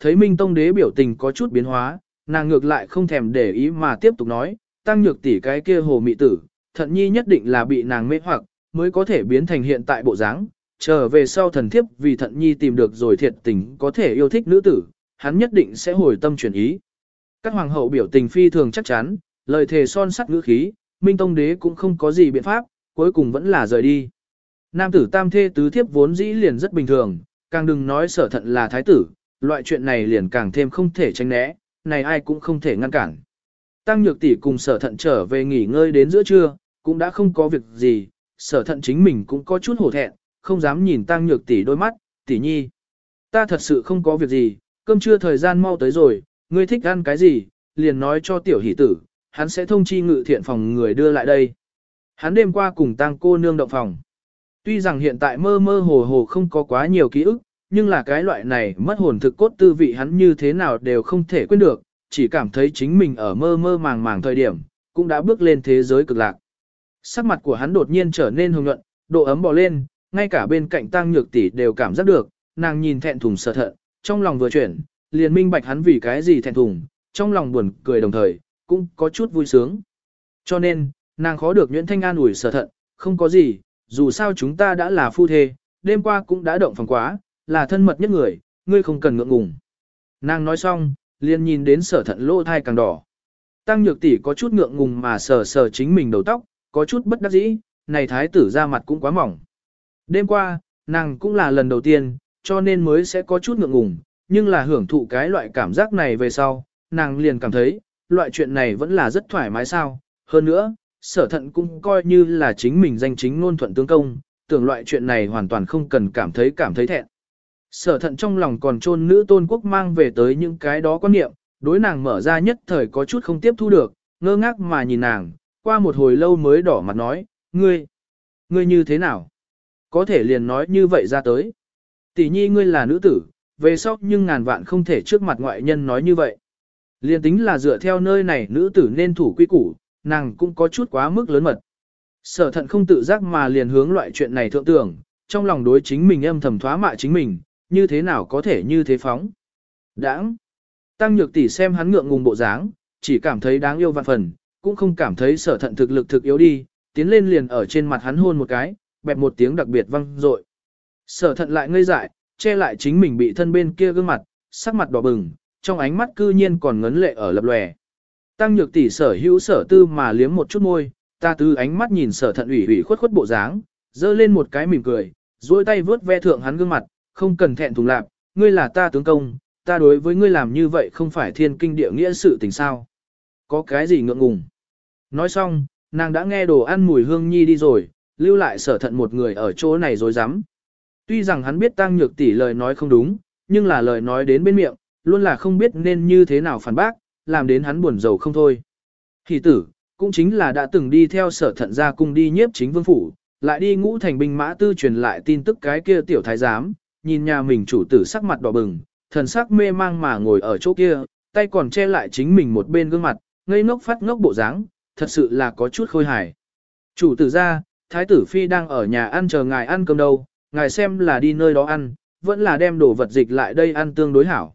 thấy Minh Tông đế biểu tình có chút biến hóa, nàng ngược lại không thèm để ý mà tiếp tục nói, tăng nhược tỷ cái kia hồ mị tử, thận nhi nhất định là bị nàng mê hoặc, mới có thể biến thành hiện tại bộ dáng. Trở về sau thần thiếp vì thận nhi tìm được rồi thiệt tình có thể yêu thích nữ tử, hắn nhất định sẽ hồi tâm chuyển ý. Các hoàng hậu biểu tình phi thường chắc chắn, lời thề son sắt ngữ khí, Minh Tông đế cũng không có gì biện pháp, cuối cùng vẫn là rời đi. Nam tử tam thê tứ thiếp vốn dĩ liền rất bình thường, càng đừng nói sở thận là thái tử, loại chuyện này liền càng thêm không thể tránh né, này ai cũng không thể ngăn cản. Tăng nhược tỷ cùng sở thận trở về nghỉ ngơi đến giữa trưa, cũng đã không có việc gì, sở thận chính mình cũng có chút hổ thẹn, không dám nhìn tăng nhược tỷ đôi mắt, tỷ nhi. Ta thật sự không có việc gì, cơm trưa thời gian mau tới rồi, ngươi thích ăn cái gì, liền nói cho tiểu hỷ tử, hắn sẽ thông chi ngự thiện phòng người đưa lại đây. Hắn đêm qua cùng tăng cô nương động phòng. Tuy rằng hiện tại mơ mơ hồ hồ không có quá nhiều ký ức, nhưng là cái loại này mất hồn thực cốt tư vị hắn như thế nào đều không thể quên được, chỉ cảm thấy chính mình ở mơ mơ màng màng thời điểm, cũng đã bước lên thế giới cực lạc. Sắc mặt của hắn đột nhiên trở nên hồng nhuận, độ ấm bò lên, ngay cả bên cạnh tăng nhược tỷ đều cảm giác được, nàng nhìn thẹn thùng sợ thận, trong lòng vừa chuyển, liền minh bạch hắn vì cái gì thẹn thùng, trong lòng buồn cười đồng thời, cũng có chút vui sướng. Cho nên, nàng khó được nhuyễn thanh an ủi sợ thận, không có gì, dù sao chúng ta đã là phu thê, đêm qua cũng đã động phòng quá, là thân mật nhất người, ngươi không cần ngượng ngùng. Nàng nói xong, liền nhìn đến sở thận lỗ thai càng đỏ. Tăng nhược tỷ có chút ngượng ngùng mà sờ sờ chính mình đầu tóc, có chút bất đắc dĩ, này thái tử ra mặt cũng quá mỏng. Đêm qua, nàng cũng là lần đầu tiên, cho nên mới sẽ có chút ngượng ngùng, nhưng là hưởng thụ cái loại cảm giác này về sau, nàng liền cảm thấy, loại chuyện này vẫn là rất thoải mái sao. Hơn nữa, sở thận cũng coi như là chính mình danh chính ngôn thuận tương công, tưởng loại chuyện này hoàn toàn không cần cảm thấy cảm thấy thẹn. Sở thận trong lòng còn trôn nữ tôn quốc mang về tới những cái đó quan niệm, đối nàng mở ra nhất thời có chút không tiếp thu được, ngơ ngác mà nhìn nàng, qua một hồi lâu mới đỏ mặt nói, ngươi, ngươi như thế nào? Có thể liền nói như vậy ra tới. Tỷ nhi ngươi là nữ tử, về sau nhưng ngàn vạn không thể trước mặt ngoại nhân nói như vậy. Liền tính là dựa theo nơi này nữ tử nên thủ quy củ, nàng cũng có chút quá mức lớn mật. Sở thận không tự giác mà liền hướng loại chuyện này thượng tưởng, trong lòng đối chính mình âm thầm thoá mạ chính mình, như thế nào có thể như thế phóng. Đãng. Tăng nhược tỷ xem hắn ngượng ngùng bộ dáng, chỉ cảm thấy đáng yêu vạn phần, cũng không cảm thấy sở thận thực lực thực yếu đi, tiến lên liền ở trên mặt hắn hôn một cái, bẹp một tiếng đặc biệt vang dội. Sở thận lại ngây dại, che lại chính mình bị thân bên kia gương mặt, sắc mặt đỏ bừng, trong ánh mắt cư nhiên còn ngấn lệ ở lập lòe. Tăng nhược tỷ sở hữu sở tư mà liếm một chút môi, ta tư ánh mắt nhìn sở thận ủy ủy khuất khuất bộ dáng, dơ lên một cái mỉm cười, duỗi tay vướt ve thượng hắn gương mặt, không cần thẹn thùng lạp, ngươi là ta tướng công, ta đối với ngươi làm như vậy không phải thiên kinh địa nghĩa sự tình sao. Có cái gì ngượng ngùng. Nói xong, nàng đã nghe đồ ăn mùi hương nhi đi rồi, lưu lại sở thận một người ở chỗ này rồi dám. Tuy rằng hắn biết tăng nhược tỷ lời nói không đúng, nhưng là lời nói đến bên miệng, luôn là không biết nên như thế nào phản bác, làm đến hắn buồn rầu không thôi. Hỷ tử, cũng chính là đã từng đi theo sở thận ra cung đi nhiếp chính vương phủ, lại đi ngũ thành binh mã tư truyền lại tin tức cái kia tiểu thái giám, nhìn nhà mình chủ tử sắc mặt đỏ bừng, thần sắc mê mang mà ngồi ở chỗ kia, tay còn che lại chính mình một bên gương mặt, ngây ngốc phát ngốc bộ dáng, thật sự là có chút khôi hài. Chủ tử ra, thái tử phi đang ở nhà ăn chờ ngài ăn cơm đâu, ngài xem là đi nơi đó ăn, vẫn là đem đồ vật dịch lại đây ăn tương đối hảo.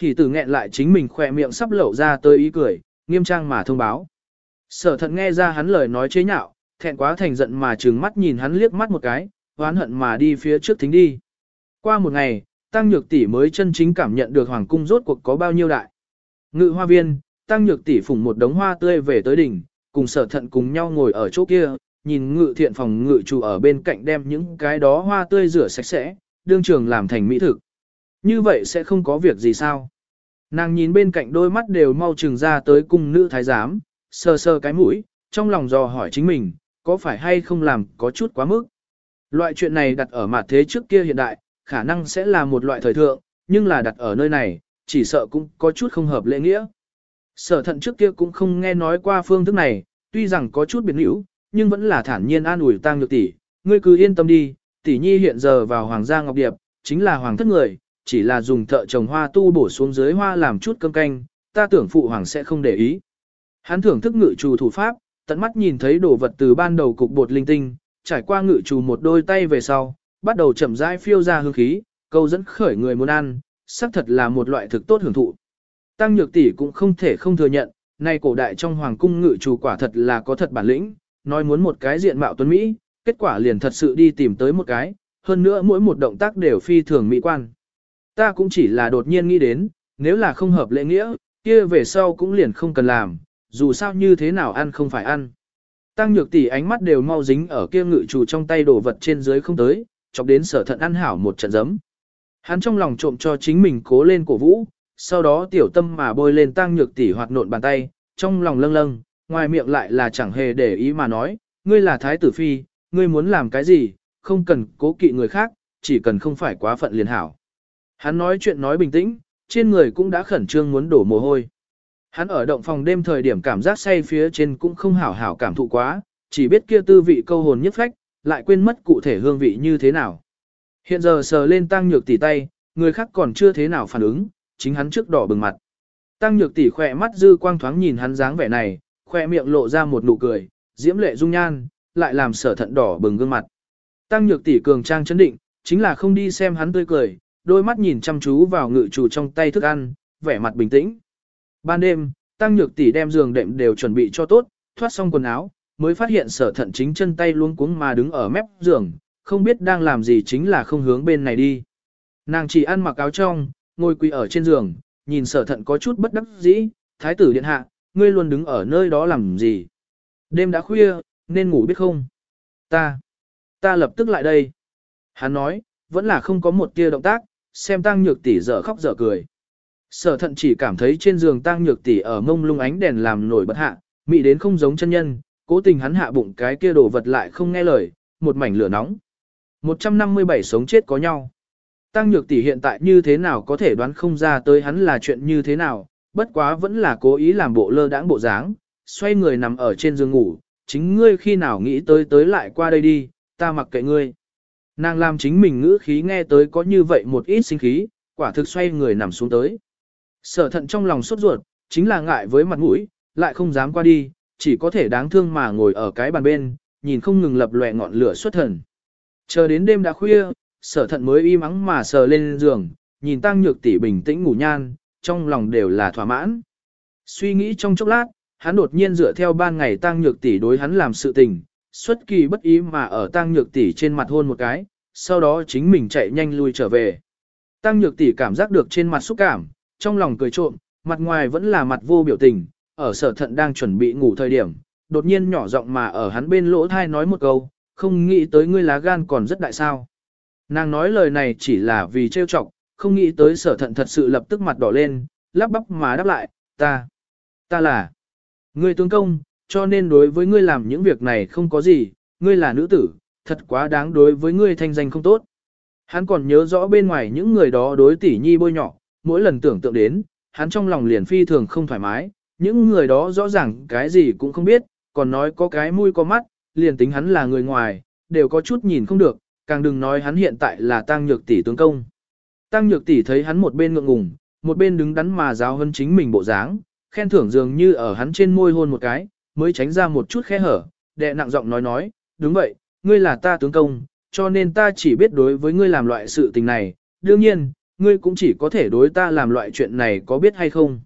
Hỷ tử nghẹn lại chính mình khỏe miệng sắp lẩu ra tới ý cười, nghiêm trang mà thông báo. Sở thật nghe ra hắn lời nói chế nhạo, thẹn quá thành giận mà trừng mắt nhìn hắn liếc mắt một cái, oán hận mà đi phía trước thính đi. Qua một ngày, Tăng Nhược Tỷ mới chân chính cảm nhận được hoàng cung rốt cuộc có bao nhiêu đại. Ngự hoa viên, Tăng Nhược Tỷ phủng một đống hoa tươi về tới đỉnh, cùng Sở Thận cùng nhau ngồi ở chỗ kia, nhìn Ngự Thiện phòng ngự chủ ở bên cạnh đem những cái đó hoa tươi rửa sạch sẽ, đương trường làm thành mỹ thực. Như vậy sẽ không có việc gì sao? Nàng nhìn bên cạnh đôi mắt đều mau chừng ra tới cung nữ thái giám, sờ sờ cái mũi, trong lòng dò hỏi chính mình, có phải hay không làm có chút quá mức. Loại chuyện này đặt ở mặt thế trước kia hiện đại, khả năng sẽ là một loại thời thượng, nhưng là đặt ở nơi này, chỉ sợ cũng có chút không hợp lễ nghĩa. Sở thận trước kia cũng không nghe nói qua phương thức này, tuy rằng có chút biệt hữu, nhưng vẫn là thản nhiên an ủi tang nhược tỷ, ngươi cứ yên tâm đi, tỷ nhi hiện giờ vào hoàng gia ngọc điệp, chính là hoàng thất người, chỉ là dùng thợ trồng hoa tu bổ xuống dưới hoa làm chút cơm canh, ta tưởng phụ hoàng sẽ không để ý. Hắn thưởng thức ngự trù thủ pháp, tận mắt nhìn thấy đồ vật từ ban đầu cục bột linh tinh, trải qua ngự trù một đôi tay về sau, bắt đầu chậm rãi phiêu ra hương khí, câu dẫn khởi người muốn ăn, xác thật là một loại thực tốt hưởng thụ. Tăng nhược tỷ cũng không thể không thừa nhận, nay cổ đại trong hoàng cung ngự chủ quả thật là có thật bản lĩnh, nói muốn một cái diện mạo tuấn Mỹ, kết quả liền thật sự đi tìm tới một cái, hơn nữa mỗi một động tác đều phi thường mỹ quan. Ta cũng chỉ là đột nhiên nghĩ đến, nếu là không hợp lễ nghĩa, kia về sau cũng liền không cần làm, dù sao như thế nào ăn không phải ăn. Tăng nhược tỷ ánh mắt đều mau dính ở kia ngự chủ trong tay đổ vật trên dưới không tới, chọc đến sở thận ăn hảo một trận giấm. Hắn trong lòng trộm cho chính mình cố lên cổ vũ, sau đó tiểu tâm mà bôi lên tăng nhược tỷ hoạt nộn bàn tay, trong lòng lâng lâng, ngoài miệng lại là chẳng hề để ý mà nói, ngươi là thái tử phi, ngươi muốn làm cái gì, không cần cố kỵ người khác, chỉ cần không phải quá phận liền hảo. Hắn nói chuyện nói bình tĩnh, trên người cũng đã khẩn trương muốn đổ mồ hôi. Hắn ở động phòng đêm thời điểm cảm giác say phía trên cũng không hảo hảo cảm thụ quá, chỉ biết kia tư vị câu hồn nhất phách, lại quên mất cụ thể hương vị như thế nào. Hiện giờ sờ lên tăng nhược tỷ tay, người khác còn chưa thế nào phản ứng, chính hắn trước đỏ bừng mặt. Tăng nhược tỷ khỏe mắt dư quang thoáng nhìn hắn dáng vẻ này, khỏe miệng lộ ra một nụ cười, diễm lệ dung nhan, lại làm sở thận đỏ bừng gương mặt. Tăng nhược tỷ cường trang chấn định, chính là không đi xem hắn tươi cười, đôi mắt nhìn chăm chú vào ngự chủ trong tay thức ăn, vẻ mặt bình tĩnh. Ban đêm, Tăng nhược tỷ đem giường đệm đều chuẩn bị cho tốt, thoát xong quần áo, mới phát hiện sở thận chính chân tay luống cuống mà đứng ở mép giường, không biết đang làm gì chính là không hướng bên này đi. Nàng chỉ ăn mặc áo trong, ngồi quỳ ở trên giường, nhìn sở thận có chút bất đắc dĩ, thái tử điện hạ, ngươi luôn đứng ở nơi đó làm gì. Đêm đã khuya, nên ngủ biết không? Ta, ta lập tức lại đây. Hắn nói, vẫn là không có một tia động tác, xem tăng nhược tỷ dở khóc dở cười. Sở thận chỉ cảm thấy trên giường tăng nhược tỷ ở mông lung ánh đèn làm nổi bật hạ, mị đến không giống chân nhân, cố tình hắn hạ bụng cái kia đồ vật lại không nghe lời, một mảnh lửa nóng. 157 sống chết có nhau. Tăng nhược tỷ hiện tại như thế nào có thể đoán không ra tới hắn là chuyện như thế nào, bất quá vẫn là cố ý làm bộ lơ đãng bộ dáng, xoay người nằm ở trên giường ngủ, chính ngươi khi nào nghĩ tới tới lại qua đây đi, ta mặc kệ ngươi. Nàng làm chính mình ngữ khí nghe tới có như vậy một ít sinh khí, quả thực xoay người nằm xuống tới. Sở thận trong lòng sốt ruột, chính là ngại với mặt mũi, lại không dám qua đi, chỉ có thể đáng thương mà ngồi ở cái bàn bên, nhìn không ngừng lập lòe ngọn lửa xuất thần. Chờ đến đêm đã khuya, sở thận mới y mắng mà sờ lên giường, nhìn tăng nhược tỷ bình tĩnh ngủ nhan, trong lòng đều là thỏa mãn. Suy nghĩ trong chốc lát, hắn đột nhiên dựa theo ban ngày tăng nhược tỷ đối hắn làm sự tình, xuất kỳ bất ý mà ở tăng nhược tỷ trên mặt hôn một cái, sau đó chính mình chạy nhanh lui trở về. Tăng nhược tỷ cảm giác được trên mặt xúc cảm, trong lòng cười trộm, mặt ngoài vẫn là mặt vô biểu tình, ở sở thận đang chuẩn bị ngủ thời điểm, đột nhiên nhỏ giọng mà ở hắn bên lỗ thai nói một câu, không nghĩ tới ngươi lá gan còn rất đại sao. Nàng nói lời này chỉ là vì trêu chọc, không nghĩ tới sở thận thật sự lập tức mặt đỏ lên, lắp bắp mà đáp lại, ta, ta là, ngươi tướng công, cho nên đối với ngươi làm những việc này không có gì, ngươi là nữ tử, thật quá đáng đối với ngươi thanh danh không tốt. Hắn còn nhớ rõ bên ngoài những người đó đối tỷ nhi bôi nhỏ, mỗi lần tưởng tượng đến, hắn trong lòng liền phi thường không thoải mái, những người đó rõ ràng cái gì cũng không biết, còn nói có cái mũi có mắt, liền tính hắn là người ngoài, đều có chút nhìn không được, càng đừng nói hắn hiện tại là tăng nhược tỷ tướng công. Tăng nhược tỷ thấy hắn một bên ngượng ngùng, một bên đứng đắn mà giáo hơn chính mình bộ dáng, khen thưởng dường như ở hắn trên môi hôn một cái, mới tránh ra một chút khe hở, đệ nặng giọng nói nói, đúng vậy, ngươi là ta tướng công, cho nên ta chỉ biết đối với ngươi làm loại sự tình này, đương nhiên, ngươi cũng chỉ có thể đối ta làm loại chuyện này có biết hay không.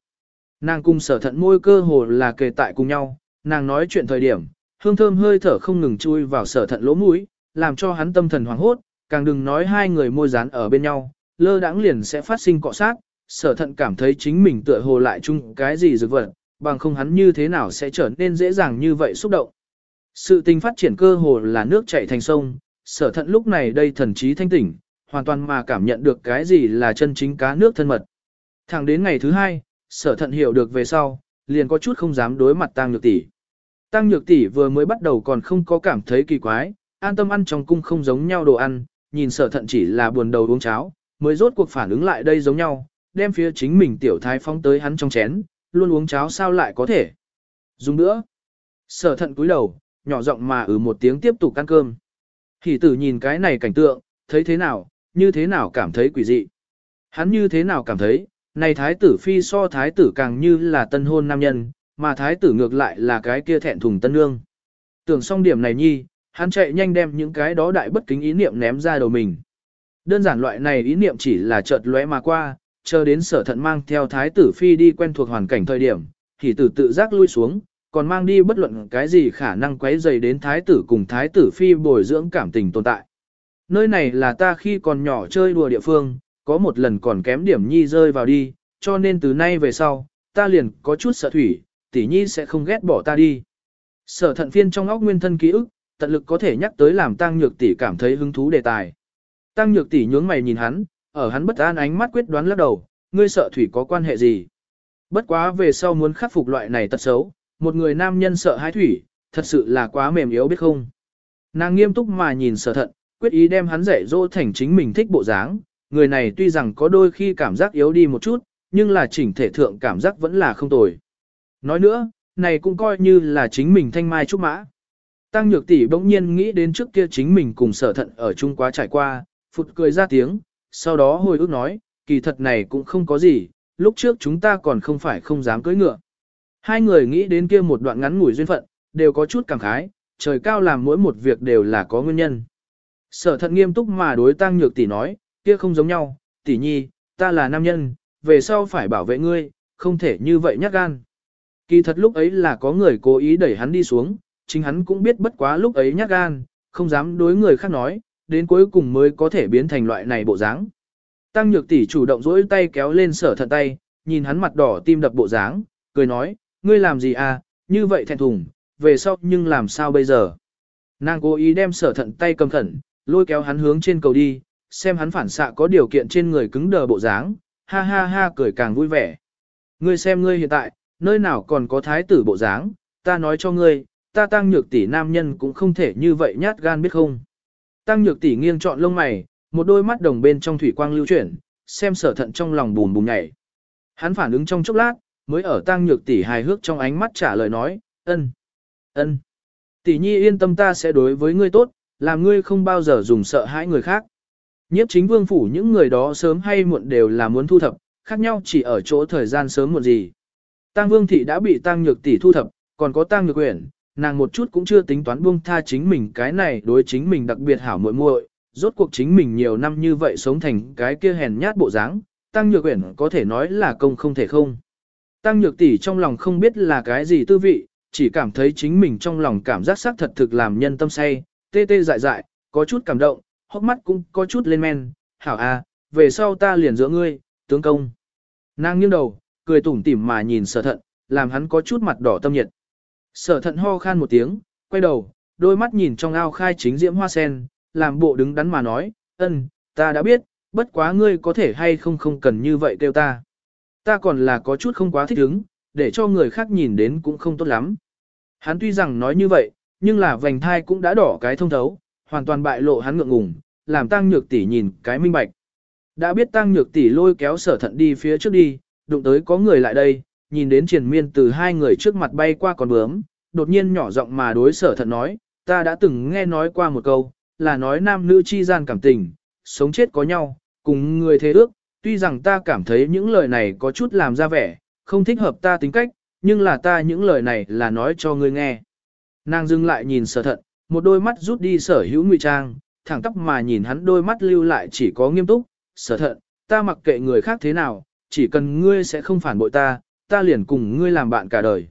Nàng cùng sở thận môi cơ hồ là kề tại cùng nhau, nàng nói chuyện thời điểm, hương thơm hơi thở không ngừng chui vào sở thận lỗ mũi, làm cho hắn tâm thần hoảng hốt, càng đừng nói hai người môi dán ở bên nhau, lơ đãng liền sẽ phát sinh cọ sát, sở thận cảm thấy chính mình tựa hồ lại chung cái gì dược vật, bằng không hắn như thế nào sẽ trở nên dễ dàng như vậy xúc động. Sự tình phát triển cơ hồ là nước chảy thành sông, sở thận lúc này đây thần trí thanh tỉnh, hoàn toàn mà cảm nhận được cái gì là chân chính cá nước thân mật. Thẳng đến ngày thứ hai, sở thận hiểu được về sau, liền có chút không dám đối mặt tăng nhược tỷ. Tăng nhược tỷ vừa mới bắt đầu còn không có cảm thấy kỳ quái, an tâm ăn trong cung không giống nhau đồ ăn, nhìn sở thận chỉ là buồn đầu uống cháo, mới rốt cuộc phản ứng lại đây giống nhau, đem phía chính mình tiểu thái phóng tới hắn trong chén, luôn uống cháo sao lại có thể. Dùng nữa. Sở thận cúi đầu, nhỏ giọng mà ừ một tiếng tiếp tục ăn cơm. Hỷ tử nhìn cái này cảnh tượng, thấy thế nào, như thế nào cảm thấy quỷ dị. Hắn như thế nào cảm thấy, này thái tử phi so thái tử càng như là tân hôn nam nhân, mà thái tử ngược lại là cái kia thẹn thùng tân nương. Tưởng xong điểm này nhi, hắn chạy nhanh đem những cái đó đại bất kính ý niệm ném ra đầu mình. Đơn giản loại này ý niệm chỉ là chợt lóe mà qua, chờ đến sở thận mang theo thái tử phi đi quen thuộc hoàn cảnh thời điểm, thì tử tự giác lui xuống, còn mang đi bất luận cái gì khả năng quấy dày đến thái tử cùng thái tử phi bồi dưỡng cảm tình tồn tại. Nơi này là ta khi còn nhỏ chơi đùa địa phương, có một lần còn kém điểm nhi rơi vào đi, cho nên từ nay về sau, ta liền có chút sợ thủy, tỷ nhi sẽ không ghét bỏ ta đi. Sở thận phiên trong óc nguyên thân ký ức, tận lực có thể nhắc tới làm tăng nhược tỷ cảm thấy hứng thú đề tài. Tăng nhược tỷ nhướng mày nhìn hắn, ở hắn bất an ánh mắt quyết đoán lắc đầu, ngươi sợ thủy có quan hệ gì? Bất quá về sau muốn khắc phục loại này tật xấu, một người nam nhân sợ hãi thủy, thật sự là quá mềm yếu biết không? Nàng nghiêm túc mà nhìn sở thận, quyết ý đem hắn dạy dỗ thành chính mình thích bộ dáng, người này tuy rằng có đôi khi cảm giác yếu đi một chút, nhưng là chỉnh thể thượng cảm giác vẫn là không tồi. Nói nữa, này cũng coi như là chính mình thanh mai trúc mã. Tăng nhược tỷ bỗng nhiên nghĩ đến trước kia chính mình cùng sở thận ở chung quá trải qua, phụt cười ra tiếng, sau đó hồi ức nói, kỳ thật này cũng không có gì, lúc trước chúng ta còn không phải không dám cưỡi ngựa. Hai người nghĩ đến kia một đoạn ngắn ngủi duyên phận, đều có chút cảm khái, trời cao làm mỗi một việc đều là có nguyên nhân. Sở thận nghiêm túc mà đối tăng nhược tỷ nói, kia không giống nhau, tỷ nhi, ta là nam nhân, về sau phải bảo vệ ngươi, không thể như vậy nhát gan. Kỳ thật lúc ấy là có người cố ý đẩy hắn đi xuống, chính hắn cũng biết bất quá lúc ấy nhát gan, không dám đối người khác nói, đến cuối cùng mới có thể biến thành loại này bộ dáng. Tăng nhược tỷ chủ động dỗi tay kéo lên sở thận tay, nhìn hắn mặt đỏ tim đập bộ dáng, cười nói, ngươi làm gì à, như vậy thẹn thùng, về sau nhưng làm sao bây giờ. Nàng cố ý đem sở thận tay cầm khẩn, lôi kéo hắn hướng trên cầu đi, xem hắn phản xạ có điều kiện trên người cứng đờ bộ dáng, ha ha ha cười càng vui vẻ. Ngươi xem ngươi hiện tại, nơi nào còn có thái tử bộ dáng, ta nói cho ngươi, ta tăng nhược tỷ nam nhân cũng không thể như vậy nhát gan biết không. Tăng nhược tỷ nghiêng trọn lông mày, một đôi mắt đồng bên trong thủy quang lưu chuyển, xem sở thận trong lòng bùn bùn nhảy. Hắn phản ứng trong chốc lát, mới ở tăng nhược tỷ hài hước trong ánh mắt trả lời nói, ân, ân. Tỷ nhi yên tâm ta sẽ đối với ngươi tốt, làm ngươi không bao giờ dùng sợ hãi người khác. Nhiếp chính vương phủ những người đó sớm hay muộn đều là muốn thu thập, khác nhau chỉ ở chỗ thời gian sớm muộn gì. Tăng vương thị đã bị tăng nhược tỷ thu thập, còn có tăng nhược quyển, nàng một chút cũng chưa tính toán buông tha chính mình cái này đối chính mình đặc biệt hảo muội muội, rốt cuộc chính mình nhiều năm như vậy sống thành cái kia hèn nhát bộ dáng, tăng nhược quyển có thể nói là công không thể không. Tăng nhược tỷ trong lòng không biết là cái gì tư vị, chỉ cảm thấy chính mình trong lòng cảm giác xác thật thực làm nhân tâm say, tê tê dại dại, có chút cảm động, hốc mắt cũng có chút lên men, hảo a, về sau ta liền giữa ngươi, tướng công. Nàng nghiêng đầu, cười tủm tỉm mà nhìn sở thận, làm hắn có chút mặt đỏ tâm nhiệt. Sở thận ho khan một tiếng, quay đầu, đôi mắt nhìn trong ao khai chính diễm hoa sen, làm bộ đứng đắn mà nói, ân, ta đã biết, bất quá ngươi có thể hay không không cần như vậy kêu ta. Ta còn là có chút không quá thích ứng, để cho người khác nhìn đến cũng không tốt lắm. Hắn tuy rằng nói như vậy, nhưng là vành thai cũng đã đỏ cái thông thấu, hoàn toàn bại lộ hắn ngượng ngùng, làm tăng nhược tỷ nhìn cái minh bạch. Đã biết tăng nhược tỷ lôi kéo sở thận đi phía trước đi, đụng tới có người lại đây, nhìn đến triển miên từ hai người trước mặt bay qua con bướm, đột nhiên nhỏ giọng mà đối sở thận nói, ta đã từng nghe nói qua một câu, là nói nam nữ chi gian cảm tình, sống chết có nhau, cùng người thế ước, tuy rằng ta cảm thấy những lời này có chút làm ra vẻ, không thích hợp ta tính cách, nhưng là ta những lời này là nói cho ngươi nghe. Nàng dừng lại nhìn sở thận, một đôi mắt rút đi sở hữu ngụy trang, thẳng tóc mà nhìn hắn đôi mắt lưu lại chỉ có nghiêm túc, sở thận, ta mặc kệ người khác thế nào, chỉ cần ngươi sẽ không phản bội ta, ta liền cùng ngươi làm bạn cả đời.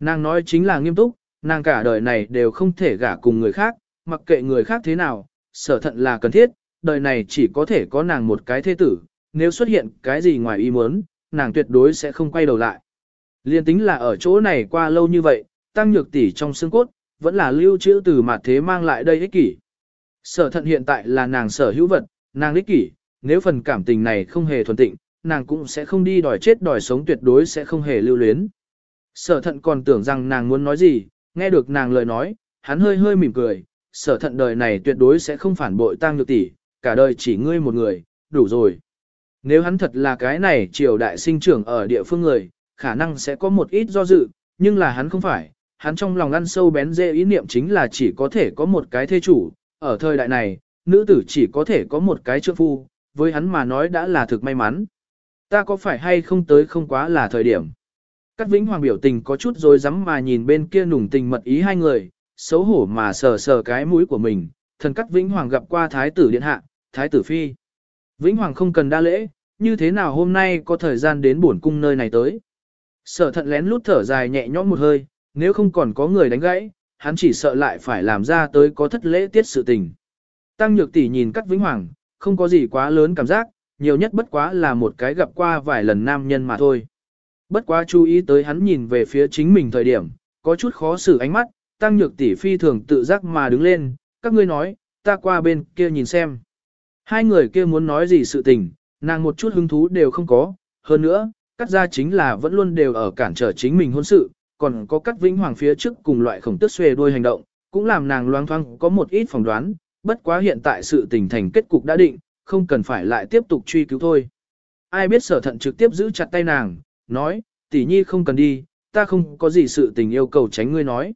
Nàng nói chính là nghiêm túc, nàng cả đời này đều không thể gả cùng người khác, mặc kệ người khác thế nào, sở thận là cần thiết, đời này chỉ có thể có nàng một cái thế tử, nếu xuất hiện cái gì ngoài ý muốn, nàng tuyệt đối sẽ không quay đầu lại. Liên tính là ở chỗ này qua lâu như vậy, tăng nhược tỷ trong xương cốt, vẫn là lưu trữ từ mặt thế mang lại đây ích kỷ. Sở thận hiện tại là nàng sở hữu vật, nàng ích kỷ, nếu phần cảm tình này không hề thuần tịnh, nàng cũng sẽ không đi đòi chết đòi sống tuyệt đối sẽ không hề lưu luyến. Sở thận còn tưởng rằng nàng muốn nói gì, nghe được nàng lời nói, hắn hơi hơi mỉm cười, sở thận đời này tuyệt đối sẽ không phản bội tăng nhược tỷ, cả đời chỉ ngươi một người, đủ rồi. Nếu hắn thật là cái này triều đại sinh trưởng ở địa phương người, khả năng sẽ có một ít do dự, nhưng là hắn không phải, hắn trong lòng ăn sâu bén dễ ý niệm chính là chỉ có thể có một cái thê chủ, ở thời đại này, nữ tử chỉ có thể có một cái trượng phu, với hắn mà nói đã là thực may mắn. Ta có phải hay không tới không quá là thời điểm. Cát Vĩnh Hoàng biểu tình có chút rồi rắm mà nhìn bên kia nùng tình mật ý hai người, xấu hổ mà sờ sờ cái mũi của mình, thần Cát Vĩnh Hoàng gặp qua Thái tử Điện Hạ, Thái tử Phi. Vĩnh Hoàng không cần đa lễ, như thế nào hôm nay có thời gian đến bổn cung nơi này tới. Sở thận lén lút thở dài nhẹ nhõm một hơi, nếu không còn có người đánh gãy, hắn chỉ sợ lại phải làm ra tới có thất lễ tiết sự tình. Tăng nhược tỷ nhìn Cát Vĩnh Hoàng, không có gì quá lớn cảm giác, nhiều nhất bất quá là một cái gặp qua vài lần nam nhân mà thôi. Bất quá chú ý tới hắn nhìn về phía chính mình thời điểm, có chút khó xử ánh mắt, tăng nhược tỷ phi thường tự giác mà đứng lên, các ngươi nói, ta qua bên kia nhìn xem. Hai người kia muốn nói gì sự tình, nàng một chút hứng thú đều không có, hơn nữa, cắt ra chính là vẫn luôn đều ở cản trở chính mình hôn sự, còn có cắt vĩnh hoàng phía trước cùng loại khổng tức xuề đuôi hành động, cũng làm nàng loang thoang có một ít phỏng đoán, bất quá hiện tại sự tình thành kết cục đã định, không cần phải lại tiếp tục truy cứu thôi. Ai biết sở thận trực tiếp giữ chặt tay nàng, nói, tỷ nhi không cần đi, ta không có gì sự tình yêu cầu tránh ngươi nói.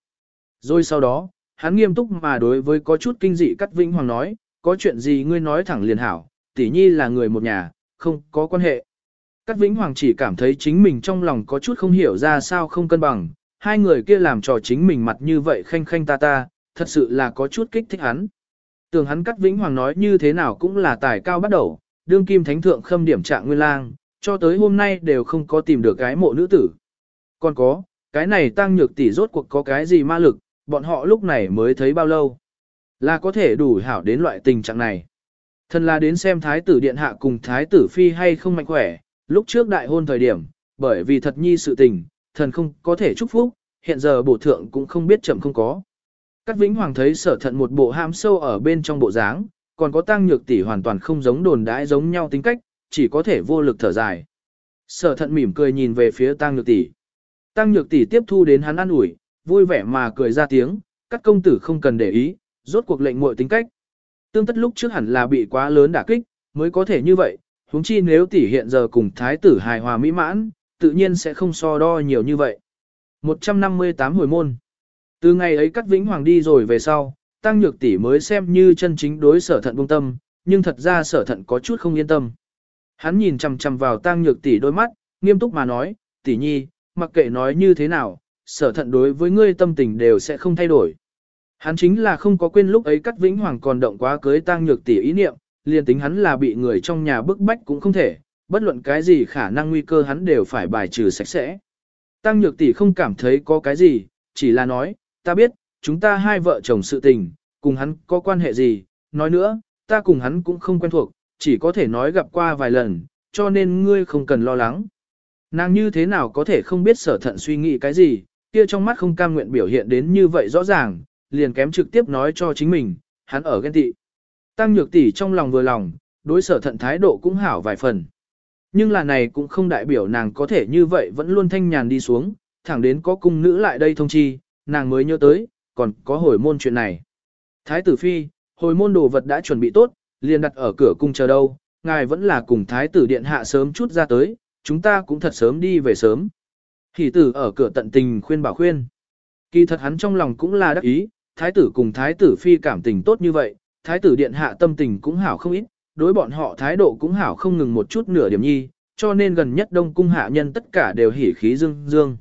Rồi sau đó, hắn nghiêm túc mà đối với có chút kinh dị cắt vĩnh hoàng nói, có chuyện gì ngươi nói thẳng liền hảo, tỷ nhi là người một nhà, không có quan hệ. Cát Vĩnh Hoàng chỉ cảm thấy chính mình trong lòng có chút không hiểu ra sao không cân bằng, hai người kia làm trò chính mình mặt như vậy khanh khanh ta ta, thật sự là có chút kích thích hắn. Tưởng hắn Cát Vĩnh Hoàng nói như thế nào cũng là tài cao bắt đầu, đương kim thánh thượng khâm điểm trạng nguyên lang, cho tới hôm nay đều không có tìm được cái mộ nữ tử. Còn có, cái này tăng nhược tỷ rốt cuộc có cái gì ma lực, bọn họ lúc này mới thấy bao lâu. Là có thể đủ hảo đến loại tình trạng này. Thần là đến xem thái tử điện hạ cùng thái tử phi hay không mạnh khỏe, lúc trước đại hôn thời điểm, bởi vì thật nhi sự tình, thần không có thể chúc phúc, hiện giờ bổ thượng cũng không biết chậm không có. Cát Vĩnh Hoàng thấy sở thận một bộ ham sâu ở bên trong bộ dáng, còn có tăng nhược tỷ hoàn toàn không giống đồn đãi giống nhau tính cách, chỉ có thể vô lực thở dài. Sở thận mỉm cười nhìn về phía tăng nhược tỷ. Tăng nhược tỷ tiếp thu đến hắn ăn ủi, vui vẻ mà cười ra tiếng, các công tử không cần để ý, rốt cuộc lệnh muội tính cách. Tương tất lúc trước hẳn là bị quá lớn đả kích, mới có thể như vậy, huống chi nếu tỷ hiện giờ cùng thái tử hài hòa mỹ mãn, tự nhiên sẽ không so đo nhiều như vậy. 158 hồi môn. Từ ngày ấy cắt vĩnh hoàng đi rồi về sau, tăng nhược tỷ mới xem như chân chính đối sở thận buông tâm, nhưng thật ra sở thận có chút không yên tâm. Hắn nhìn chằm chằm vào tăng nhược tỷ đôi mắt, nghiêm túc mà nói, tỷ nhi, mặc kệ nói như thế nào, sở thận đối với ngươi tâm tình đều sẽ không thay đổi. Hắn chính là không có quên lúc ấy cắt vĩnh hoàng còn động quá cưới tăng nhược tỷ ý niệm, liền tính hắn là bị người trong nhà bức bách cũng không thể, bất luận cái gì khả năng nguy cơ hắn đều phải bài trừ sạch sẽ. Tăng nhược tỷ không cảm thấy có cái gì, chỉ là nói, ta biết, chúng ta hai vợ chồng sự tình, cùng hắn có quan hệ gì, nói nữa, ta cùng hắn cũng không quen thuộc, chỉ có thể nói gặp qua vài lần, cho nên ngươi không cần lo lắng. Nàng như thế nào có thể không biết sở thận suy nghĩ cái gì, kia trong mắt không cam nguyện biểu hiện đến như vậy rõ ràng, liền kém trực tiếp nói cho chính mình, hắn ở ghen tị. Tăng nhược tỷ trong lòng vừa lòng, đối sở thận thái độ cũng hảo vài phần. Nhưng là này cũng không đại biểu nàng có thể như vậy vẫn luôn thanh nhàn đi xuống, thẳng đến có cung nữ lại đây thông chi, nàng mới nhớ tới, còn có hồi môn chuyện này. Thái tử phi, hồi môn đồ vật đã chuẩn bị tốt, liền đặt ở cửa cung chờ đâu, ngài vẫn là cùng thái tử điện hạ sớm chút ra tới, chúng ta cũng thật sớm đi về sớm. Hỷ tử ở cửa tận tình khuyên bảo khuyên. Kỳ thật hắn trong lòng cũng là đắc ý, thái tử cùng thái tử phi cảm tình tốt như vậy, thái tử điện hạ tâm tình cũng hảo không ít, đối bọn họ thái độ cũng hảo không ngừng một chút nửa điểm nhi, cho nên gần nhất đông cung hạ nhân tất cả đều hỉ khí dương dương.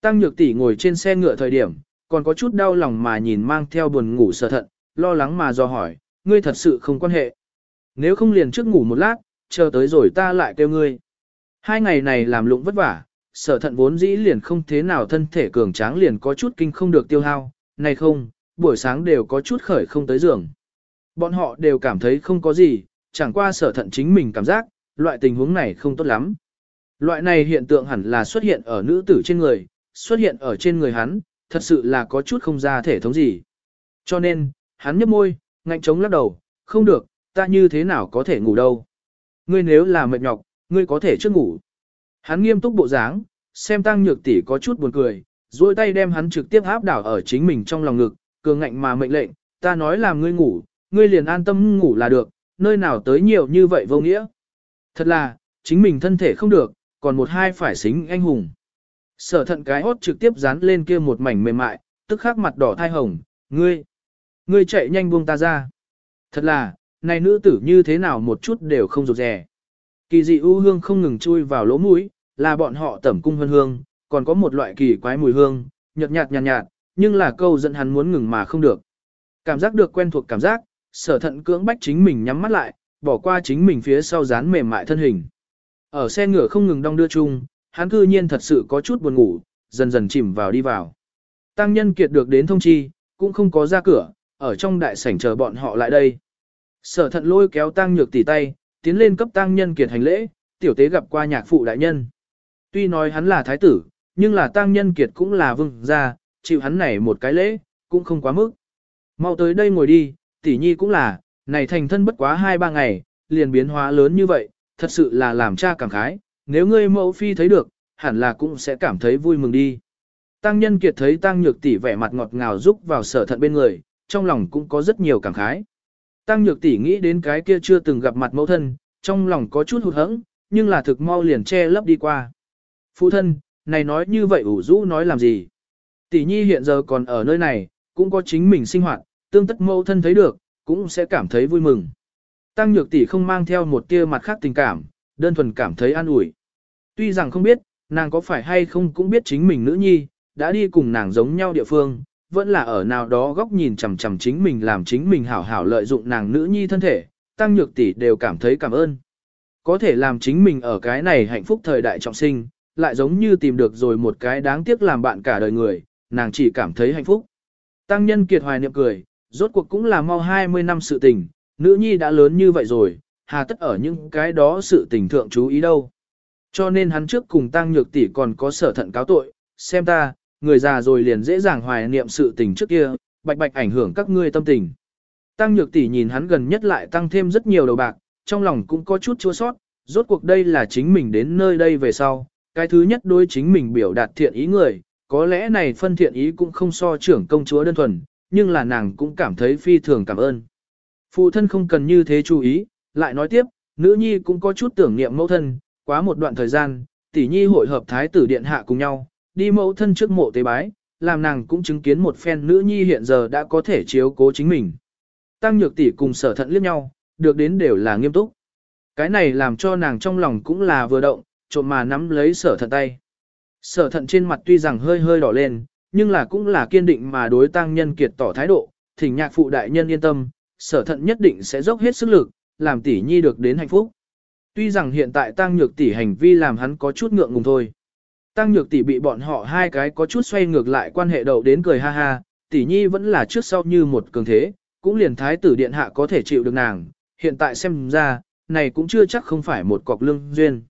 Tăng nhược tỷ ngồi trên xe ngựa thời điểm, còn có chút đau lòng mà nhìn mang theo buồn ngủ sợ thận, lo lắng mà do hỏi, ngươi thật sự không quan hệ. Nếu không liền trước ngủ một lát, chờ tới rồi ta lại kêu ngươi. Hai ngày này làm lụng vất vả, sở thận vốn dĩ liền không thế nào thân thể cường tráng liền có chút kinh không được tiêu hao, này không, buổi sáng đều có chút khởi không tới giường. Bọn họ đều cảm thấy không có gì, chẳng qua sở thận chính mình cảm giác, loại tình huống này không tốt lắm. Loại này hiện tượng hẳn là xuất hiện ở nữ tử trên người, xuất hiện ở trên người hắn, thật sự là có chút không ra thể thống gì. Cho nên, hắn nhấp môi, ngạnh chống lắc đầu, không được, ta như thế nào có thể ngủ đâu. Ngươi nếu là mệt nhọc, ngươi có thể trước ngủ. Hắn nghiêm túc bộ dáng, xem tăng nhược tỷ có chút buồn cười, duỗi tay đem hắn trực tiếp áp đảo ở chính mình trong lòng ngực, cường ngạnh mà mệnh lệnh, ta nói làm ngươi ngủ, ngươi liền an tâm ngủ là được, nơi nào tới nhiều như vậy vô nghĩa. Thật là, chính mình thân thể không được, còn một hai phải xính anh hùng. Sở thận cái hốt trực tiếp dán lên kia một mảnh mềm mại, tức khắc mặt đỏ thai hồng, ngươi, ngươi chạy nhanh buông ta ra. Thật là, này nữ tử như thế nào một chút đều không rụt rè. Kỳ dị u hương không ngừng chui vào lỗ mũi, là bọn họ tẩm cung hương hương, còn có một loại kỳ quái mùi hương, nhợt nhạt nhạt nhạt, nhưng là câu dẫn hắn muốn ngừng mà không được. Cảm giác được quen thuộc cảm giác, sở thận cưỡng bách chính mình nhắm mắt lại, bỏ qua chính mình phía sau dán mềm mại thân hình. Ở xe ngựa không ngừng đong đưa chung, hắn cư nhiên thật sự có chút buồn ngủ, dần dần chìm vào đi vào. Tăng nhân kiệt được đến thông chi, cũng không có ra cửa, ở trong đại sảnh chờ bọn họ lại đây. Sở thận lôi kéo tăng nhược tỉ tay, tiến lên cấp tăng nhân kiệt hành lễ, tiểu tế gặp qua nhạc phụ đại nhân. Tuy nói hắn là thái tử, nhưng là tăng nhân kiệt cũng là vương gia, chịu hắn này một cái lễ, cũng không quá mức. Mau tới đây ngồi đi, tỷ nhi cũng là, này thành thân bất quá 2-3 ngày, liền biến hóa lớn như vậy, thật sự là làm cha cảm khái, nếu ngươi mẫu phi thấy được, hẳn là cũng sẽ cảm thấy vui mừng đi. Tăng nhân kiệt thấy tăng nhược tỷ vẻ mặt ngọt ngào giúp vào sở thận bên người, trong lòng cũng có rất nhiều cảm khái. Tăng nhược tỷ nghĩ đến cái kia chưa từng gặp mặt mẫu thân, trong lòng có chút hụt hẫng, nhưng là thực mau liền che lấp đi qua. Phụ thân, này nói như vậy ủ rũ nói làm gì? Tỷ nhi hiện giờ còn ở nơi này, cũng có chính mình sinh hoạt, tương tất mẫu thân thấy được, cũng sẽ cảm thấy vui mừng. Tăng nhược tỷ không mang theo một tia mặt khác tình cảm, đơn thuần cảm thấy an ủi. Tuy rằng không biết, nàng có phải hay không cũng biết chính mình nữ nhi, đã đi cùng nàng giống nhau địa phương, vẫn là ở nào đó góc nhìn chằm chằm chính mình làm chính mình hảo hảo lợi dụng nàng nữ nhi thân thể, tăng nhược tỷ đều cảm thấy cảm ơn. Có thể làm chính mình ở cái này hạnh phúc thời đại trọng sinh, lại giống như tìm được rồi một cái đáng tiếc làm bạn cả đời người, nàng chỉ cảm thấy hạnh phúc. Tăng nhân kiệt hoài niệm cười, rốt cuộc cũng là mau 20 năm sự tình, nữ nhi đã lớn như vậy rồi, hà tất ở những cái đó sự tình thượng chú ý đâu. Cho nên hắn trước cùng tăng nhược tỷ còn có sở thận cáo tội, xem ta, người già rồi liền dễ dàng hoài niệm sự tình trước kia, bạch bạch ảnh hưởng các ngươi tâm tình. Tăng nhược tỷ nhìn hắn gần nhất lại tăng thêm rất nhiều đầu bạc, trong lòng cũng có chút chua sót, rốt cuộc đây là chính mình đến nơi đây về sau, cái thứ nhất đối chính mình biểu đạt thiện ý người, có lẽ này phân thiện ý cũng không so trưởng công chúa đơn thuần, nhưng là nàng cũng cảm thấy phi thường cảm ơn. Phụ thân không cần như thế chú ý, lại nói tiếp, nữ nhi cũng có chút tưởng niệm mẫu thân, quá một đoạn thời gian, tỷ nhi hội hợp thái tử điện hạ cùng nhau, đi mẫu thân trước mộ tế bái, làm nàng cũng chứng kiến một phen nữ nhi hiện giờ đã có thể chiếu cố chính mình. Tăng nhược tỷ cùng sở thận liếc nhau, được đến đều là nghiêm túc. Cái này làm cho nàng trong lòng cũng là vừa động, trộm mà nắm lấy sở thận tay. Sở thận trên mặt tuy rằng hơi hơi đỏ lên, nhưng là cũng là kiên định mà đối tăng nhân kiệt tỏ thái độ, thỉnh nhạc phụ đại nhân yên tâm, sở thận nhất định sẽ dốc hết sức lực, làm tỷ nhi được đến hạnh phúc. Tuy rằng hiện tại tăng nhược tỷ hành vi làm hắn có chút ngượng ngùng thôi. Tăng nhược tỷ bị bọn họ hai cái có chút xoay ngược lại quan hệ đầu đến cười ha ha, tỷ nhi vẫn là trước sau như một cường thế, cũng liền thái tử điện hạ có thể chịu được nàng, hiện tại xem ra, này cũng chưa chắc không phải một cọc lương duyên.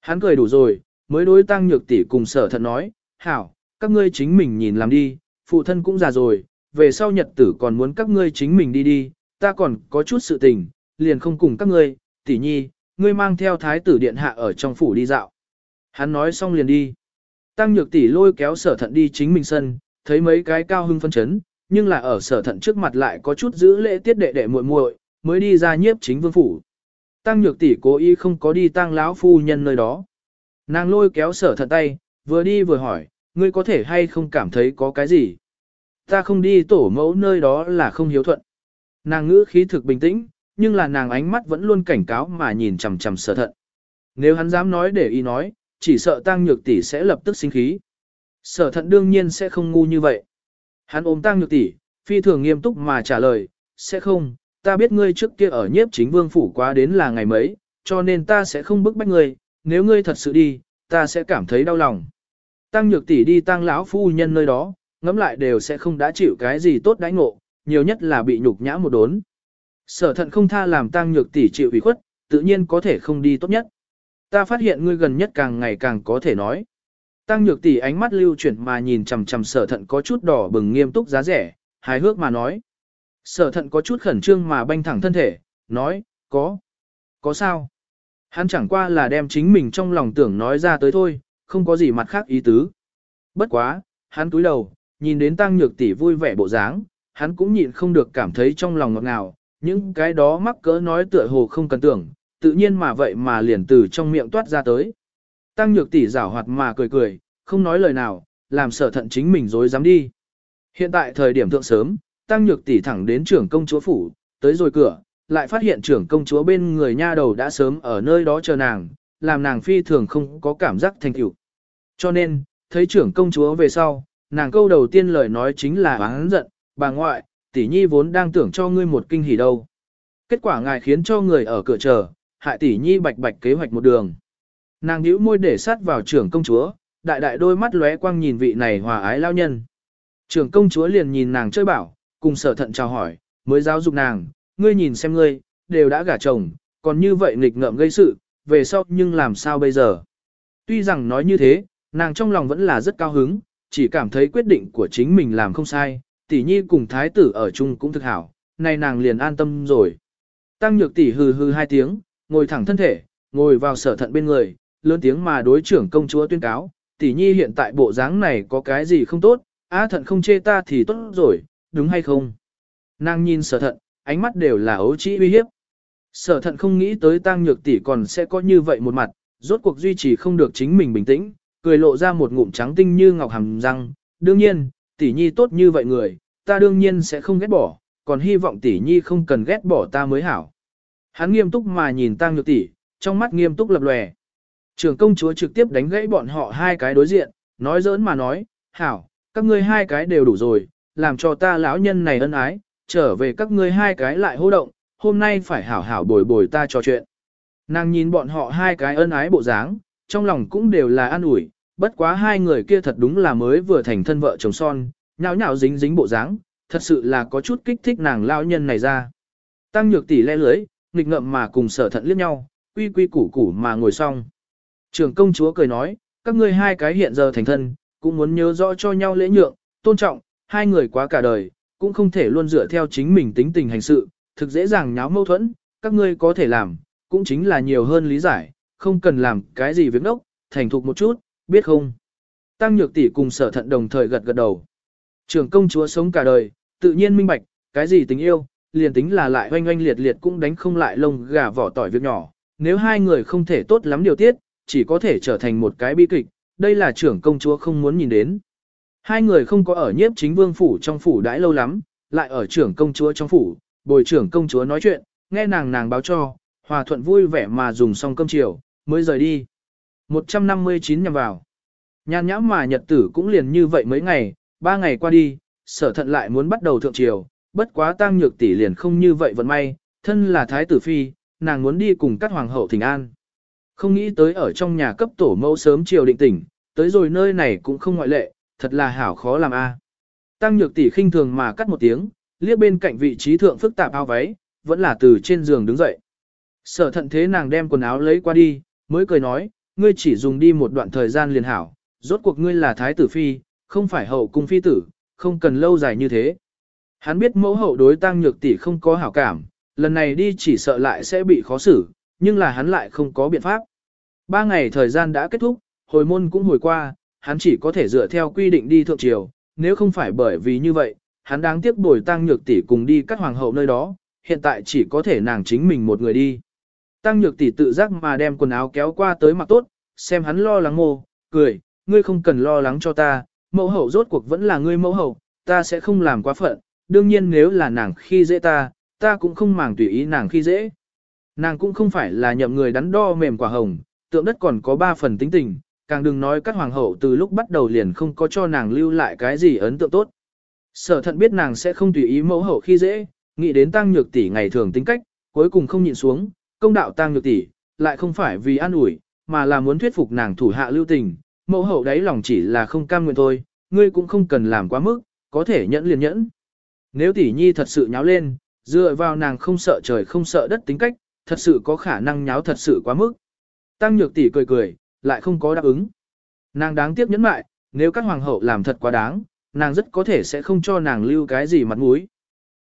Hắn cười đủ rồi, mới đối tăng nhược tỷ cùng sở thận nói, hảo, các ngươi chính mình nhìn làm đi, phụ thân cũng già rồi, về sau nhật tử còn muốn các ngươi chính mình đi đi, ta còn có chút sự tình, liền không cùng các ngươi, tỷ nhi, ngươi mang theo thái tử điện hạ ở trong phủ đi dạo. Hắn nói xong liền đi. Tăng nhược tỷ lôi kéo sở thận đi chính mình sân, thấy mấy cái cao hưng phân chấn, nhưng là ở sở thận trước mặt lại có chút giữ lễ tiết đệ đệ muội muội, mới đi ra nhiếp chính vương phủ. Tăng nhược tỷ cố ý không có đi tăng lão phu nhân nơi đó. Nàng lôi kéo sở thận tay, vừa đi vừa hỏi, ngươi có thể hay không cảm thấy có cái gì? Ta không đi tổ mẫu nơi đó là không hiếu thuận. Nàng ngữ khí thực bình tĩnh, nhưng là nàng ánh mắt vẫn luôn cảnh cáo mà nhìn chằm chằm sở thận. Nếu hắn dám nói để ý nói, chỉ sợ tăng nhược tỷ sẽ lập tức sinh khí. Sở thận đương nhiên sẽ không ngu như vậy. Hắn ôm tăng nhược tỷ, phi thường nghiêm túc mà trả lời, sẽ không, ta biết ngươi trước kia ở nhiếp chính vương phủ quá đến là ngày mấy, cho nên ta sẽ không bức bách ngươi, nếu ngươi thật sự đi, ta sẽ cảm thấy đau lòng. Tăng nhược tỷ đi tăng lão phu nhân nơi đó, ngẫm lại đều sẽ không đã chịu cái gì tốt đãi ngộ, nhiều nhất là bị nhục nhã một đốn. Sở thận không tha làm tăng nhược tỷ chịu ủy khuất, tự nhiên có thể không đi tốt nhất. Ta phát hiện ngươi gần nhất càng ngày càng có thể nói. Tăng nhược tỷ ánh mắt lưu chuyển mà nhìn chằm chằm sở thận có chút đỏ bừng nghiêm túc giá rẻ, hài hước mà nói. Sở thận có chút khẩn trương mà banh thẳng thân thể, nói, có. Có sao? Hắn chẳng qua là đem chính mình trong lòng tưởng nói ra tới thôi, không có gì mặt khác ý tứ. Bất quá, hắn túi đầu, nhìn đến tăng nhược tỷ vui vẻ bộ dáng, hắn cũng nhịn không được cảm thấy trong lòng ngọt ngào, những cái đó mắc cỡ nói tựa hồ không cần tưởng, tự nhiên mà vậy mà liền từ trong miệng toát ra tới. Tăng nhược tỷ giảo hoạt mà cười cười, không nói lời nào, làm sở thận chính mình dối dám đi. Hiện tại thời điểm thượng sớm, tăng nhược tỷ thẳng đến trưởng công chúa phủ, tới rồi cửa, lại phát hiện trưởng công chúa bên người nha đầu đã sớm ở nơi đó chờ nàng, làm nàng phi thường không có cảm giác thành tựu. Cho nên, thấy trưởng công chúa về sau, nàng câu đầu tiên lời nói chính là oán giận, bà ngoại, tỷ nhi vốn đang tưởng cho ngươi một kinh hỉ đâu. Kết quả ngài khiến cho người ở cửa chờ, hại tỷ nhi bạch bạch kế hoạch một đường. Nàng nhíu môi để sát vào trưởng công chúa, đại đại đôi mắt lóe quang nhìn vị này hòa ái lao nhân. Trưởng công chúa liền nhìn nàng chơi bảo, cùng sở thận chào hỏi, mới giáo dục nàng, ngươi nhìn xem ngươi, đều đã gả chồng, còn như vậy nghịch ngợm gây sự, về sau nhưng làm sao bây giờ. Tuy rằng nói như thế, nàng trong lòng vẫn là rất cao hứng, chỉ cảm thấy quyết định của chính mình làm không sai, tỷ nhi cùng thái tử ở chung cũng thực hảo, nay nàng liền an tâm rồi. Tăng nhược tỷ hừ hừ hai tiếng, ngồi thẳng thân thể, ngồi vào sở thận bên người, lớn tiếng mà đối trưởng công chúa tuyên cáo, tỷ nhi hiện tại bộ dáng này có cái gì không tốt, á thận không chê ta thì tốt rồi, đúng hay không? Nàng nhìn sở thận, ánh mắt đều là ấu trĩ uy hiếp. Sở thận không nghĩ tới tăng nhược tỷ còn sẽ có như vậy một mặt, rốt cuộc duy trì không được chính mình bình tĩnh, cười lộ ra một ngụm trắng tinh như ngọc hàm răng, đương nhiên, tỷ nhi tốt như vậy người, ta đương nhiên sẽ không ghét bỏ, còn hy vọng tỷ nhi không cần ghét bỏ ta mới hảo. Hắn nghiêm túc mà nhìn tăng nhược tỷ, trong mắt nghiêm túc lập lòe. Trưởng công chúa trực tiếp đánh gãy bọn họ hai cái đối diện, nói giỡn mà nói, hảo, các ngươi hai cái đều đủ rồi, làm cho ta lão nhân này ân ái, trở về các ngươi hai cái lại hô động, hôm nay phải hảo hảo bồi bồi ta trò chuyện. Nàng nhìn bọn họ hai cái ân ái bộ dáng, trong lòng cũng đều là an ủi, bất quá hai người kia thật đúng là mới vừa thành thân vợ chồng son, nhào nhào dính dính bộ dáng, thật sự là có chút kích thích nàng lão nhân này ra. Tăng nhược tỷ lẽ lưới, nghịch ngợm mà cùng sở thận liếc nhau, quy quy củ củ mà ngồi xong. Trưởng công chúa cười nói, các ngươi hai cái hiện giờ thành thân, cũng muốn nhớ rõ cho nhau lễ nhượng, tôn trọng, hai người quá cả đời, cũng không thể luôn dựa theo chính mình tính tình hành sự, thực dễ dàng nháo mâu thuẫn, các ngươi có thể làm, cũng chính là nhiều hơn lý giải, không cần làm cái gì việc đốc, thành thục một chút, biết không? Tăng nhược tỷ cùng sở thận đồng thời gật gật đầu. Trưởng công chúa sống cả đời, tự nhiên minh bạch, cái gì tình yêu, liền tính là lại oanh oanh liệt liệt cũng đánh không lại lông gà vỏ tỏi việc nhỏ. Nếu hai người không thể tốt lắm điều tiết, chỉ có thể trở thành một cái bi kịch, đây là trưởng công chúa không muốn nhìn đến. Hai người không có ở nhiếp chính vương phủ trong phủ đãi lâu lắm, lại ở trưởng công chúa trong phủ, bồi trưởng công chúa nói chuyện, nghe nàng nàng báo cho, hòa thuận vui vẻ mà dùng xong cơm chiều, mới rời đi. 159 nhằm vào. Nhàn nhãm mà nhật tử cũng liền như vậy mấy ngày, ba ngày qua đi, sở thận lại muốn bắt đầu thượng triều, bất quá tăng nhược tỷ liền không như vậy vận may, thân là thái tử phi, nàng muốn đi cùng các hoàng hậu thỉnh an. Không nghĩ tới ở trong nhà cấp tổ mẫu sớm triều định tỉnh, tới rồi nơi này cũng không ngoại lệ, thật là hảo khó làm a. À. Tăng nhược tỷ khinh thường mà cắt một tiếng, liếc bên cạnh vị trí thượng phức tạp áo váy, vẫn là từ trên giường đứng dậy. Sở thận thế nàng đem quần áo lấy qua đi, mới cười nói, ngươi chỉ dùng đi một đoạn thời gian liền hảo, rốt cuộc ngươi là thái tử phi, không phải hậu cung phi tử, không cần lâu dài như thế. Hắn biết mẫu hậu đối tăng nhược tỷ không có hảo cảm, lần này đi chỉ sợ lại sẽ bị khó xử, nhưng là hắn lại không có biện pháp. Ba ngày thời gian đã kết thúc, hồi môn cũng hồi qua, hắn chỉ có thể dựa theo quy định đi thượng triều, nếu không phải bởi vì như vậy, hắn đáng tiếc bồi tăng nhược tỷ cùng đi các hoàng hậu nơi đó, hiện tại chỉ có thể nàng chính mình một người đi. Tăng nhược tỷ tự giác mà đem quần áo kéo qua tới mặc tốt, xem hắn lo lắng mồ, cười, ngươi không cần lo lắng cho ta, mẫu hậu rốt cuộc vẫn là ngươi mẫu hậu, ta sẽ không làm quá phận, đương nhiên nếu là nàng khi dễ ta, ta cũng không màng tùy ý nàng khi dễ. Nàng cũng không phải là nhậm người đắn đo mềm quả hồng, tượng đất còn có ba phần tính tình, càng đừng nói các hoàng hậu từ lúc bắt đầu liền không có cho nàng lưu lại cái gì ấn tượng tốt. Sở thận biết nàng sẽ không tùy ý mẫu hậu khi dễ, nghĩ đến tăng nhược tỷ ngày thường tính cách, cuối cùng không nhịn xuống, công đạo tăng nhược tỷ, lại không phải vì an ủi, mà là muốn thuyết phục nàng thủ hạ lưu tình, mẫu hậu đấy lòng chỉ là không cam nguyện thôi, ngươi cũng không cần làm quá mức, có thể nhẫn liền nhẫn. Nếu tỷ nhi thật sự nháo lên, dựa vào nàng không sợ trời không sợ đất tính cách, thật sự có khả năng nháo thật sự quá mức. Tăng nhược tỷ cười cười, lại không có đáp ứng. Nàng đáng tiếc nhẫn mại, nếu các hoàng hậu làm thật quá đáng, nàng rất có thể sẽ không cho nàng lưu cái gì mặt mũi.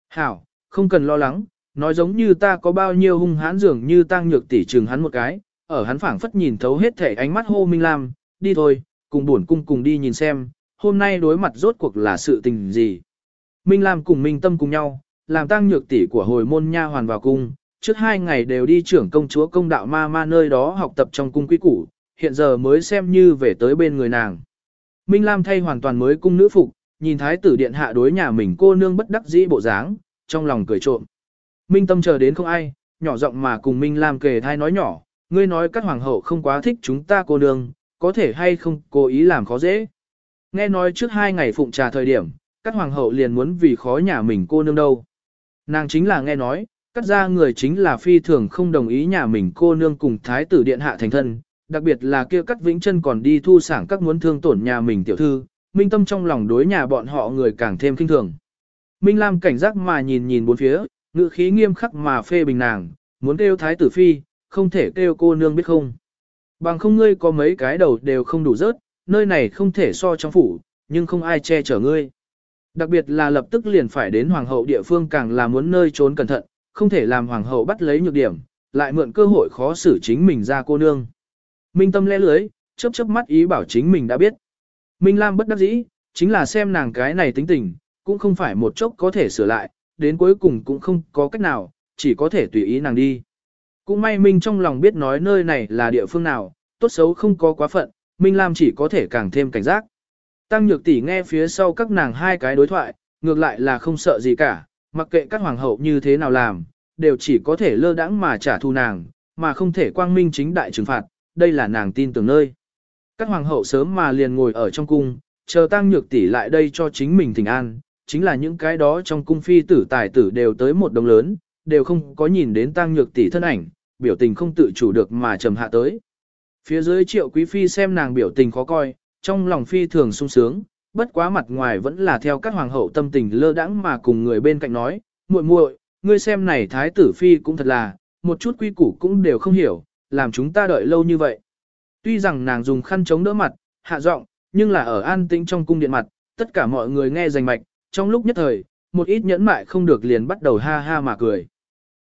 Hảo, không cần lo lắng, nói giống như ta có bao nhiêu hung hãn dường như tăng nhược tỷ trừng hắn một cái, ở hắn phảng phất nhìn thấu hết thể ánh mắt hô Minh Lam, đi thôi, cùng buồn cung cùng đi nhìn xem, hôm nay đối mặt rốt cuộc là sự tình gì. Minh Lam cùng Minh Tâm cùng nhau, làm tăng nhược tỷ của hồi môn nha hoàn vào cung, trước hai ngày đều đi trưởng công chúa công đạo ma ma nơi đó học tập trong cung quý củ, hiện giờ mới xem như về tới bên người nàng. Minh Lam thay hoàn toàn mới cung nữ phục, nhìn thái tử điện hạ đối nhà mình cô nương bất đắc dĩ bộ dáng, trong lòng cười trộm. Minh Tâm chờ đến không ai, nhỏ giọng mà cùng Minh Lam kể thai nói nhỏ, ngươi nói các hoàng hậu không quá thích chúng ta cô nương, có thể hay không cố ý làm khó dễ. Nghe nói trước hai ngày phụng trà thời điểm, các hoàng hậu liền muốn vì khó nhà mình cô nương đâu. Nàng chính là nghe nói, cắt ra người chính là phi thường không đồng ý nhà mình cô nương cùng thái tử điện hạ thành thân, Đặc biệt là kia cắt vĩnh chân còn đi thu sảng các muốn thương tổn nhà mình tiểu thư, Minh Tâm trong lòng đối nhà bọn họ người càng thêm kinh thường. Minh Lam cảnh giác mà nhìn nhìn bốn phía, ngữ khí nghiêm khắc mà phê bình nàng, muốn kêu thái tử phi, không thể kêu cô nương biết không. Bằng không ngươi có mấy cái đầu đều không đủ rớt, nơi này không thể so trong phủ, nhưng không ai che chở ngươi. Đặc biệt là lập tức liền phải đến hoàng hậu địa phương càng là muốn nơi trốn cẩn thận, không thể làm hoàng hậu bắt lấy nhược điểm, lại mượn cơ hội khó xử chính mình ra cô nương. Minh tâm lẽ lưới, chớp chớp mắt ý bảo chính mình đã biết. Minh Lam bất đắc dĩ, chính là xem nàng cái này tính tình, cũng không phải một chốc có thể sửa lại, đến cuối cùng cũng không có cách nào, chỉ có thể tùy ý nàng đi. Cũng may Minh trong lòng biết nói nơi này là địa phương nào, tốt xấu không có quá phận, Minh Lam chỉ có thể càng thêm cảnh giác. Tăng Nhược Tỷ nghe phía sau các nàng hai cái đối thoại, ngược lại là không sợ gì cả, mặc kệ các hoàng hậu như thế nào làm, đều chỉ có thể lơ đãng mà trả thù nàng, mà không thể quang minh chính đại trừng phạt, đây là nàng tin tưởng nơi. Các hoàng hậu sớm mà liền ngồi ở trong cung, chờ Tăng Nhược Tỷ lại đây cho chính mình thỉnh an, chính là những cái đó trong cung phi tử tài tử đều tới một đồng lớn, đều không có nhìn đến Tăng Nhược Tỷ thân ảnh, biểu tình không tự chủ được mà trầm hạ tới. Phía dưới triệu quý phi xem nàng biểu tình khó coi, trong lòng phi thường sung sướng, bất quá mặt ngoài vẫn là theo các hoàng hậu tâm tình lơ đãng mà cùng người bên cạnh nói, muội muội, ngươi xem này thái tử phi cũng thật là, một chút quy củ cũng đều không hiểu, làm chúng ta đợi lâu như vậy. Tuy rằng nàng dùng khăn chống đỡ mặt, hạ giọng, nhưng là ở an tĩnh trong cung điện mặt, tất cả mọi người nghe rành mạch, trong lúc nhất thời, một ít nhẫn mại không được liền bắt đầu ha ha mà cười.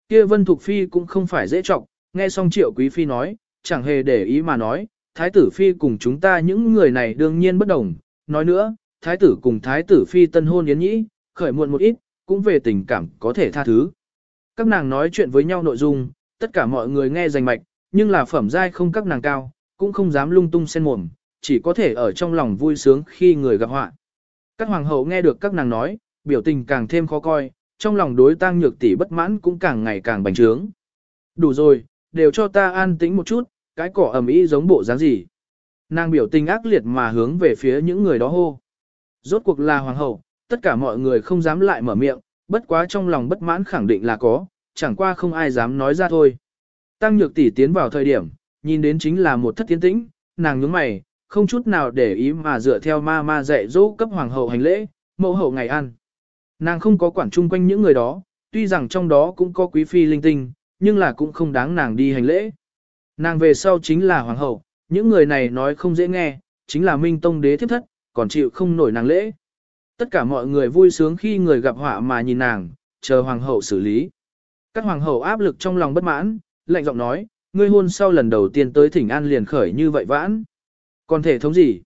Kia Vân Thục Phi cũng không phải dễ trọng, nghe xong triệu quý phi nói, chẳng hề để ý mà nói, thái tử phi cùng chúng ta những người này đương nhiên bất đồng. Nói nữa, thái tử cùng thái tử phi tân hôn yến nhĩ, khởi muộn một ít, cũng về tình cảm có thể tha thứ. Các nàng nói chuyện với nhau nội dung, tất cả mọi người nghe rành mạch, nhưng là phẩm giai không các nàng cao, cũng không dám lung tung xen mồm, chỉ có thể ở trong lòng vui sướng khi người gặp họa. Các hoàng hậu nghe được các nàng nói, biểu tình càng thêm khó coi, trong lòng đối Tang nhược tỷ bất mãn cũng càng ngày càng bành trướng. Đủ rồi, đều cho ta an tĩnh một chút, cái cỏ ẩm ý giống bộ dáng gì. Nàng biểu tình ác liệt mà hướng về phía những người đó hô. Rốt cuộc là hoàng hậu, tất cả mọi người không dám lại mở miệng, bất quá trong lòng bất mãn khẳng định là có, chẳng qua không ai dám nói ra thôi. Tăng nhược tỷ tiến vào thời điểm, nhìn đến chính là một thất tiến tĩnh, nàng nhướng mày, không chút nào để ý mà dựa theo ma ma dạy dỗ cấp hoàng hậu hành lễ, mẫu hậu ngày ăn. Nàng không có quản chung quanh những người đó, tuy rằng trong đó cũng có quý phi linh tinh, nhưng là cũng không đáng nàng đi hành lễ. Nàng về sau chính là hoàng hậu, những người này nói không dễ nghe, chính là minh tông đế thiếp thất, còn chịu không nổi nàng lễ. Tất cả mọi người vui sướng khi người gặp họa mà nhìn nàng, chờ hoàng hậu xử lý. Các hoàng hậu áp lực trong lòng bất mãn, lạnh giọng nói, ngươi hôn sau lần đầu tiên tới thỉnh an liền khởi như vậy vãn. Còn thể thống gì?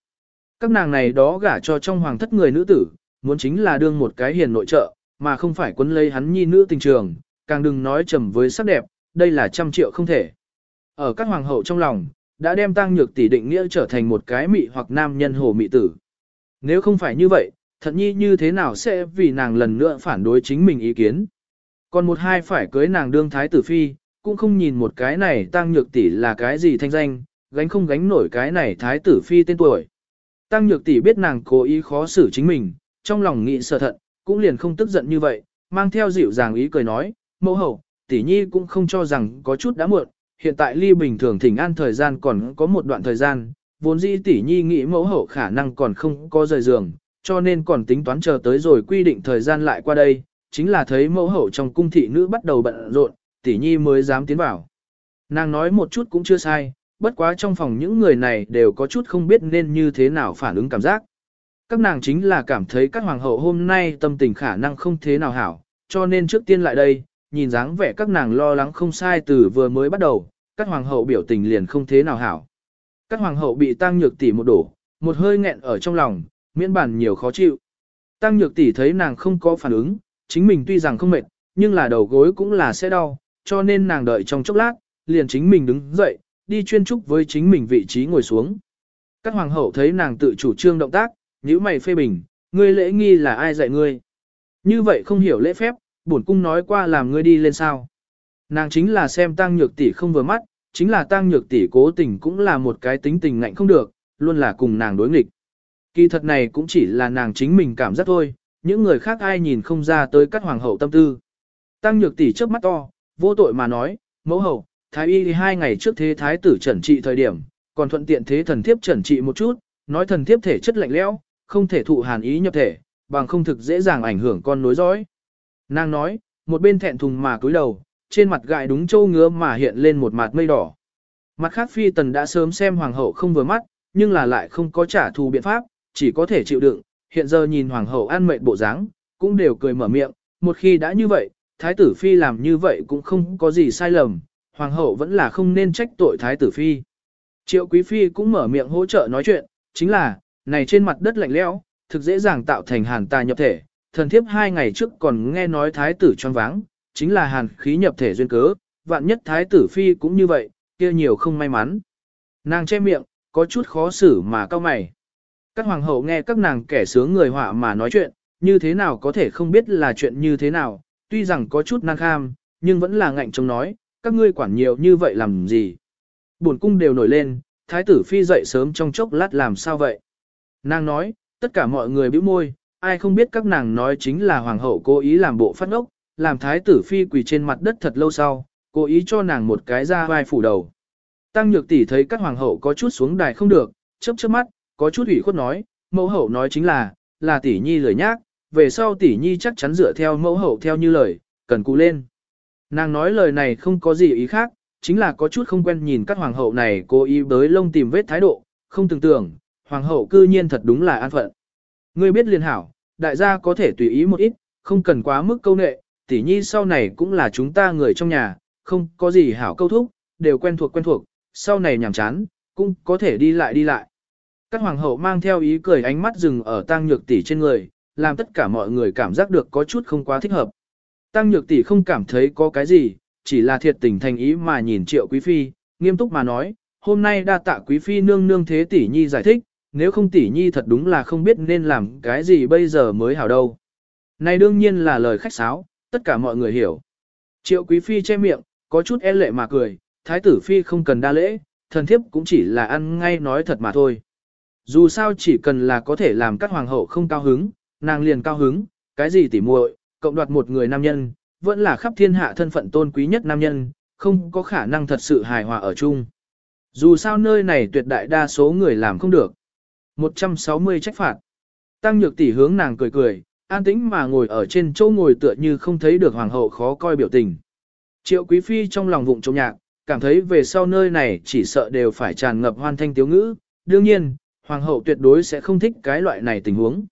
Các nàng này đó gả cho trong hoàng thất người nữ tử, muốn chính là đương một cái hiền nội trợ, mà không phải quấn lấy hắn nhi nữ tình trường, càng đừng nói trầm với sắc đẹp, đây là trăm triệu không thể. Ở các hoàng hậu trong lòng, đã đem tăng nhược tỷ định nghĩa trở thành một cái mị hoặc nam nhân hồ mị tử. Nếu không phải như vậy, thật nhi như thế nào sẽ vì nàng lần nữa phản đối chính mình ý kiến. Còn một hai phải cưới nàng đương thái tử phi, cũng không nhìn một cái này tăng nhược tỷ là cái gì thanh danh, gánh không gánh nổi cái này thái tử phi tên tuổi. Tăng nhược tỷ biết nàng cố ý khó xử chính mình, trong lòng nghĩ sợ thận, cũng liền không tức giận như vậy, mang theo dịu dàng ý cười nói, mẫu hậu, tỷ nhi cũng không cho rằng có chút đã muộn, hiện tại ly bình thường thỉnh an thời gian còn có một đoạn thời gian, vốn dĩ tỷ nhi nghĩ mẫu hậu khả năng còn không có rời giường, cho nên còn tính toán chờ tới rồi quy định thời gian lại qua đây, chính là thấy mẫu hậu trong cung thị nữ bắt đầu bận rộn, tỷ nhi mới dám tiến vào. Nàng nói một chút cũng chưa sai, bất quá trong phòng những người này đều có chút không biết nên như thế nào phản ứng cảm giác. Các nàng chính là cảm thấy các hoàng hậu hôm nay tâm tình khả năng không thế nào hảo, cho nên trước tiên lại đây, nhìn dáng vẻ các nàng lo lắng không sai từ vừa mới bắt đầu, các hoàng hậu biểu tình liền không thế nào hảo. Các hoàng hậu bị tăng nhược tỷ một đổ, một hơi nghẹn ở trong lòng, miễn bản nhiều khó chịu. Tăng nhược tỷ thấy nàng không có phản ứng, chính mình tuy rằng không mệt, nhưng là đầu gối cũng là sẽ đau, cho nên nàng đợi trong chốc lát, liền chính mình đứng dậy, đi chuyên trúc với chính mình vị trí ngồi xuống. Các hoàng hậu thấy nàng tự chủ trương động tác, nhíu mày phê bình, ngươi lễ nghi là ai dạy ngươi? Như vậy không hiểu lễ phép, bổn cung nói qua làm ngươi đi lên sao? Nàng chính là xem tăng nhược tỷ không vừa mắt, chính là tăng nhược tỷ cố tình cũng là một cái tính tình ngạnh không được, luôn là cùng nàng đối nghịch. Kỳ thật này cũng chỉ là nàng chính mình cảm giác thôi, những người khác ai nhìn không ra tới các hoàng hậu tâm tư. Tăng nhược tỷ chớp mắt to, vô tội mà nói, mẫu hậu, thái y hai ngày trước thế thái tử trần trị thời điểm, còn thuận tiện thế thần thiếp chẩn trị một chút, nói thần thiếp thể chất lạnh lẽo, không thể thụ hàn ý nhập thể, bằng không thực dễ dàng ảnh hưởng con nối dõi. Nàng nói, một bên thẹn thùng mà cúi đầu, trên mặt gại đúng châu ngứa mà hiện lên một mặt mây đỏ. Mặt khác phi tần đã sớm xem hoàng hậu không vừa mắt, nhưng là lại không có trả thù biện pháp, chỉ có thể chịu đựng, hiện giờ nhìn hoàng hậu an mệt bộ dáng, cũng đều cười mở miệng, một khi đã như vậy, thái tử phi làm như vậy cũng không có gì sai lầm, hoàng hậu vẫn là không nên trách tội thái tử phi. Triệu quý phi cũng mở miệng hỗ trợ nói chuyện, chính là, này trên mặt đất lạnh lẽo, thực dễ dàng tạo thành hàn tà nhập thể, thần thiếp hai ngày trước còn nghe nói thái tử choáng váng, chính là hàn khí nhập thể duyên cớ, vạn nhất thái tử phi cũng như vậy, kia nhiều không may mắn. Nàng che miệng, có chút khó xử mà cao mày. Các hoàng hậu nghe các nàng kẻ sướng người họa mà nói chuyện, như thế nào có thể không biết là chuyện như thế nào, tuy rằng có chút năng kham, nhưng vẫn là ngạnh chống nói, các ngươi quản nhiều như vậy làm gì. Buồn cung đều nổi lên, thái tử phi dậy sớm trong chốc lát làm sao vậy. Nàng nói, tất cả mọi người bĩu môi, ai không biết các nàng nói chính là hoàng hậu cố ý làm bộ phát ốc, làm thái tử phi quỳ trên mặt đất thật lâu sau, cố ý cho nàng một cái ra vai phủ đầu. Tăng nhược tỷ thấy các hoàng hậu có chút xuống đài không được, chớp chớp mắt, có chút ủy khuất nói, mẫu hậu nói chính là, là tỷ nhi lời nhác, về sau tỷ nhi chắc chắn dựa theo mẫu hậu theo như lời, cần cù lên. Nàng nói lời này không có gì ý khác, chính là có chút không quen nhìn các hoàng hậu này cố ý bới lông tìm vết thái độ, không tưởng tưởng, hoàng hậu cư nhiên thật đúng là an phận. Ngươi biết liền hảo, đại gia có thể tùy ý một ít, không cần quá mức câu nệ, tỷ nhi sau này cũng là chúng ta người trong nhà, không có gì hảo câu thúc, đều quen thuộc quen thuộc, sau này nhàm chán, cũng có thể đi lại đi lại. Các hoàng hậu mang theo ý cười ánh mắt dừng ở tang nhược tỷ trên người, làm tất cả mọi người cảm giác được có chút không quá thích hợp. Tăng nhược tỷ không cảm thấy có cái gì, chỉ là thiệt tình thành ý mà nhìn triệu quý phi, nghiêm túc mà nói, hôm nay đa tạ quý phi nương nương thế tỷ nhi giải thích, nếu không tỷ nhi thật đúng là không biết nên làm cái gì bây giờ mới hảo đâu. Này đương nhiên là lời khách sáo, tất cả mọi người hiểu. Triệu quý phi che miệng, có chút e lệ mà cười, thái tử phi không cần đa lễ, thần thiếp cũng chỉ là ăn ngay nói thật mà thôi. Dù sao chỉ cần là có thể làm các hoàng hậu không cao hứng, nàng liền cao hứng, cái gì tỉ muội, cộng đoạt một người nam nhân, vẫn là khắp thiên hạ thân phận tôn quý nhất nam nhân, không có khả năng thật sự hài hòa ở chung. Dù sao nơi này tuyệt đại đa số người làm không được. 160 trách phạt. Tăng nhược tỷ hướng nàng cười cười, an tĩnh mà ngồi ở trên chỗ ngồi tựa như không thấy được hoàng hậu khó coi biểu tình. Triệu quý phi trong lòng vụng trông nhạc, cảm thấy về sau nơi này chỉ sợ đều phải tràn ngập hoan thanh tiếu ngữ. Đương nhiên, hoàng hậu tuyệt đối sẽ không thích cái loại này tình huống.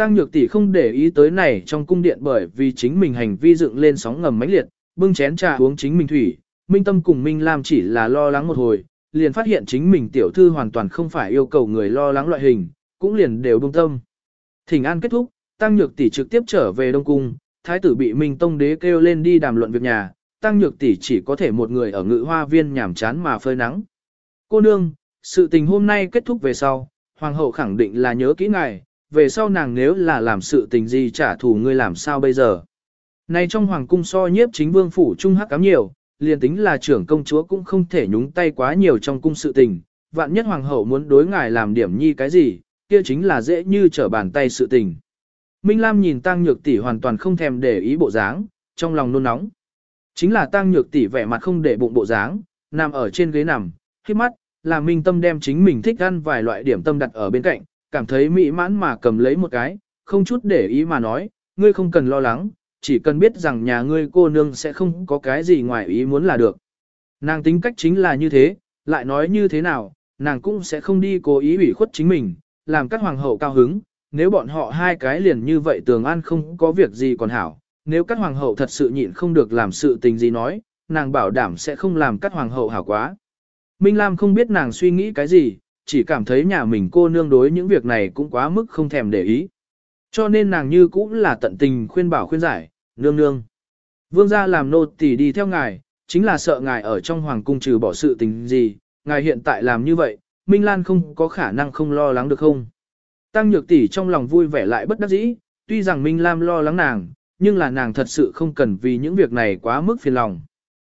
Tăng nhược tỷ không để ý tới này trong cung điện bởi vì chính mình hành vi dựng lên sóng ngầm mãnh liệt, bưng chén trà uống chính mình thủy, Minh Tâm cùng Minh Lam chỉ là lo lắng một hồi, liền phát hiện chính mình tiểu thư hoàn toàn không phải yêu cầu người lo lắng loại hình, cũng liền đều buông tâm. Thỉnh an kết thúc, Tăng Nhược tỷ trực tiếp trở về Đông cung, thái tử bị Minh Tông đế kêu lên đi đàm luận việc nhà, Tăng Nhược tỷ chỉ có thể một người ở ngự hoa viên nhảm chán mà phơi nắng. Cô nương, sự tình hôm nay kết thúc về sau, hoàng hậu khẳng định là nhớ kỹ ngài, về sau nàng nếu là làm sự tình gì trả thù ngươi làm sao bây giờ. Này trong hoàng cung so nhiếp chính vương phủ trung hắc cám nhiều, liền tính là trưởng công chúa cũng không thể nhúng tay quá nhiều trong cung sự tình, vạn nhất hoàng hậu muốn đối ngài làm điểm nhi cái gì, kia chính là dễ như trở bàn tay sự tình. Minh Lam nhìn Tăng Nhược tỷ hoàn toàn không thèm để ý bộ dáng, trong lòng nôn nóng. Chính là Tăng Nhược tỷ vẻ mặt không để bụng bộ dáng, nằm ở trên ghế nằm, khi mắt, là Minh Tâm đem chính mình thích ăn vài loại điểm tâm đặt ở bên cạnh, cảm thấy mỹ mãn mà cầm lấy một cái, không chút để ý mà nói, ngươi không cần lo lắng, chỉ cần biết rằng nhà ngươi cô nương sẽ không có cái gì ngoài ý muốn là được. Nàng tính cách chính là như thế, lại nói như thế nào, nàng cũng sẽ không đi cố ý ủy khuất chính mình, làm các hoàng hậu cao hứng, nếu bọn họ hai cái liền như vậy tường an không có việc gì còn hảo, nếu các hoàng hậu thật sự nhịn không được làm sự tình gì nói, nàng bảo đảm sẽ không làm các hoàng hậu hảo quá. Minh Lam không biết nàng suy nghĩ cái gì, chỉ cảm thấy nhà mình cô nương đối những việc này cũng quá mức không thèm để ý. Cho nên nàng như cũng là tận tình khuyên bảo khuyên giải, nương nương. Vương gia làm nô tỳ đi theo ngài, chính là sợ ngài ở trong hoàng cung trừ bỏ sự tình gì, ngài hiện tại làm như vậy, Minh Lan không có khả năng không lo lắng được không. Tăng nhược tỷ trong lòng vui vẻ lại bất đắc dĩ, tuy rằng Minh Lam lo lắng nàng, nhưng là nàng thật sự không cần vì những việc này quá mức phiền lòng.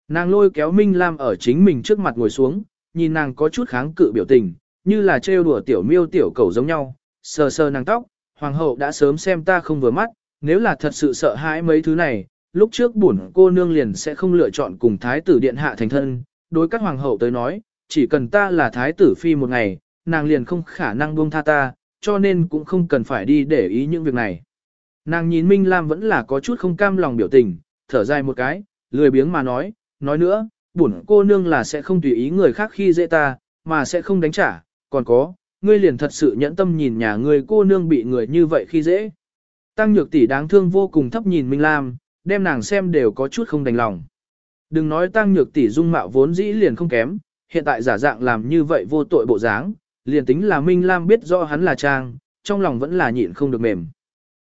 Nàng lôi kéo Minh Lam ở chính mình trước mặt ngồi xuống, nhìn nàng có chút kháng cự biểu tình, như là trêu đùa tiểu miêu tiểu cầu giống nhau, sờ sờ nàng tóc, hoàng hậu đã sớm xem ta không vừa mắt, nếu là thật sự sợ hãi mấy thứ này, lúc trước bổn cô nương liền sẽ không lựa chọn cùng thái tử điện hạ thành thân, đối các hoàng hậu tới nói, chỉ cần ta là thái tử phi một ngày, nàng liền không khả năng buông tha ta, cho nên cũng không cần phải đi để ý những việc này. Nàng nhìn Minh Lam vẫn là có chút không cam lòng biểu tình, thở dài một cái, lười biếng mà nói, nói nữa, bổn cô nương là sẽ không tùy ý người khác khi dễ ta, mà sẽ không đánh trả, còn có, ngươi liền thật sự nhẫn tâm nhìn nhà ngươi cô nương bị người như vậy khi dễ. Tăng nhược tỷ đáng thương vô cùng thấp nhìn Minh Lam, đem nàng xem đều có chút không đành lòng. Đừng nói tăng nhược tỷ dung mạo vốn dĩ liền không kém, hiện tại giả dạng làm như vậy vô tội bộ dáng, liền tính là Minh Lam biết rõ hắn là trang, trong lòng vẫn là nhịn không được mềm.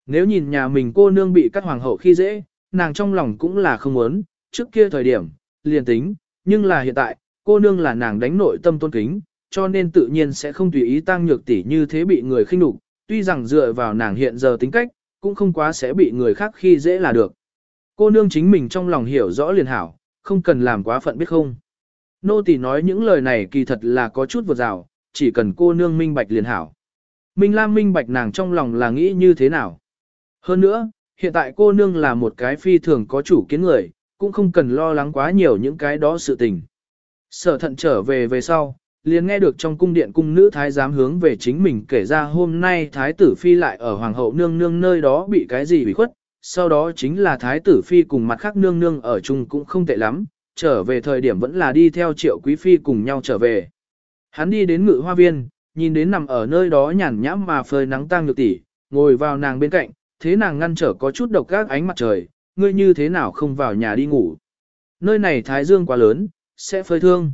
Nếu nhìn nhà mình cô nương bị các hoàng hậu khi dễ, nàng trong lòng cũng là không muốn, trước kia thời điểm, liền tính, nhưng là hiện tại, cô nương là nàng đánh nội tâm tôn kính, cho nên tự nhiên sẽ không tùy ý tăng nhược tỷ như thế bị người khinh nhục, tuy rằng dựa vào nàng hiện giờ tính cách, cũng không quá sẽ bị người khác khi dễ là được. Cô nương chính mình trong lòng hiểu rõ liền hảo, không cần làm quá phận biết không. Nô tỳ nói những lời này kỳ thật là có chút vượt rào, chỉ cần cô nương minh bạch liền hảo. Minh Lam minh bạch nàng trong lòng là nghĩ như thế nào. Hơn nữa, hiện tại cô nương là một cái phi thường có chủ kiến người, cũng không cần lo lắng quá nhiều những cái đó sự tình. Sở thận trở về về sau, liền nghe được trong cung điện cung nữ thái giám hướng về chính mình kể ra hôm nay thái tử phi lại ở hoàng hậu nương nương nơi đó bị cái gì bị khuất, sau đó chính là thái tử phi cùng mặt khác nương nương ở chung cũng không tệ lắm, trở về thời điểm vẫn là đi theo triệu quý phi cùng nhau trở về. Hắn đi đến ngự hoa viên, nhìn đến nằm ở nơi đó nhàn nhãm mà phơi nắng tang nhược tỷ, ngồi vào nàng bên cạnh, thế nàng ngăn trở có chút độc các ánh mặt trời, ngươi như thế nào không vào nhà đi ngủ. Nơi này thái dương quá lớn, sẽ phơi thương.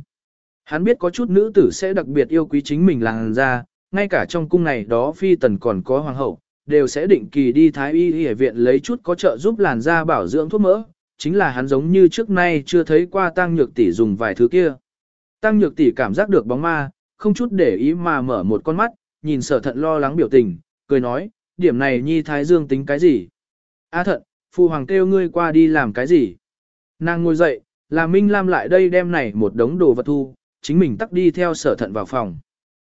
Hắn biết có chút nữ tử sẽ đặc biệt yêu quý chính mình làng ra, ngay cả trong cung này đó phi tần còn có hoàng hậu, đều sẽ định kỳ đi thái y y viện lấy chút có trợ giúp làn da bảo dưỡng thuốc mỡ, chính là hắn giống như trước nay chưa thấy qua tăng nhược tỷ dùng vài thứ kia. Tăng nhược tỷ cảm giác được bóng ma, không chút để ý mà mở một con mắt, nhìn sở thận lo lắng biểu tình, cười nói, điểm này nhi thái dương tính cái gì? A thận, phu hoàng kêu ngươi qua đi làm cái gì? Nàng ngồi dậy, là Minh Lam lại đây đem này một đống đồ vật thu, chính mình tắt đi theo sở thận vào phòng.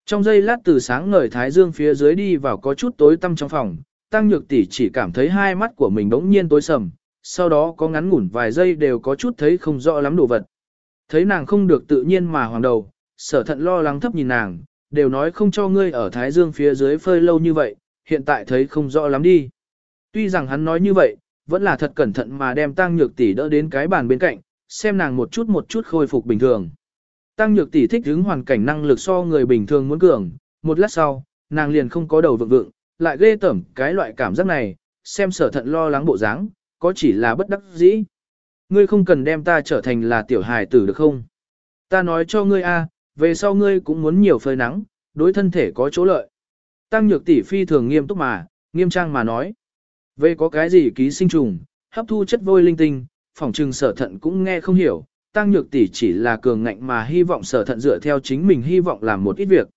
Trong giây lát từ sáng ngời thái dương phía dưới đi vào có chút tối tăm trong phòng, tăng nhược tỷ chỉ cảm thấy hai mắt của mình bỗng nhiên tối sầm, sau đó có ngắn ngủn vài giây đều có chút thấy không rõ lắm đồ vật. Thấy nàng không được tự nhiên mà hoàng đầu, sở thận lo lắng thấp nhìn nàng, đều nói không cho ngươi ở thái dương phía dưới phơi lâu như vậy, hiện tại thấy không rõ lắm đi. Tuy rằng hắn nói như vậy, vẫn là thật cẩn thận mà đem tăng nhược tỷ đỡ đến cái bàn bên cạnh, xem nàng một chút một chút khôi phục bình thường. Tăng nhược tỷ thích ứng hoàn cảnh năng lực so người bình thường muốn cường, một lát sau, nàng liền không có đầu vượng vượng, lại ghê tởm cái loại cảm giác này, xem sở thận lo lắng bộ dáng, có chỉ là bất đắc dĩ. Ngươi không cần đem ta trở thành là tiểu hài tử được không? Ta nói cho ngươi a, về sau ngươi cũng muốn nhiều phơi nắng, đối thân thể có chỗ lợi. Tăng nhược tỷ phi thường nghiêm túc mà, nghiêm trang mà nói. Về có cái gì ký sinh trùng, hấp thu chất vôi linh tinh, phỏng trừng sở thận cũng nghe không hiểu, tăng nhược tỷ chỉ là cường ngạnh mà hy vọng sở thận dựa theo chính mình hy vọng làm một ít việc.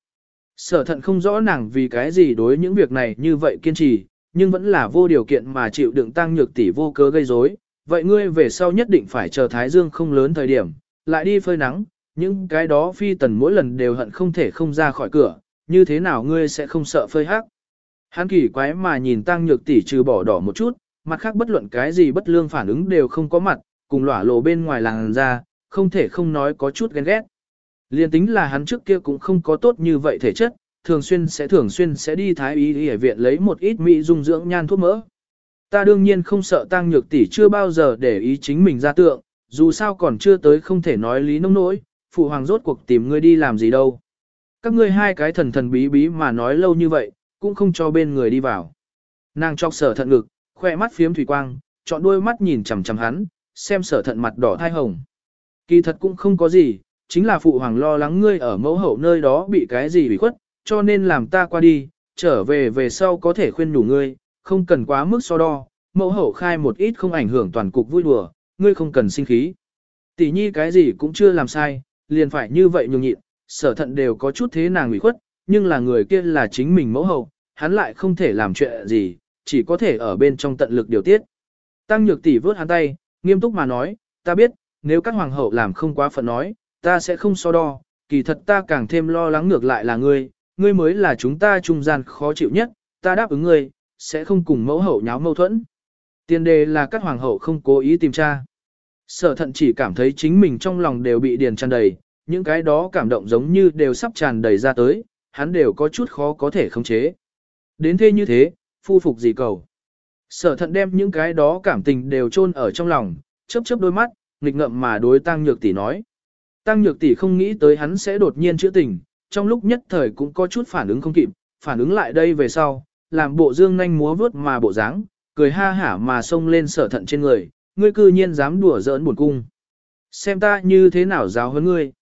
Sở thận không rõ nàng vì cái gì đối những việc này như vậy kiên trì, nhưng vẫn là vô điều kiện mà chịu đựng tăng nhược tỷ vô cớ gây rối. Vậy ngươi về sau nhất định phải chờ thái dương không lớn thời điểm, lại đi phơi nắng, những cái đó phi tần mỗi lần đều hận không thể không ra khỏi cửa, như thế nào ngươi sẽ không sợ phơi hắc. Hắn kỳ quái mà nhìn tăng nhược tỷ trừ bỏ đỏ một chút, mặt khác bất luận cái gì bất lương phản ứng đều không có mặt, cùng lỏa lộ bên ngoài làng ra, không thể không nói có chút ghen ghét. Liên tính là hắn trước kia cũng không có tốt như vậy thể chất, thường xuyên sẽ thường xuyên sẽ đi thái y y viện lấy một ít mỹ dung dưỡng nhan thuốc mỡ. Ta đương nhiên không sợ tăng nhược tỷ chưa bao giờ để ý chính mình ra tượng, dù sao còn chưa tới không thể nói lý nông nỗi, phụ hoàng rốt cuộc tìm ngươi đi làm gì đâu. Các ngươi hai cái thần thần bí bí mà nói lâu như vậy, cũng không cho bên người đi vào. Nàng chọc sở thận ngực, khoe mắt phiếm thủy quang, chọn đôi mắt nhìn chằm chằm hắn, xem sở thận mặt đỏ thai hồng. Kỳ thật cũng không có gì, chính là phụ hoàng lo lắng ngươi ở mẫu hậu nơi đó bị cái gì bị khuất, cho nên làm ta qua đi, trở về về sau có thể khuyên đủ ngươi, không cần quá mức so đo, mẫu hậu khai một ít không ảnh hưởng toàn cục vui đùa, ngươi không cần sinh khí. Tỷ nhi cái gì cũng chưa làm sai, liền phải như vậy nhường nhịn, sở thận đều có chút thế nàng ủy khuất, nhưng là người kia là chính mình mẫu hậu, hắn lại không thể làm chuyện gì, chỉ có thể ở bên trong tận lực điều tiết. Tăng nhược tỷ vớt hắn tay, nghiêm túc mà nói, ta biết, nếu các hoàng hậu làm không quá phận nói, ta sẽ không so đo, kỳ thật ta càng thêm lo lắng ngược lại là ngươi, ngươi mới là chúng ta trung gian khó chịu nhất, ta đáp ứng ngươi, sẽ không cùng mẫu hậu nháo mâu thuẫn. Tiên đề là các hoàng hậu không cố ý tìm tra. Sở thận chỉ cảm thấy chính mình trong lòng đều bị điền tràn đầy, những cái đó cảm động giống như đều sắp tràn đầy ra tới, hắn đều có chút khó có thể khống chế. Đến thế như thế, phu phục gì cầu. Sở thận đem những cái đó cảm tình đều chôn ở trong lòng, chớp chớp đôi mắt, nghịch ngậm mà đối tăng nhược tỷ nói. Tăng nhược tỷ không nghĩ tới hắn sẽ đột nhiên chữa tình, trong lúc nhất thời cũng có chút phản ứng không kịp, phản ứng lại đây về sau, làm bộ dương nhanh múa vướt mà bộ dáng, cười ha hả mà xông lên sở thận trên người, ngươi cư nhiên dám đùa giỡn buồn cung. Xem ta như thế nào giáo huấn ngươi.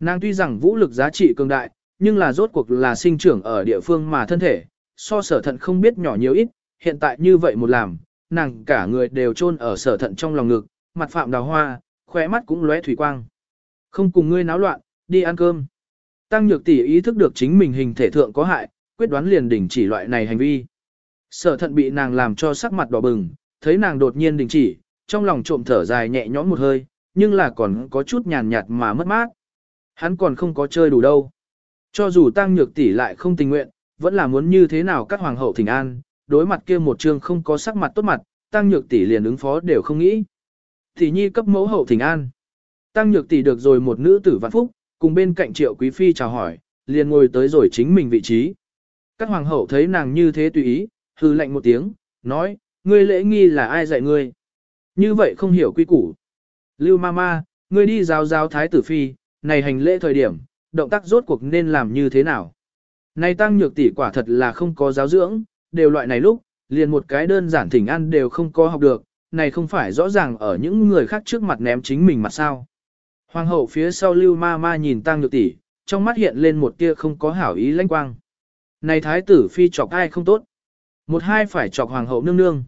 Nàng tuy rằng vũ lực giá trị cường đại, nhưng là rốt cuộc là sinh trưởng ở địa phương mà thân thể, so sở thận không biết nhỏ nhiều ít, hiện tại như vậy một làm, nàng cả người đều chôn ở sở thận trong lòng ngực, mặt phạm đào hoa, khóe mắt cũng lóe thủy quang. Không cùng ngươi náo loạn, đi ăn cơm. Tăng nhược tỷ ý thức được chính mình hình thể thượng có hại, quyết đoán liền đình chỉ loại này hành vi. Sở thận bị nàng làm cho sắc mặt đỏ bừng, thấy nàng đột nhiên đình chỉ, trong lòng trộm thở dài nhẹ nhõm một hơi, nhưng là còn có chút nhàn nhạt mà mất mát. Hắn còn không có chơi đủ đâu. Cho dù tăng nhược tỷ lại không tình nguyện, vẫn là muốn như thế nào các hoàng hậu thỉnh an, đối mặt kia một chương không có sắc mặt tốt mặt, tăng nhược tỷ liền ứng phó đều không nghĩ. Tỷ nhi cấp mẫu hậu thỉnh an. Tăng nhược tỷ được rồi một nữ tử vạn phúc, cùng bên cạnh triệu quý phi chào hỏi, liền ngồi tới rồi chính mình vị trí. Các hoàng hậu thấy nàng như thế tùy ý, hư lệnh một tiếng, nói, ngươi lễ nghi là ai dạy ngươi? Như vậy không hiểu quy củ. Lưu Mama, ngươi đi giáo giáo thái tử phi, này hành lễ thời điểm, động tác rốt cuộc nên làm như thế nào? Này tăng nhược tỷ quả thật là không có giáo dưỡng, đều loại này lúc, liền một cái đơn giản thỉnh ăn đều không có học được, này không phải rõ ràng ở những người khác trước mặt ném chính mình mặt sao. Hoàng hậu phía sau lưu ma ma nhìn tăng nhược tỷ, trong mắt hiện lên một tia không có hảo ý lãnh quang. Này thái tử phi chọc ai không tốt. Một hai phải chọc hoàng hậu nương nương.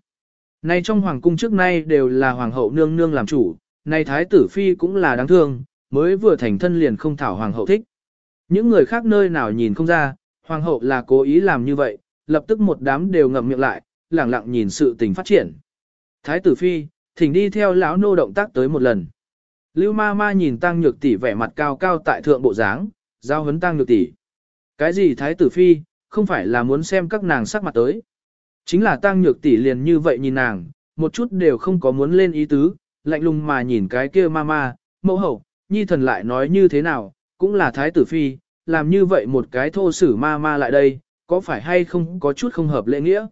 Này trong hoàng cung trước nay đều là hoàng hậu nương nương làm chủ, này thái tử phi cũng là đáng thương, mới vừa thành thân liền không thảo hoàng hậu thích. Những người khác nơi nào nhìn không ra, hoàng hậu là cố ý làm như vậy, lập tức một đám đều ngậm miệng lại, lẳng lặng nhìn sự tình phát triển. Thái tử phi, thỉnh đi theo lão nô động tác tới một lần. Lưu ma ma nhìn tăng nhược tỷ vẻ mặt cao cao tại thượng bộ dáng, giao hấn tăng nhược tỷ. Cái gì thái tử phi, không phải là muốn xem các nàng sắc mặt tới. Chính là tăng nhược tỷ liền như vậy nhìn nàng, một chút đều không có muốn lên ý tứ, lạnh lùng mà nhìn cái kia ma ma, mẫu hậu, nhi thần lại nói như thế nào, cũng là thái tử phi, làm như vậy một cái thô sử ma ma lại đây, có phải hay không có chút không hợp lễ nghĩa.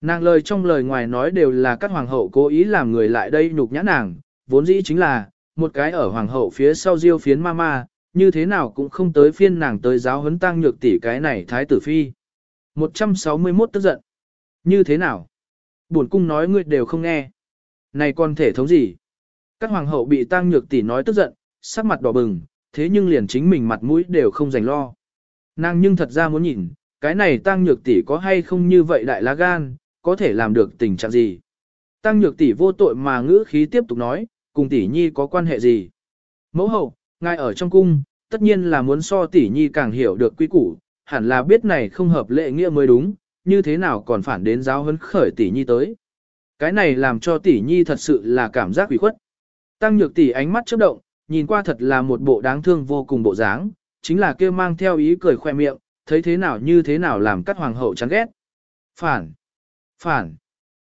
Nàng lời trong lời ngoài nói đều là các hoàng hậu cố ý làm người lại đây nhục nhã nàng, vốn dĩ chính là, một cái ở hoàng hậu phía sau diêu phiến ma ma, như thế nào cũng không tới phiên nàng tới giáo huấn tăng nhược tỷ cái này thái tử phi. 161 tức giận. Như thế nào? Bổn cung nói ngươi đều không nghe. Này con thể thống gì? Các hoàng hậu bị tăng nhược tỷ nói tức giận, sắc mặt đỏ bừng, thế nhưng liền chính mình mặt mũi đều không dành lo. Nàng nhưng thật ra muốn nhìn, cái này tăng nhược tỷ có hay không như vậy đại lá gan, có thể làm được tình trạng gì. Tăng nhược tỷ vô tội mà ngữ khí tiếp tục nói, cùng tỷ nhi có quan hệ gì. Mẫu hậu, ngài ở trong cung, tất nhiên là muốn so tỷ nhi càng hiểu được quy củ, hẳn là biết này không hợp lệ nghĩa mới đúng, như thế nào còn phản đến giáo huấn khởi tỷ nhi tới. Cái này làm cho tỷ nhi thật sự là cảm giác quỷ khuất. Tăng nhược tỷ ánh mắt chớp động, nhìn qua thật là một bộ đáng thương vô cùng bộ dáng, chính là kia mang theo ý cười khoe miệng, thấy thế nào như thế nào làm các hoàng hậu chán ghét. Phản! Phản!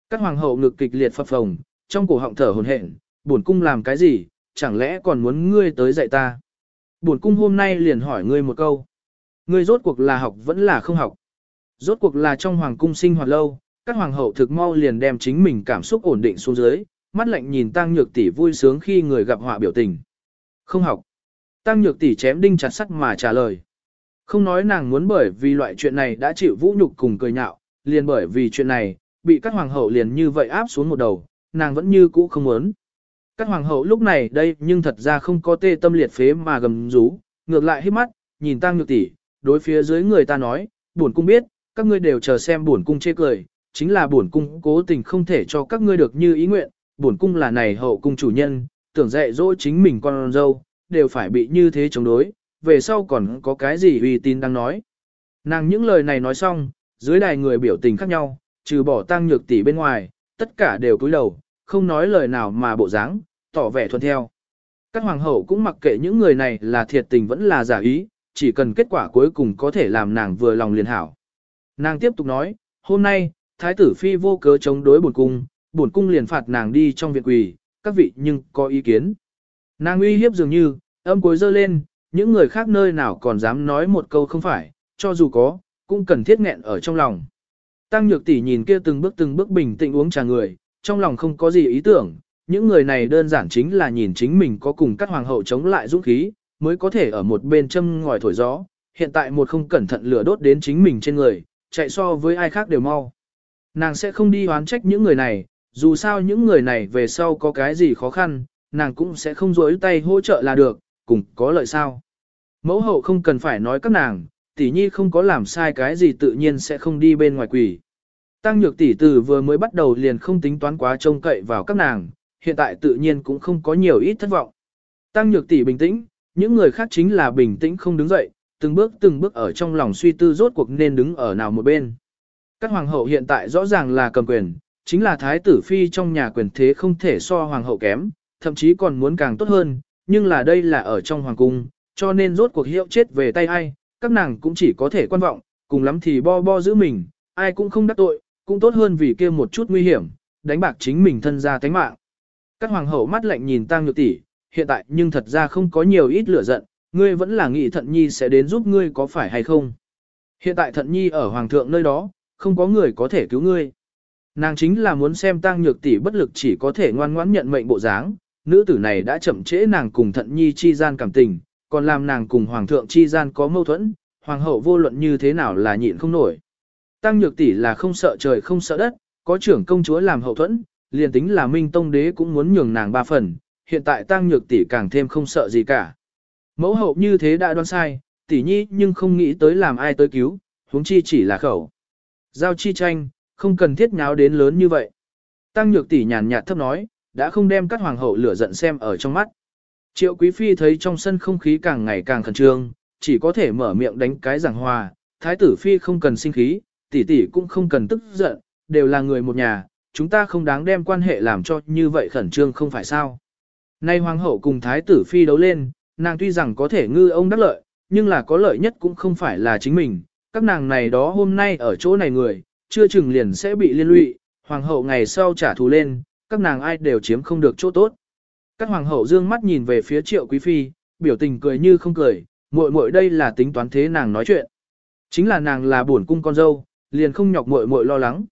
Các hoàng hậu ngực kịch liệt phập phồng, trong cổ họng thở hồn hển, buồn cung làm cái gì, chẳng lẽ còn muốn ngươi tới dạy ta. Buồn cung hôm nay liền hỏi ngươi một câu. Ngươi rốt cuộc là học vẫn là không học. Rốt cuộc là trong hoàng cung sinh hoạt lâu, các hoàng hậu thực mau liền đem chính mình cảm xúc ổn định xuống dưới, mắt lạnh nhìn Tăng Nhược tỷ vui sướng khi người gặp họa biểu tình. Không học. Tăng Nhược tỷ chém đinh chặt sắt mà trả lời. Không nói nàng muốn bởi vì loại chuyện này đã chịu vũ nhục cùng cười nhạo, liền bởi vì chuyện này, bị các hoàng hậu liền như vậy áp xuống một đầu, nàng vẫn như cũ không muốn. Các hoàng hậu lúc này đây nhưng thật ra không có tê tâm liệt phế mà gầm rú, ngược lại hít mắt, nhìn Tăng Nhược tỷ, đối phía dưới người ta nói, buồn cung biết, các ngươi đều chờ xem buồn cung chê cười, chính là buồn cung cố tình không thể cho các ngươi được như ý nguyện, buồn cung là này hậu cung chủ nhân, tưởng dạy dỗ chính mình con dâu, đều phải bị như thế chống đối, về sau còn có cái gì uy tín đang nói. Nàng những lời này nói xong, dưới đài người biểu tình khác nhau, trừ bỏ tăng nhược tỷ bên ngoài, tất cả đều cúi đầu, không nói lời nào mà bộ dáng, tỏ vẻ thuận theo. Các hoàng hậu cũng mặc kệ những người này là thiệt tình vẫn là giả ý, chỉ cần kết quả cuối cùng có thể làm nàng vừa lòng liền hảo. Nàng tiếp tục nói, hôm nay, thái tử phi vô cớ chống đối bổn cung, bổn cung liền phạt nàng đi trong viện quỳ, các vị nhưng có ý kiến. Nàng uy hiếp dường như, âm cuối dơ lên, những người khác nơi nào còn dám nói một câu không phải, cho dù có, cũng cần thiết nghẹn ở trong lòng. Tăng nhược tỷ nhìn kia từng bước từng bước bình tĩnh uống trà người, trong lòng không có gì ý tưởng, những người này đơn giản chính là nhìn chính mình có cùng các hoàng hậu chống lại dũng khí, mới có thể ở một bên châm ngòi thổi gió, hiện tại một không cẩn thận lửa đốt đến chính mình trên người, chạy so với ai khác đều mau. Nàng sẽ không đi oán trách những người này, dù sao những người này về sau có cái gì khó khăn, nàng cũng sẽ không rối tay hỗ trợ là được, cùng có lợi sao. Mẫu hậu không cần phải nói các nàng, tỷ nhi không có làm sai cái gì tự nhiên sẽ không đi bên ngoài quỷ. Tăng nhược tỷ từ vừa mới bắt đầu liền không tính toán quá trông cậy vào các nàng, hiện tại tự nhiên cũng không có nhiều ít thất vọng. Tăng nhược tỷ bình tĩnh, những người khác chính là bình tĩnh không đứng dậy, từng bước từng bước ở trong lòng suy tư rốt cuộc nên đứng ở nào một bên. Các hoàng hậu hiện tại rõ ràng là cầm quyền, chính là thái tử phi trong nhà quyền thế không thể so hoàng hậu kém, thậm chí còn muốn càng tốt hơn, nhưng là đây là ở trong hoàng cung, cho nên rốt cuộc hiệu chết về tay ai, các nàng cũng chỉ có thể quan vọng, cùng lắm thì bo bo giữ mình, ai cũng không đắc tội, cũng tốt hơn vì kia một chút nguy hiểm, đánh bạc chính mình thân ra tánh mạng. Các hoàng hậu mắt lạnh nhìn Tăng Nhược tỷ, hiện tại nhưng thật ra không có nhiều ít lửa giận, ngươi vẫn là nghĩ Thận Nhi sẽ đến giúp ngươi có phải hay không? Hiện tại Thận Nhi ở hoàng thượng nơi đó, không có người có thể cứu ngươi. Nàng chính là muốn xem Tăng Nhược tỷ bất lực chỉ có thể ngoan ngoãn nhận mệnh bộ dáng, nữ tử này đã chậm trễ nàng cùng Thận Nhi chi gian cảm tình, còn làm nàng cùng hoàng thượng chi gian có mâu thuẫn, hoàng hậu vô luận như thế nào là nhịn không nổi. Tăng Nhược tỷ là không sợ trời không sợ đất, có trưởng công chúa làm hậu thuẫn, liền tính là Minh Tông đế cũng muốn nhường nàng ba phần, hiện tại Tăng Nhược tỷ càng thêm không sợ gì cả. Mẫu hậu như thế đã đoán sai, tỷ nhi nhưng không nghĩ tới làm ai tới cứu, huống chi chỉ là khẩu. Giao chi tranh, không cần thiết nháo đến lớn như vậy. Tăng Nhược tỷ nhàn nhạt thấp nói, đã không đem các hoàng hậu lửa giận xem ở trong mắt. Triệu Quý Phi thấy trong sân không khí càng ngày càng khẩn trương, chỉ có thể mở miệng đánh cái giảng hòa, Thái tử Phi không cần sinh khí, tỷ tỷ cũng không cần tức giận, đều là người một nhà, chúng ta không đáng đem quan hệ làm cho như vậy khẩn trương không phải sao. Nay hoàng hậu cùng thái tử phi đấu lên, nàng tuy rằng có thể ngư ông đắc lợi, nhưng là có lợi nhất cũng không phải là chính mình, các nàng này đó hôm nay ở chỗ này người, chưa chừng liền sẽ bị liên lụy, hoàng hậu ngày sau trả thù lên, các nàng ai đều chiếm không được chỗ tốt. Các hoàng hậu dương mắt nhìn về phía triệu quý phi, biểu tình cười như không cười, muội muội đây là tính toán thế nàng nói chuyện. Chính là nàng là buồn cung con dâu, liền không nhọc muội muội lo lắng.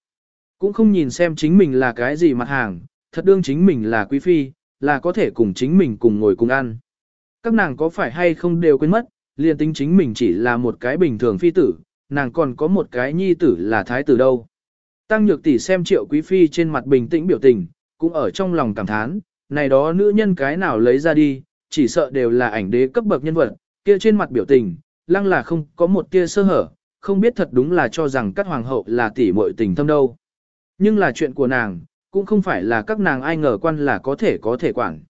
Cũng không nhìn xem chính mình là cái gì mặt hàng, thật đương chính mình là quý phi, là có thể cùng chính mình cùng ngồi cùng ăn. Các nàng có phải hay không đều quên mất, liền tính chính mình chỉ là một cái bình thường phi tử, nàng còn có một cái nhi tử là thái tử đâu. Tăng nhược tỷ xem triệu quý phi trên mặt bình tĩnh biểu tình, cũng ở trong lòng cảm thán, này đó nữ nhân cái nào lấy ra đi, chỉ sợ đều là ảnh đế cấp bậc nhân vật, kia trên mặt biểu tình, lăng là không có một tia sơ hở, không biết thật đúng là cho rằng các hoàng hậu là tỷ muội tình thâm đâu. Nhưng là chuyện của nàng, cũng không phải là các nàng ai ngờ quan là có thể có thể quản.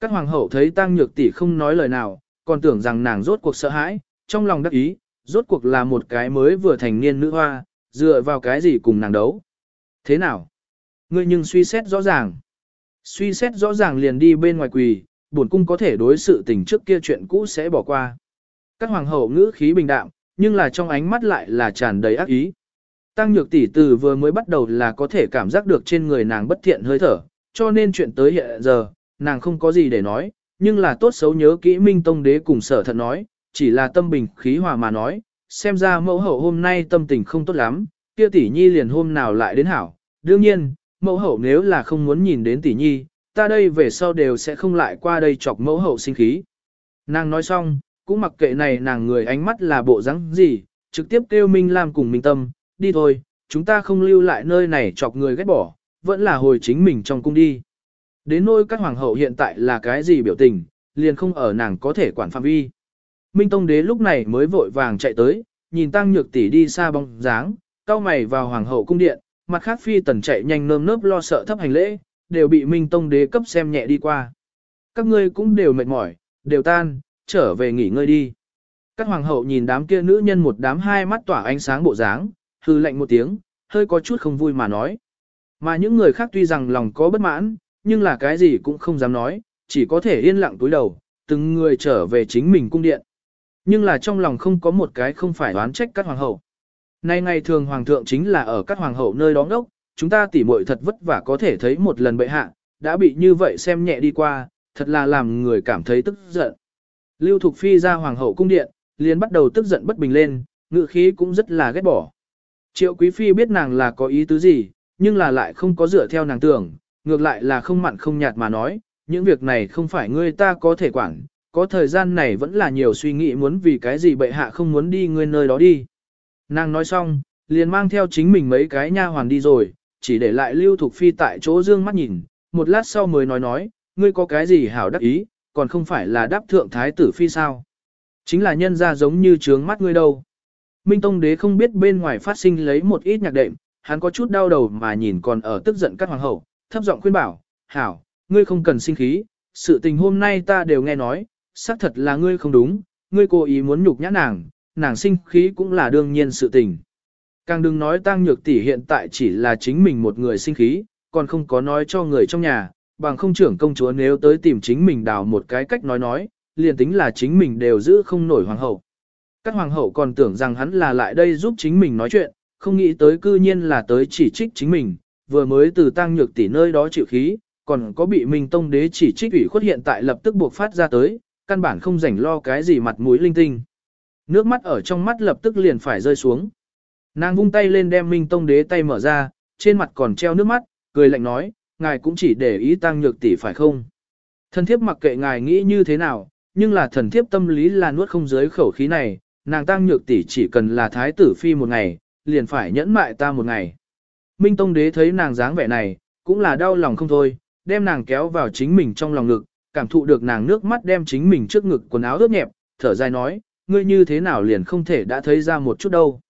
Các hoàng hậu thấy tăng nhược tỷ không nói lời nào, còn tưởng rằng nàng rốt cuộc sợ hãi, trong lòng đắc ý, rốt cuộc là một cái mới vừa thành niên nữ hoa, dựa vào cái gì cùng nàng đấu. Thế nào? Ngươi nhưng suy xét rõ ràng. Suy xét rõ ràng liền đi bên ngoài quỳ, bổn cung có thể đối sự tình trước kia chuyện cũ sẽ bỏ qua. Các hoàng hậu ngữ khí bình đạm, nhưng là trong ánh mắt lại là tràn đầy ác ý. Tăng nhược tỷ từ vừa mới bắt đầu là có thể cảm giác được trên người nàng bất thiện hơi thở, cho nên chuyện tới hiện giờ, nàng không có gì để nói, nhưng là tốt xấu nhớ kỹ Minh Tông Đế cùng sở thật nói, chỉ là tâm bình khí hòa mà nói, xem ra mẫu hậu hôm nay tâm tình không tốt lắm, kia tỷ nhi liền hôm nào lại đến hảo. Đương nhiên, mẫu hậu nếu là không muốn nhìn đến tỷ nhi, ta đây về sau đều sẽ không lại qua đây chọc mẫu hậu sinh khí. Nàng nói xong, cũng mặc kệ này nàng người ánh mắt là bộ rắn gì, trực tiếp kêu Minh Lam cùng Minh Tâm, đi thôi, chúng ta không lưu lại nơi này chọc người ghét bỏ, vẫn là hồi chính mình trong cung đi. Đến nỗi các hoàng hậu hiện tại là cái gì biểu tình, liền không ở nàng có thể quản phạm vi. Minh Tông đế lúc này mới vội vàng chạy tới, nhìn tăng nhược tỷ đi xa bóng dáng, cao mày vào hoàng hậu cung điện, mặt khác phi tần chạy nhanh nơm nớp lo sợ thấp hành lễ, đều bị Minh Tông đế cấp xem nhẹ đi qua. Các ngươi cũng đều mệt mỏi, đều tan, trở về nghỉ ngơi đi. Các hoàng hậu nhìn đám kia nữ nhân một đám hai mắt tỏa ánh sáng bộ dáng, hư lạnh một tiếng, hơi có chút không vui mà nói. Mà những người khác tuy rằng lòng có bất mãn, nhưng là cái gì cũng không dám nói, chỉ có thể yên lặng túi đầu, từng người trở về chính mình cung điện. Nhưng là trong lòng không có một cái không phải đoán trách các hoàng hậu. Nay ngày thường hoàng thượng chính là ở các hoàng hậu nơi đó đốc, chúng ta tỉ muội thật vất vả có thể thấy một lần bệ hạ, đã bị như vậy xem nhẹ đi qua, thật là làm người cảm thấy tức giận. Lưu Thục Phi ra hoàng hậu cung điện, liền bắt đầu tức giận bất bình lên, ngự khí cũng rất là ghét bỏ. Triệu Quý Phi biết nàng là có ý tứ gì, nhưng là lại không có dựa theo nàng tưởng, ngược lại là không mặn không nhạt mà nói, những việc này không phải ngươi ta có thể quản, có thời gian này vẫn là nhiều suy nghĩ muốn vì cái gì bệ hạ không muốn đi ngươi nơi đó đi. Nàng nói xong, liền mang theo chính mình mấy cái nha hoàn đi rồi, chỉ để lại Lưu Thục Phi tại chỗ dương mắt nhìn, một lát sau mới nói nói, ngươi có cái gì hảo đắc ý, còn không phải là đáp thượng thái tử phi sao. Chính là nhân ra giống như trướng mắt ngươi đâu. Minh Tông đế không biết bên ngoài phát sinh lấy một ít nhạc đệm, hắn có chút đau đầu mà nhìn còn ở tức giận các hoàng hậu, thấp giọng khuyên bảo, hảo, ngươi không cần sinh khí, sự tình hôm nay ta đều nghe nói, xác thật là ngươi không đúng, ngươi cố ý muốn nhục nhã nàng, nàng sinh khí cũng là đương nhiên sự tình. Càng đừng nói tăng nhược tỷ hiện tại chỉ là chính mình một người sinh khí, còn không có nói cho người trong nhà, bằng không trưởng công chúa nếu tới tìm chính mình đào một cái cách nói nói, liền tính là chính mình đều giữ không nổi hoàng hậu. Các hoàng hậu còn tưởng rằng hắn là lại đây giúp chính mình nói chuyện, không nghĩ tới cư nhiên là tới chỉ trích chính mình, vừa mới từ tăng nhược tỷ nơi đó chịu khí, còn có bị Minh Tông đế chỉ trích ủy khuất hiện tại lập tức buộc phát ra tới, căn bản không rảnh lo cái gì mặt mũi linh tinh. Nước mắt ở trong mắt lập tức liền phải rơi xuống. Nàng vung tay lên đem Minh Tông đế tay mở ra, trên mặt còn treo nước mắt, cười lạnh nói, ngài cũng chỉ để ý tăng nhược tỷ phải không? Thần thiếp mặc kệ ngài nghĩ như thế nào, nhưng là thần thiếp tâm lý là nuốt không dưới khẩu khí này, nàng tăng nhược tỷ chỉ cần là thái tử phi một ngày, liền phải nhẫn mại ta một ngày. Minh Tông đế thấy nàng dáng vẻ này, cũng là đau lòng không thôi, đem nàng kéo vào chính mình trong lòng ngực, cảm thụ được nàng nước mắt đem chính mình trước ngực quần áo ướt nhẹp, thở dài nói, ngươi như thế nào liền không thể đã thấy ra một chút đâu.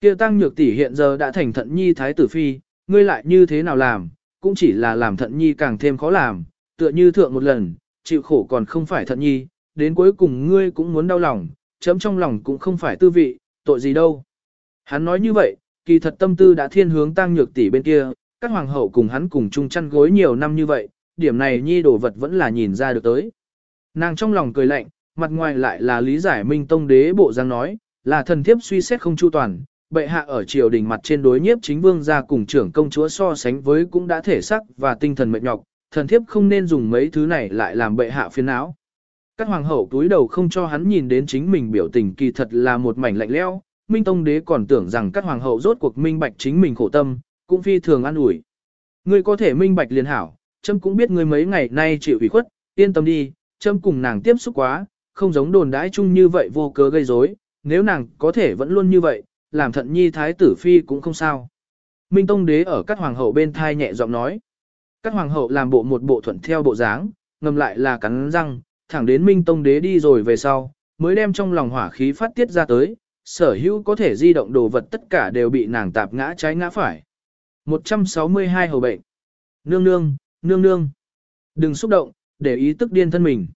Kia tăng nhược tỷ hiện giờ đã thành thận nhi thái tử phi, ngươi lại như thế nào làm, cũng chỉ là làm thận nhi càng thêm khó làm, tựa như thượng một lần, chịu khổ còn không phải thận nhi, đến cuối cùng ngươi cũng muốn đau lòng, chấm trong lòng cũng không phải tư vị, tội gì đâu. Hắn nói như vậy, kỳ thật tâm tư đã thiên hướng tăng nhược tỷ bên kia, các hoàng hậu cùng hắn cùng chung chăn gối nhiều năm như vậy, điểm này nhi đồ vật vẫn là nhìn ra được tới. Nàng trong lòng cười lạnh, mặt ngoài lại là lý giải minh tông đế bộ giang nói, là thần thiếp suy xét không chu toàn, bệ hạ ở triều đình mặt trên đối nhiếp chính vương gia cùng trưởng công chúa so sánh với cũng đã thể sắc và tinh thần mệt nhọc, thần thiếp không nên dùng mấy thứ này lại làm bệ hạ phiền não. Các hoàng hậu túi đầu không cho hắn nhìn đến chính mình biểu tình kỳ thật là một mảnh lạnh lẽo, Minh Tông đế còn tưởng rằng các hoàng hậu rốt cuộc minh bạch chính mình khổ tâm, cũng phi thường an ủi. Ngươi có thể minh bạch liền hảo, Trâm cũng biết ngươi mấy ngày nay chịu ủy khuất, yên tâm đi, Trâm cùng nàng tiếp xúc quá, không giống đồn đãi chung như vậy vô cớ gây rối, nếu nàng có thể vẫn luôn như vậy, làm thận nhi thái tử phi cũng không sao. Minh Tông đế ở các hoàng hậu bên thai nhẹ giọng nói. Các hoàng hậu làm bộ một bộ thuận theo bộ dáng, ngầm lại là cắn răng, thẳng đến Minh Tông đế đi rồi về sau, mới đem trong lòng hỏa khí phát tiết ra tới, sở hữu có thể di động đồ vật tất cả đều bị nàng tạp ngã trái ngã phải. 162 hầu bệnh. Nương nương, nương nương. Đừng xúc động, để ý tức điên thân mình.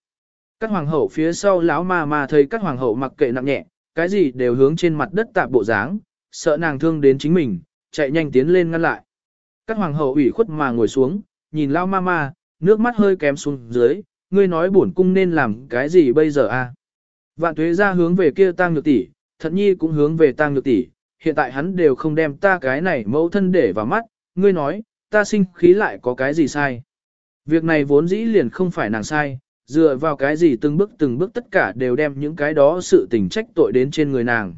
Các hoàng hậu phía sau lão ma ma thấy các hoàng hậu mặc kệ nặng nhẹ, cái gì đều hướng trên mặt đất tạp bộ dáng, sợ nàng thương đến chính mình, chạy nhanh tiến lên ngăn lại. Các hoàng hậu ủy khuất mà ngồi xuống, nhìn lão ma ma, nước mắt hơi kém xuống dưới, ngươi nói bổn cung nên làm cái gì bây giờ a? Vạn tuế ra hướng về kia tang nhược tỷ, thận nhi cũng hướng về tang nhược tỷ, hiện tại hắn đều không đem ta cái này mẫu thân để vào mắt, ngươi nói, ta sinh khí lại có cái gì sai. Việc này vốn dĩ liền không phải nàng sai, dựa vào cái gì từng bước từng bước tất cả đều đem những cái đó sự tình trách tội đến trên người nàng.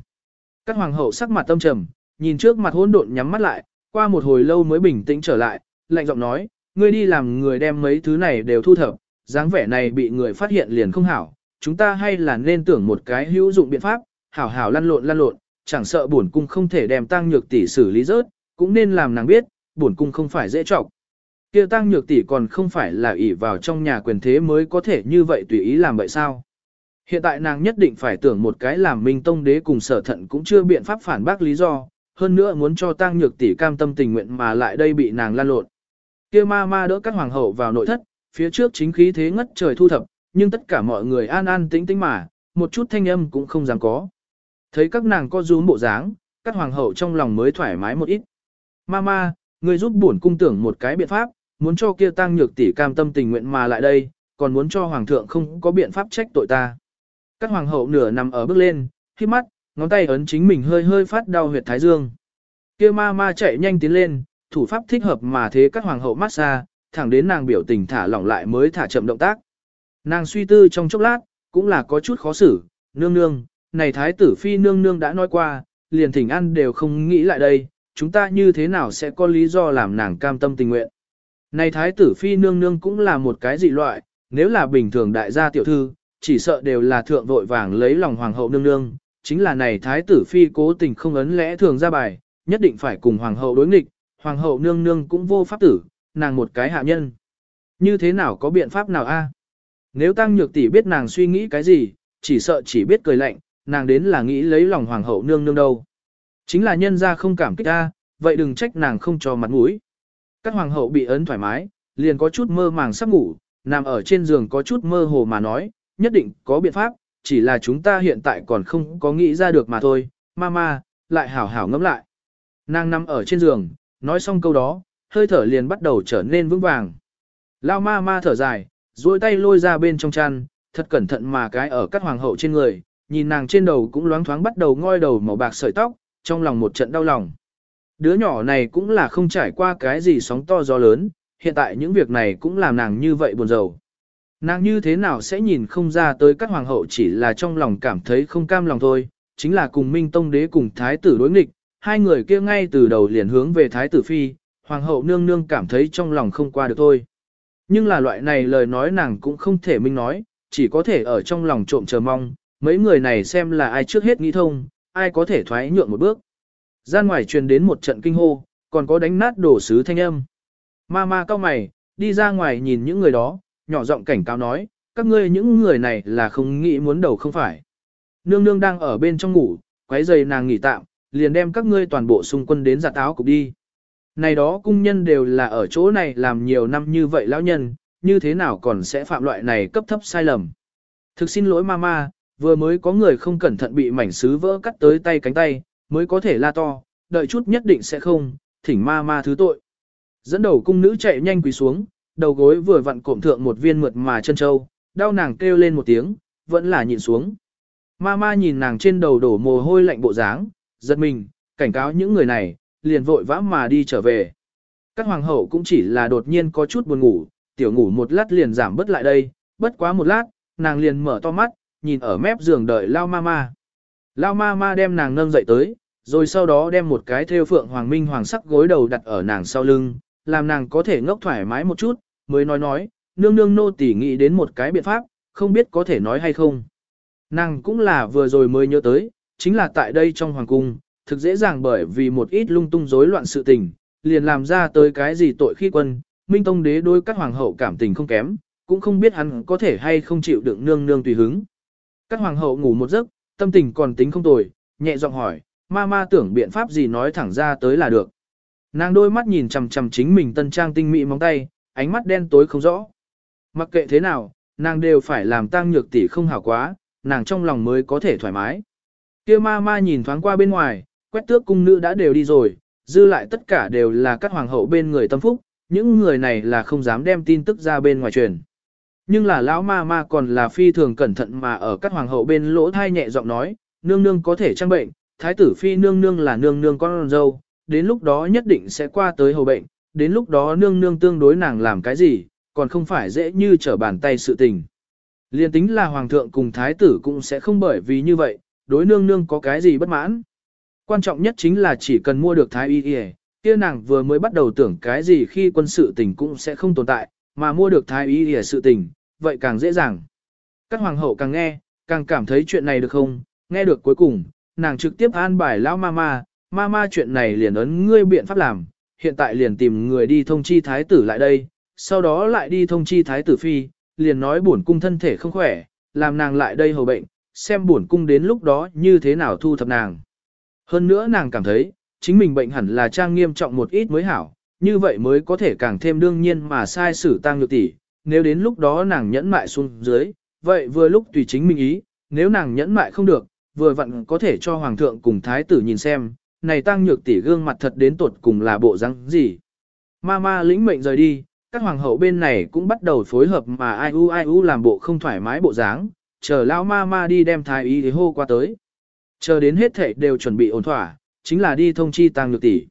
Các hoàng hậu sắc mặt tâm trầm, nhìn trước mặt hỗn độn nhắm mắt lại, qua một hồi lâu mới bình tĩnh trở lại, lạnh giọng nói, ngươi đi làm người đem mấy thứ này đều thu thập, dáng vẻ này bị người phát hiện liền không hảo, chúng ta hay là nên tưởng một cái hữu dụng biện pháp, hảo hảo lăn lộn lăn lộn, chẳng sợ bổn cung không thể đem tăng nhược tỷ xử lý rớt, cũng nên làm nàng biết, bổn cung không phải dễ trọng. Kia tăng nhược tỷ còn không phải là ỷ vào trong nhà quyền thế mới có thể như vậy tùy ý làm vậy sao? Hiện tại nàng nhất định phải tưởng một cái làm minh tông đế cùng sở thận cũng chưa biện pháp phản bác lý do, hơn nữa muốn cho tăng nhược tỷ cam tâm tình nguyện mà lại đây bị nàng lan lộn. Kia ma ma đỡ các hoàng hậu vào nội thất, phía trước chính khí thế ngất trời thu thập, nhưng tất cả mọi người an an tĩnh tĩnh mà, một chút thanh âm cũng không dám có. Thấy các nàng có rúm bộ dáng, các hoàng hậu trong lòng mới thoải mái một ít. Mama, người giúp bổn cung tưởng một cái biện pháp, muốn cho kia tăng nhược tỷ cam tâm tình nguyện mà lại đây, còn muốn cho hoàng thượng không có biện pháp trách tội ta. Các hoàng hậu nửa nằm ở bước lên, khi mắt, ngón tay ấn chính mình hơi hơi phát đau huyệt thái dương. Kia ma ma chạy nhanh tiến lên, thủ pháp thích hợp mà thế các hoàng hậu massage, thẳng đến nàng biểu tình thả lỏng lại mới thả chậm động tác. Nàng suy tư trong chốc lát, cũng là có chút khó xử, nương nương, này thái tử phi nương nương đã nói qua, liền thỉnh ăn đều không nghĩ lại đây, chúng ta như thế nào sẽ có lý do làm nàng cam tâm tình nguyện. Này thái tử phi nương nương cũng là một cái dị loại, nếu là bình thường đại gia tiểu thư, chỉ sợ đều là thượng vội vàng lấy lòng hoàng hậu nương nương, chính là này thái tử phi cố tình không ấn lẽ thường ra bài, nhất định phải cùng hoàng hậu đối nghịch, hoàng hậu nương nương cũng vô pháp tử, nàng một cái hạ nhân. Như thế nào có biện pháp nào a? À? Nếu tăng nhược tỷ biết nàng suy nghĩ cái gì, chỉ sợ chỉ biết cười lạnh, nàng đến là nghĩ lấy lòng hoàng hậu nương nương đâu. Chính là nhân ra không cảm kích a, vậy đừng trách nàng không cho mặt mũi. Các hoàng hậu bị ấn thoải mái, liền có chút mơ màng sắp ngủ, nằm ở trên giường có chút mơ hồ mà nói, nhất định có biện pháp, chỉ là chúng ta hiện tại còn không có nghĩ ra được mà thôi, mama, lại hảo hảo ngẫm lại. Nàng nằm ở trên giường, nói xong câu đó, hơi thở liền bắt đầu trở nên vững vàng. Lao ma ma thở dài, duỗi tay lôi ra bên trong chăn, thật cẩn thận mà cái ở các hoàng hậu trên người, nhìn nàng trên đầu cũng loáng thoáng bắt đầu ngoi đầu màu bạc sợi tóc, trong lòng một trận đau lòng. Đứa nhỏ này cũng là không trải qua cái gì sóng to gió lớn, hiện tại những việc này cũng làm nàng như vậy buồn rầu. Nàng như thế nào sẽ nhìn không ra tới các hoàng hậu chỉ là trong lòng cảm thấy không cam lòng thôi, chính là cùng Minh Tông Đế cùng Thái tử đối nghịch, hai người kia ngay từ đầu liền hướng về Thái tử Phi, hoàng hậu nương nương cảm thấy trong lòng không qua được thôi. Nhưng là loại này lời nói nàng cũng không thể minh nói, chỉ có thể ở trong lòng trộm chờ mong, mấy người này xem là ai trước hết nghĩ thông, ai có thể thoái nhượng một bước. Gian ngoài truyền đến một trận kinh hô, còn có đánh nát đổ sứ thanh âm. Ma ma cao mày, đi ra ngoài nhìn những người đó, nhỏ giọng cảnh cáo nói, các ngươi những người này là không nghĩ muốn đầu không phải. Nương nương đang ở bên trong ngủ, quấy giày nàng nghỉ tạm, liền đem các ngươi toàn bộ xung quân đến giặt áo cục đi. Này đó cung nhân đều là ở chỗ này làm nhiều năm như vậy lão nhân, như thế nào còn sẽ phạm loại này cấp thấp sai lầm. Thực xin lỗi mama, vừa mới có người không cẩn thận bị mảnh sứ vỡ cắt tới tay cánh tay, mới có thể la to, đợi chút nhất định sẽ không, thỉnh ma ma thứ tội. Dẫn đầu cung nữ chạy nhanh quỳ xuống, đầu gối vừa vặn cộm thượng một viên mượt mà chân châu, đau nàng kêu lên một tiếng, vẫn là nhìn xuống. Ma ma nhìn nàng trên đầu đổ mồ hôi lạnh bộ dáng, giật mình, cảnh cáo những người này, liền vội vã mà đi trở về. Các hoàng hậu cũng chỉ là đột nhiên có chút buồn ngủ, tiểu ngủ một lát liền giảm bớt lại đây, bất quá một lát, nàng liền mở to mắt, nhìn ở mép giường đợi lao ma ma. Lao ma ma đem nàng nâng dậy tới, rồi sau đó đem một cái theo phượng hoàng minh hoàng sắc gối đầu đặt ở nàng sau lưng, làm nàng có thể ngốc thoải mái một chút, mới nói nói, nương nương nô tỉ nghĩ đến một cái biện pháp, không biết có thể nói hay không. Nàng cũng là vừa rồi mới nhớ tới, chính là tại đây trong hoàng cung, thực dễ dàng bởi vì một ít lung tung rối loạn sự tình, liền làm ra tới cái gì tội khi quân, Minh Tông đế đối các hoàng hậu cảm tình không kém, cũng không biết hắn có thể hay không chịu đựng nương nương tùy hứng. Các hoàng hậu ngủ một giấc, tâm tình còn tính không tồi, nhẹ giọng hỏi, ma ma tưởng biện pháp gì nói thẳng ra tới là được. Nàng đôi mắt nhìn chằm chằm chính mình tân trang tinh mỹ móng tay, ánh mắt đen tối không rõ. Mặc kệ thế nào, nàng đều phải làm tăng nhược tỷ không hảo quá, nàng trong lòng mới có thể thoải mái. Kia ma ma nhìn thoáng qua bên ngoài, quét tước cung nữ đã đều đi rồi, dư lại tất cả đều là các hoàng hậu bên người tâm phúc, những người này là không dám đem tin tức ra bên ngoài truyền. Nhưng là lão ma ma còn là phi thường cẩn thận mà ở các hoàng hậu bên lỗ thai nhẹ giọng nói, nương nương có thể trang bệnh, thái tử phi nương nương là nương nương con dâu, đến lúc đó nhất định sẽ qua tới hầu bệnh, đến lúc đó nương nương tương đối nàng làm cái gì, còn không phải dễ như trở bàn tay sự tình. Liên tính là hoàng thượng cùng thái tử cũng sẽ không bởi vì như vậy, đối nương nương có cái gì bất mãn. Quan trọng nhất chính là chỉ cần mua được thái y y, kia nàng vừa mới bắt đầu tưởng cái gì khi quân sự tình cũng sẽ không tồn tại, mà mua được thái y y sự tình, vậy càng dễ dàng. Các hoàng hậu càng nghe, càng cảm thấy chuyện này được không, nghe được cuối cùng, nàng trực tiếp an bài lão mama, mama chuyện này liền ấn ngươi biện pháp làm, hiện tại liền tìm người đi thông chi thái tử lại đây, sau đó lại đi thông chi thái tử phi, liền nói bổn cung thân thể không khỏe, làm nàng lại đây hầu bệnh, xem bổn cung đến lúc đó như thế nào thu thập nàng. Hơn nữa nàng cảm thấy, chính mình bệnh hẳn là trang nghiêm trọng một ít mới hảo, như vậy mới có thể càng thêm đương nhiên mà sai xử tăng nhược tỷ. Nếu đến lúc đó nàng nhẫn mại xuống dưới, vậy vừa lúc tùy chính mình ý, nếu nàng nhẫn mại không được, vừa vặn có thể cho hoàng thượng cùng thái tử nhìn xem, này tăng nhược tỷ gương mặt thật đến tột cùng là bộ răng gì. Ma ma lĩnh mệnh rời đi, các hoàng hậu bên này cũng bắt đầu phối hợp mà ai u ai u làm bộ không thoải mái bộ dáng, chờ lão ma ma đi đem thái y thì hô qua tới. Chờ đến hết thảy đều chuẩn bị ổn thỏa, chính là đi thông chi tăng nhược tỷ.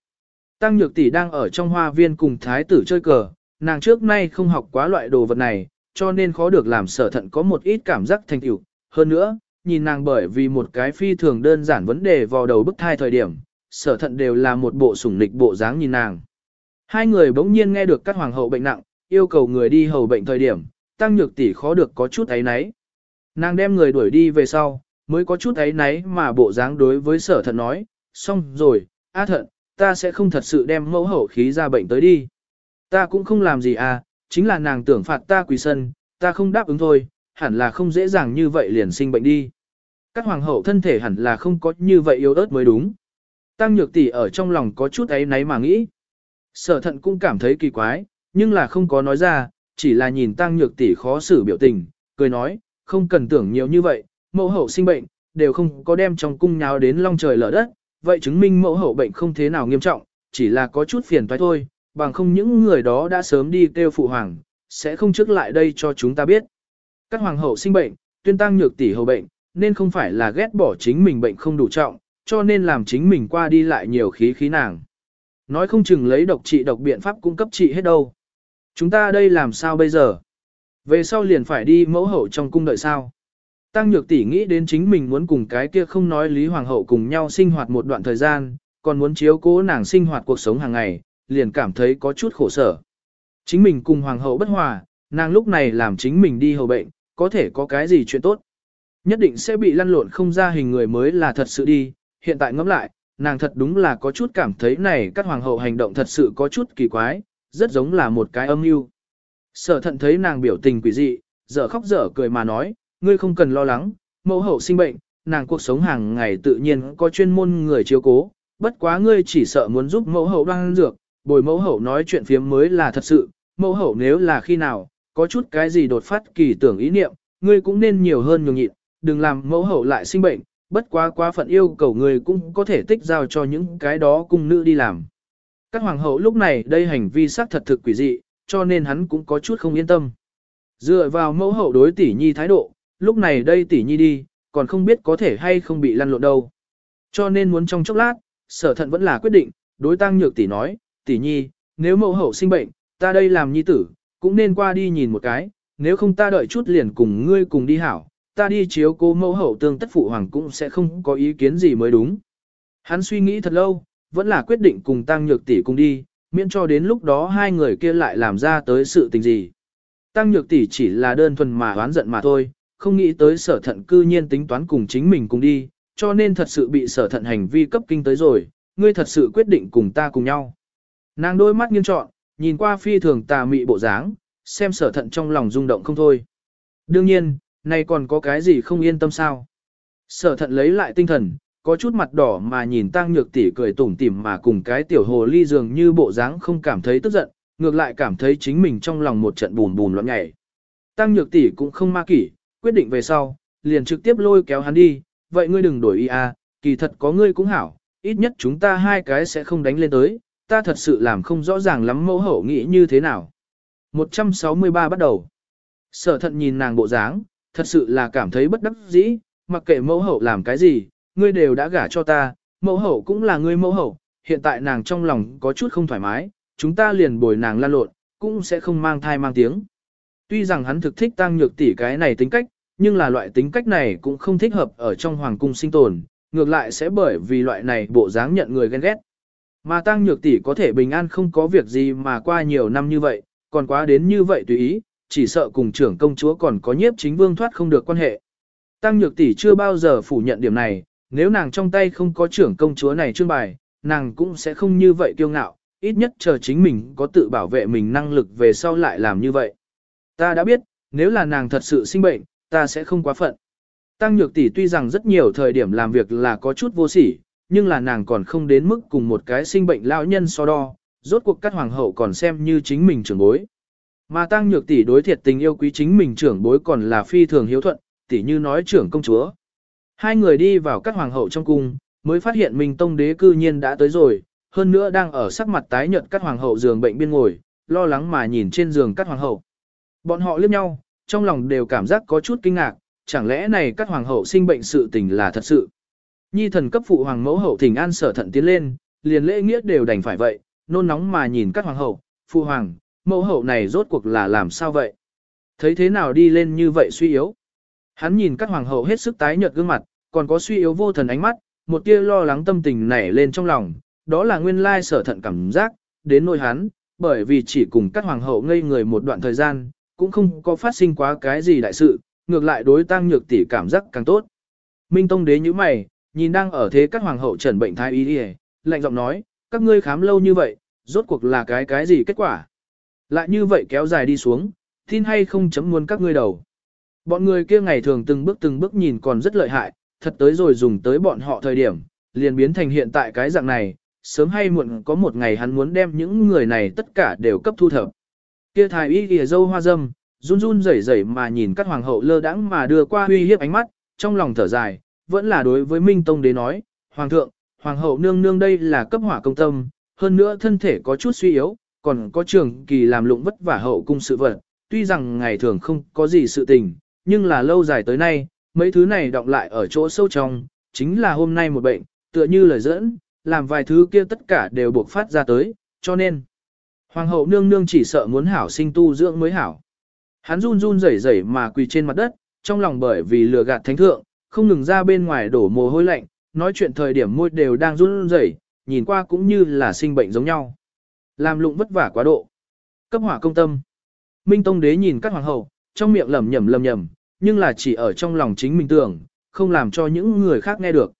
Tăng nhược tỷ đang ở trong hoa viên cùng thái tử chơi cờ, nàng trước nay không học quá loại đồ vật này, cho nên khó được làm sở thận có một ít cảm giác thành tựu, Hơn nữa, nhìn nàng bởi vì một cái phi thường đơn giản vấn đề vào đầu bức thai thời điểm, sở thận đều là một bộ sủng lịch bộ dáng nhìn nàng. Hai người bỗng nhiên nghe được các hoàng hậu bệnh nặng, yêu cầu người đi hầu bệnh thời điểm, tăng nhược tỷ khó được có chút ấy náy. Nàng đem người đuổi đi về sau, mới có chút ấy náy mà bộ dáng đối với sở thận nói, xong rồi, á thận, ta sẽ không thật sự đem mẫu hậu khí ra bệnh tới đi. Ta cũng không làm gì à, chính là nàng tưởng phạt ta quỳ sân, ta không đáp ứng thôi, hẳn là không dễ dàng như vậy liền sinh bệnh đi. Các hoàng hậu thân thể hẳn là không có như vậy yếu ớt mới đúng. Tăng nhược tỷ ở trong lòng có chút ấy náy mà nghĩ. Sở thận cũng cảm thấy kỳ quái, nhưng là không có nói ra, chỉ là nhìn tăng nhược tỷ khó xử biểu tình, cười nói, không cần tưởng nhiều như vậy, mẫu hậu sinh bệnh, đều không có đem trong cung nháo đến long trời lở đất, vậy chứng minh mẫu hậu bệnh không thế nào nghiêm trọng, chỉ là có chút phiền toái thôi, bằng không những người đó đã sớm đi kêu phụ hoàng, sẽ không trước lại đây cho chúng ta biết. Các hoàng hậu sinh bệnh, tuyên tăng nhược tỷ hầu bệnh, nên không phải là ghét bỏ chính mình bệnh không đủ trọng, cho nên làm chính mình qua đi lại nhiều khí khí nàng. Nói không chừng lấy độc trị độc biện pháp cung cấp trị hết đâu. Chúng ta đây làm sao bây giờ? Về sau liền phải đi mẫu hậu trong cung đợi sao? Tăng Nhược tỷ nghĩ đến chính mình muốn cùng cái kia không nói Lý Hoàng hậu cùng nhau sinh hoạt một đoạn thời gian, còn muốn chiếu cố nàng sinh hoạt cuộc sống hàng ngày, liền cảm thấy có chút khổ sở. Chính mình cùng Hoàng hậu bất hòa, nàng lúc này làm chính mình đi hầu bệnh, có thể có cái gì chuyện tốt. Nhất định sẽ bị lăn lộn không ra hình người mới là thật sự đi, hiện tại ngẫm lại, nàng thật đúng là có chút cảm thấy này các hoàng hậu hành động thật sự có chút kỳ quái, rất giống là một cái âm mưu. Sở thận thấy nàng biểu tình quỷ dị, dở khóc dở cười mà nói, ngươi không cần lo lắng, mẫu hậu sinh bệnh, nàng cuộc sống hàng ngày tự nhiên có chuyên môn người chiếu cố, bất quá ngươi chỉ sợ muốn giúp mẫu hậu đoan dược, bồi mẫu hậu nói chuyện phiếm mới là thật sự, mẫu hậu nếu là khi nào, có chút cái gì đột phát kỳ tưởng ý niệm, ngươi cũng nên nhiều hơn nhường nhịn, đừng làm mẫu hậu lại sinh bệnh, bất quá quá phận yêu cầu ngươi cũng có thể tích giao cho những cái đó cung nữ đi làm. Các hoàng hậu lúc này đây hành vi xác thật thực quỷ dị, cho nên hắn cũng có chút không yên tâm. Dựa vào mẫu hậu đối tỷ nhi thái độ, lúc này đây tỷ nhi đi, còn không biết có thể hay không bị lăn lộn đâu. Cho nên muốn trong chốc lát, sở thận vẫn là quyết định, đối tăng nhược tỷ nói, tỷ nhi, nếu mẫu hậu sinh bệnh, ta đây làm nhi tử, cũng nên qua đi nhìn một cái, nếu không ta đợi chút liền cùng ngươi cùng đi hảo, ta đi chiếu cô mẫu hậu tương tất phụ hoàng cũng sẽ không có ý kiến gì mới đúng. Hắn suy nghĩ thật lâu, vẫn là quyết định cùng tăng nhược tỷ cùng đi, miễn cho đến lúc đó hai người kia lại làm ra tới sự tình gì. Tăng nhược tỷ chỉ là đơn thuần mà oán giận mà thôi, không nghĩ tới sở thận cư nhiên tính toán cùng chính mình cùng đi, cho nên thật sự bị sở thận hành vi cấp kinh tới rồi, ngươi thật sự quyết định cùng ta cùng nhau. Nàng đôi mắt nghiêng trọn, nhìn qua phi thường tà mị bộ dáng, xem sở thận trong lòng rung động không thôi. Đương nhiên, nay còn có cái gì không yên tâm sao? Sở thận lấy lại tinh thần, có chút mặt đỏ mà nhìn tăng nhược tỷ cười tủm tỉm mà cùng cái tiểu hồ ly dường như bộ dáng không cảm thấy tức giận, ngược lại cảm thấy chính mình trong lòng một trận bùn bùn loạn nhảy. Tăng nhược tỷ cũng không ma kỷ, quyết định về sau, liền trực tiếp lôi kéo hắn đi, vậy ngươi đừng đổi ý à, kỳ thật có ngươi cũng hảo, ít nhất chúng ta hai cái sẽ không đánh lên tới, ta thật sự làm không rõ ràng lắm mẫu hậu nghĩ như thế nào. 163 bắt đầu. Sở thận nhìn nàng bộ dáng, thật sự là cảm thấy bất đắc dĩ, mặc kệ mẫu hậu làm cái gì, ngươi đều đã gả cho ta, mẫu hậu cũng là ngươi mẫu hậu, hiện tại nàng trong lòng có chút không thoải mái, chúng ta liền bồi nàng lan lộn, cũng sẽ không mang thai mang tiếng. Tuy rằng hắn thực thích tăng nhược tỷ cái này tính cách, nhưng là loại tính cách này cũng không thích hợp ở trong hoàng cung sinh tồn, ngược lại sẽ bởi vì loại này bộ dáng nhận người ghen ghét. Mà tăng nhược tỷ có thể bình an không có việc gì mà qua nhiều năm như vậy, còn quá đến như vậy tùy ý, chỉ sợ cùng trưởng công chúa còn có nhiếp chính vương thoát không được quan hệ. Tăng nhược tỷ chưa bao giờ phủ nhận điểm này, nếu nàng trong tay không có trưởng công chúa này trương bài, nàng cũng sẽ không như vậy kiêu ngạo, ít nhất chờ chính mình có tự bảo vệ mình năng lực về sau lại làm như vậy. Ta đã biết, nếu là nàng thật sự sinh bệnh, ta sẽ không quá phận. Tăng Nhược tỷ tuy rằng rất nhiều thời điểm làm việc là có chút vô sỉ, nhưng là nàng còn không đến mức cùng một cái sinh bệnh lão nhân so đo, rốt cuộc các hoàng hậu còn xem như chính mình trưởng bối. Mà Tăng Nhược tỷ đối thiệt tình yêu quý chính mình trưởng bối còn là phi thường hiếu thuận, tỷ như nói trưởng công chúa. Hai người đi vào các hoàng hậu trong cung, mới phát hiện mình Tông đế cư nhiên đã tới rồi, hơn nữa đang ở sắc mặt tái nhợt các hoàng hậu giường bệnh biên ngồi, lo lắng mà nhìn trên giường các hoàng hậu. Bọn họ liếc nhau, trong lòng đều cảm giác có chút kinh ngạc, chẳng lẽ này các hoàng hậu sinh bệnh sự tình là thật sự. Nhi thần cấp phụ hoàng mẫu hậu thỉnh an sở thận tiến lên, liền lễ nghĩa đều đành phải vậy, nôn nóng mà nhìn các hoàng hậu, phụ hoàng, mẫu hậu này rốt cuộc là làm sao vậy? Thấy thế nào đi lên như vậy suy yếu? Hắn nhìn các hoàng hậu hết sức tái nhợt gương mặt, còn có suy yếu vô thần ánh mắt, một tia lo lắng tâm tình nảy lên trong lòng, đó là nguyên lai sở thận cảm giác, đến nỗi hắn, bởi vì chỉ cùng các hoàng hậu ngây người một đoạn thời gian, cũng không có phát sinh quá cái gì đại sự, ngược lại đối tăng nhược tỷ cảm giác càng tốt. Minh Tông đế như mày, nhìn đang ở thế các hoàng hậu trần bệnh thái y đi lạnh giọng nói, các ngươi khám lâu như vậy, rốt cuộc là cái cái gì kết quả. Lại như vậy kéo dài đi xuống, tin hay không chấm muốn các ngươi đầu. Bọn người kia ngày thường từng bước từng bước nhìn còn rất lợi hại, thật tới rồi dùng tới bọn họ thời điểm, liền biến thành hiện tại cái dạng này, sớm hay muộn có một ngày hắn muốn đem những người này tất cả đều cấp thu thập. Kia thái y kìa dâu hoa dâm, run run rẩy rẩy mà nhìn các hoàng hậu lơ đãng mà đưa qua huy hiếp ánh mắt, trong lòng thở dài, vẫn là đối với Minh Tông đế nói, Hoàng thượng, Hoàng hậu nương nương đây là cấp hỏa công tâm, hơn nữa thân thể có chút suy yếu, còn có trường kỳ làm lụng vất vả hậu cung sự vật, tuy rằng ngày thường không có gì sự tình, nhưng là lâu dài tới nay, mấy thứ này đọng lại ở chỗ sâu trong, chính là hôm nay một bệnh, tựa như lời dẫn, làm vài thứ kia tất cả đều buộc phát ra tới, cho nên, Hoàng hậu nương nương chỉ sợ muốn hảo sinh tu dưỡng mới hảo. Hắn run run rẩy rẩy mà quỳ trên mặt đất, trong lòng bởi vì lừa gạt thánh thượng, không ngừng ra bên ngoài đổ mồ hôi lạnh, nói chuyện thời điểm môi đều đang run rẩy, nhìn qua cũng như là sinh bệnh giống nhau. Làm lụng vất vả quá độ. Cấp hỏa công tâm. Minh Tông đế nhìn các hoàng hậu, trong miệng lẩm nhẩm lẩm nhẩm, nhưng là chỉ ở trong lòng chính mình tưởng, không làm cho những người khác nghe được.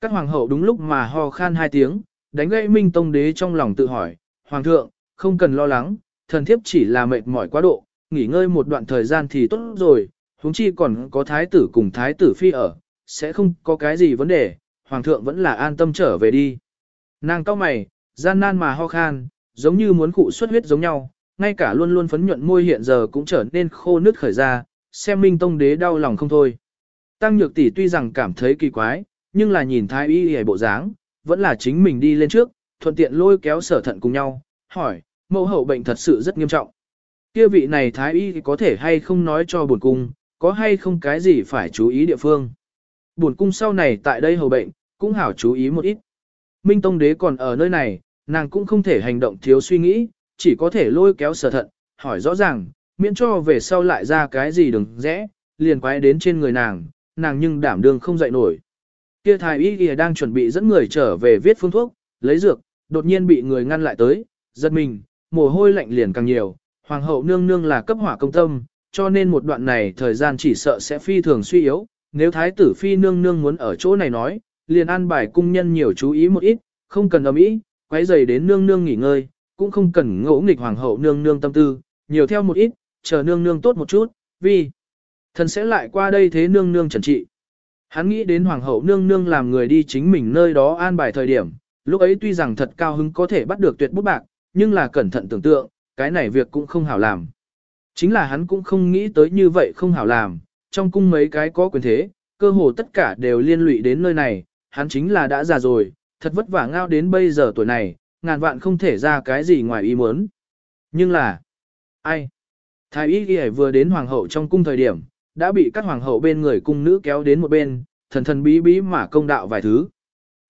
Các hoàng hậu đúng lúc mà ho khan hai tiếng, đánh gãy Minh Tông đế trong lòng tự hỏi, Hoàng thượng, không cần lo lắng, thần thiếp chỉ là mệt mỏi quá độ, nghỉ ngơi một đoạn thời gian thì tốt rồi, huống chi còn có thái tử cùng thái tử phi ở, sẽ không có cái gì vấn đề, hoàng thượng vẫn là an tâm trở về đi. Nàng cao mày, gian nan mà ho khan, giống như muốn cụ xuất huyết giống nhau, ngay cả luôn luôn phấn nhuận môi hiện giờ cũng trở nên khô nứt khởi ra, xem minh tông đế đau lòng không thôi. Tăng nhược tỷ tuy rằng cảm thấy kỳ quái, nhưng là nhìn thái y hề bộ dáng, vẫn là chính mình đi lên trước, thuận tiện lôi kéo sở thận cùng nhau, hỏi, mẫu hậu bệnh thật sự rất nghiêm trọng. Kia vị này thái y có thể hay không nói cho buồn cung, có hay không cái gì phải chú ý địa phương. Buồn cung sau này tại đây hầu bệnh, cũng hảo chú ý một ít. Minh Tông Đế còn ở nơi này, nàng cũng không thể hành động thiếu suy nghĩ, chỉ có thể lôi kéo sở thận, hỏi rõ ràng, miễn cho về sau lại ra cái gì đừng rẽ, liền quay đến trên người nàng, nàng nhưng đảm đương không dậy nổi. Kia thái y kìa đang chuẩn bị dẫn người trở về viết phương thuốc, lấy dược, đột nhiên bị người ngăn lại tới, giật mình, mồ hôi lạnh liền càng nhiều, hoàng hậu nương nương là cấp hỏa công tâm, cho nên một đoạn này thời gian chỉ sợ sẽ phi thường suy yếu, nếu thái tử phi nương nương muốn ở chỗ này nói, liền an bài cung nhân nhiều chú ý một ít, không cần ầm ĩ, quấy rầy đến nương nương nghỉ ngơi, cũng không cần ngỗ nghịch hoàng hậu nương nương tâm tư, nhiều theo một ít, chờ nương nương tốt một chút, vì thần sẽ lại qua đây thế nương nương trần trị. Hắn nghĩ đến hoàng hậu nương nương làm người đi chính mình nơi đó an bài thời điểm, lúc ấy tuy rằng thật cao hứng có thể bắt được tuyệt bút bạc, nhưng là cẩn thận tưởng tượng, cái này việc cũng không hảo làm. Chính là hắn cũng không nghĩ tới như vậy không hảo làm, trong cung mấy cái có quyền thế, cơ hồ tất cả đều liên lụy đến nơi này, hắn chính là đã già rồi, thật vất vả ngao đến bây giờ tuổi này, ngàn vạn không thể ra cái gì ngoài ý muốn. Nhưng là, ai? Thái y ghi vừa đến hoàng hậu trong cung thời điểm, đã bị các hoàng hậu bên người cung nữ kéo đến một bên, thần thần bí bí mà công đạo vài thứ.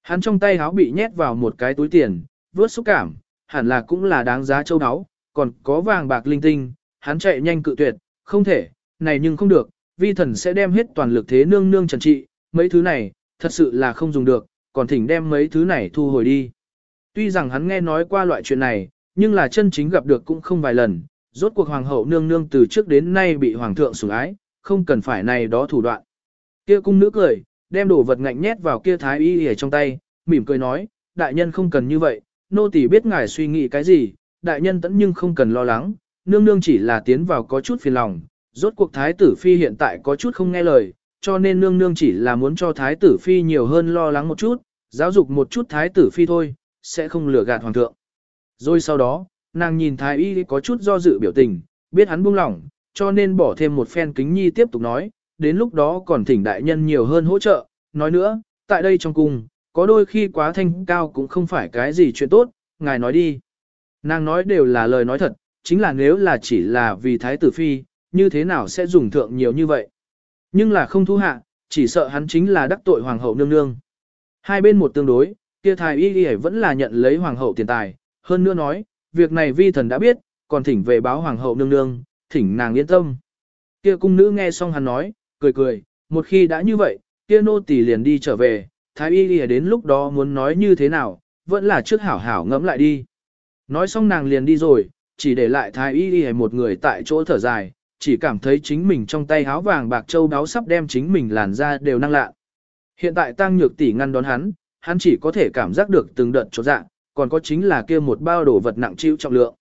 Hắn trong tay háo bị nhét vào một cái túi tiền, vớt xúc cảm, hẳn là cũng là đáng giá châu áo, còn có vàng bạc linh tinh, hắn chạy nhanh cự tuyệt, không thể, này nhưng không được, vi thần sẽ đem hết toàn lực thế nương nương trần trị, mấy thứ này, thật sự là không dùng được, còn thỉnh đem mấy thứ này thu hồi đi. Tuy rằng hắn nghe nói qua loại chuyện này, nhưng là chân chính gặp được cũng không vài lần, rốt cuộc hoàng hậu nương nương từ trước đến nay bị hoàng thượng sủng ái, không cần phải này đó thủ đoạn. Kia cung nữ cười, đem đồ vật ngạnh nhét vào kia thái y ở trong tay, mỉm cười nói, đại nhân không cần như vậy, nô tỳ biết ngài suy nghĩ cái gì, đại nhân tẫn nhưng không cần lo lắng, nương nương chỉ là tiến vào có chút phiền lòng, rốt cuộc thái tử phi hiện tại có chút không nghe lời, cho nên nương nương chỉ là muốn cho thái tử phi nhiều hơn lo lắng một chút, giáo dục một chút thái tử phi thôi, sẽ không lừa gạt hoàng thượng. Rồi sau đó, nàng nhìn thái y có chút do dự biểu tình, biết hắn buông lỏng, cho nên bỏ thêm một phen kính nhi tiếp tục nói, đến lúc đó còn thỉnh đại nhân nhiều hơn hỗ trợ, nói nữa, tại đây trong cung, có đôi khi quá thanh cao cũng không phải cái gì chuyện tốt, ngài nói đi. Nàng nói đều là lời nói thật, chính là nếu là chỉ là vì thái tử phi, như thế nào sẽ dùng thượng nhiều như vậy. Nhưng là không thu hạ, chỉ sợ hắn chính là đắc tội hoàng hậu nương nương. Hai bên một tương đối, kia thái y y vẫn là nhận lấy hoàng hậu tiền tài, hơn nữa nói, việc này vi thần đã biết, còn thỉnh về báo hoàng hậu nương nương, thỉnh nàng yên tâm. Kia cung nữ nghe xong hắn nói, cười cười, một khi đã như vậy, kia nô tỳ liền đi trở về, thái y y đến lúc đó muốn nói như thế nào, vẫn là trước hảo hảo ngẫm lại đi. Nói xong nàng liền đi rồi, chỉ để lại thái y đi một người tại chỗ thở dài, chỉ cảm thấy chính mình trong tay háo vàng bạc châu đáo sắp đem chính mình làn ra đều năng lạ. Hiện tại tăng nhược tỷ ngăn đón hắn, hắn chỉ có thể cảm giác được từng đợt chột dạ, còn có chính là kia một bao đồ vật nặng chịu trọng lượng.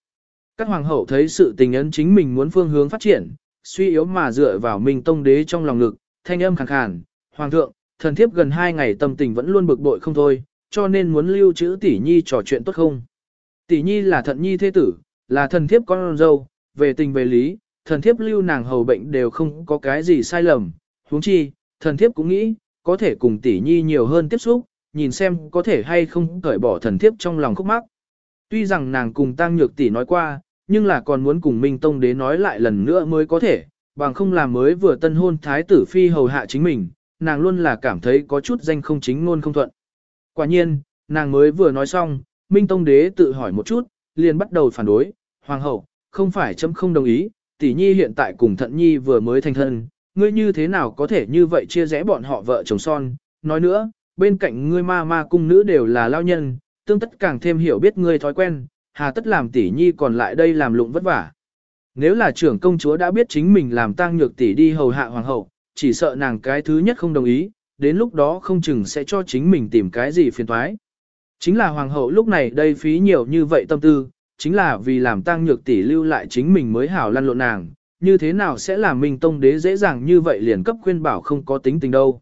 Các hoàng hậu thấy sự tình ấn chính mình muốn phương hướng phát triển, suy yếu mà dựa vào Minh Tông đế trong lòng ngực, thanh âm khàn khàn, "Hoàng thượng, thần thiếp gần hai ngày tâm tình vẫn luôn bực bội không thôi, cho nên muốn lưu trữ tỷ nhi trò chuyện tốt không?" Tỷ nhi là thận nhi thế tử, là thần thiếp con dâu, về tình về lý, thần thiếp lưu nàng hầu bệnh đều không có cái gì sai lầm, huống chi, thần thiếp cũng nghĩ, có thể cùng tỷ nhi nhiều hơn tiếp xúc, nhìn xem có thể hay không cởi bỏ thần thiếp trong lòng khúc mắc. Tuy rằng nàng cùng tăng nhược tỷ nói qua, nhưng là còn muốn cùng Minh Tông đế nói lại lần nữa mới có thể, bằng không làm mới vừa tân hôn thái tử phi hầu hạ chính mình, nàng luôn là cảm thấy có chút danh không chính ngôn không thuận. Quả nhiên, nàng mới vừa nói xong, Minh Tông đế tự hỏi một chút, liền bắt đầu phản đối, hoàng hậu, không phải chấm không đồng ý, tỷ nhi hiện tại cùng thận nhi vừa mới thành thân, ngươi như thế nào có thể như vậy chia rẽ bọn họ vợ chồng son, nói nữa, bên cạnh ngươi ma ma cung nữ đều là lao nhân, tương tất càng thêm hiểu biết ngươi thói quen, hà tất làm tỷ nhi còn lại đây làm lụng vất vả. Nếu là trưởng công chúa đã biết chính mình làm tang nhược tỷ đi hầu hạ hoàng hậu, chỉ sợ nàng cái thứ nhất không đồng ý, đến lúc đó không chừng sẽ cho chính mình tìm cái gì phiền toái. Chính là hoàng hậu lúc này đây phí nhiều như vậy tâm tư, chính là vì làm tăng nhược tỷ lưu lại chính mình mới hảo lăn lộn nàng, như thế nào sẽ làm Minh Tông đế dễ dàng như vậy liền cấp khuyên bảo không có tính tình đâu.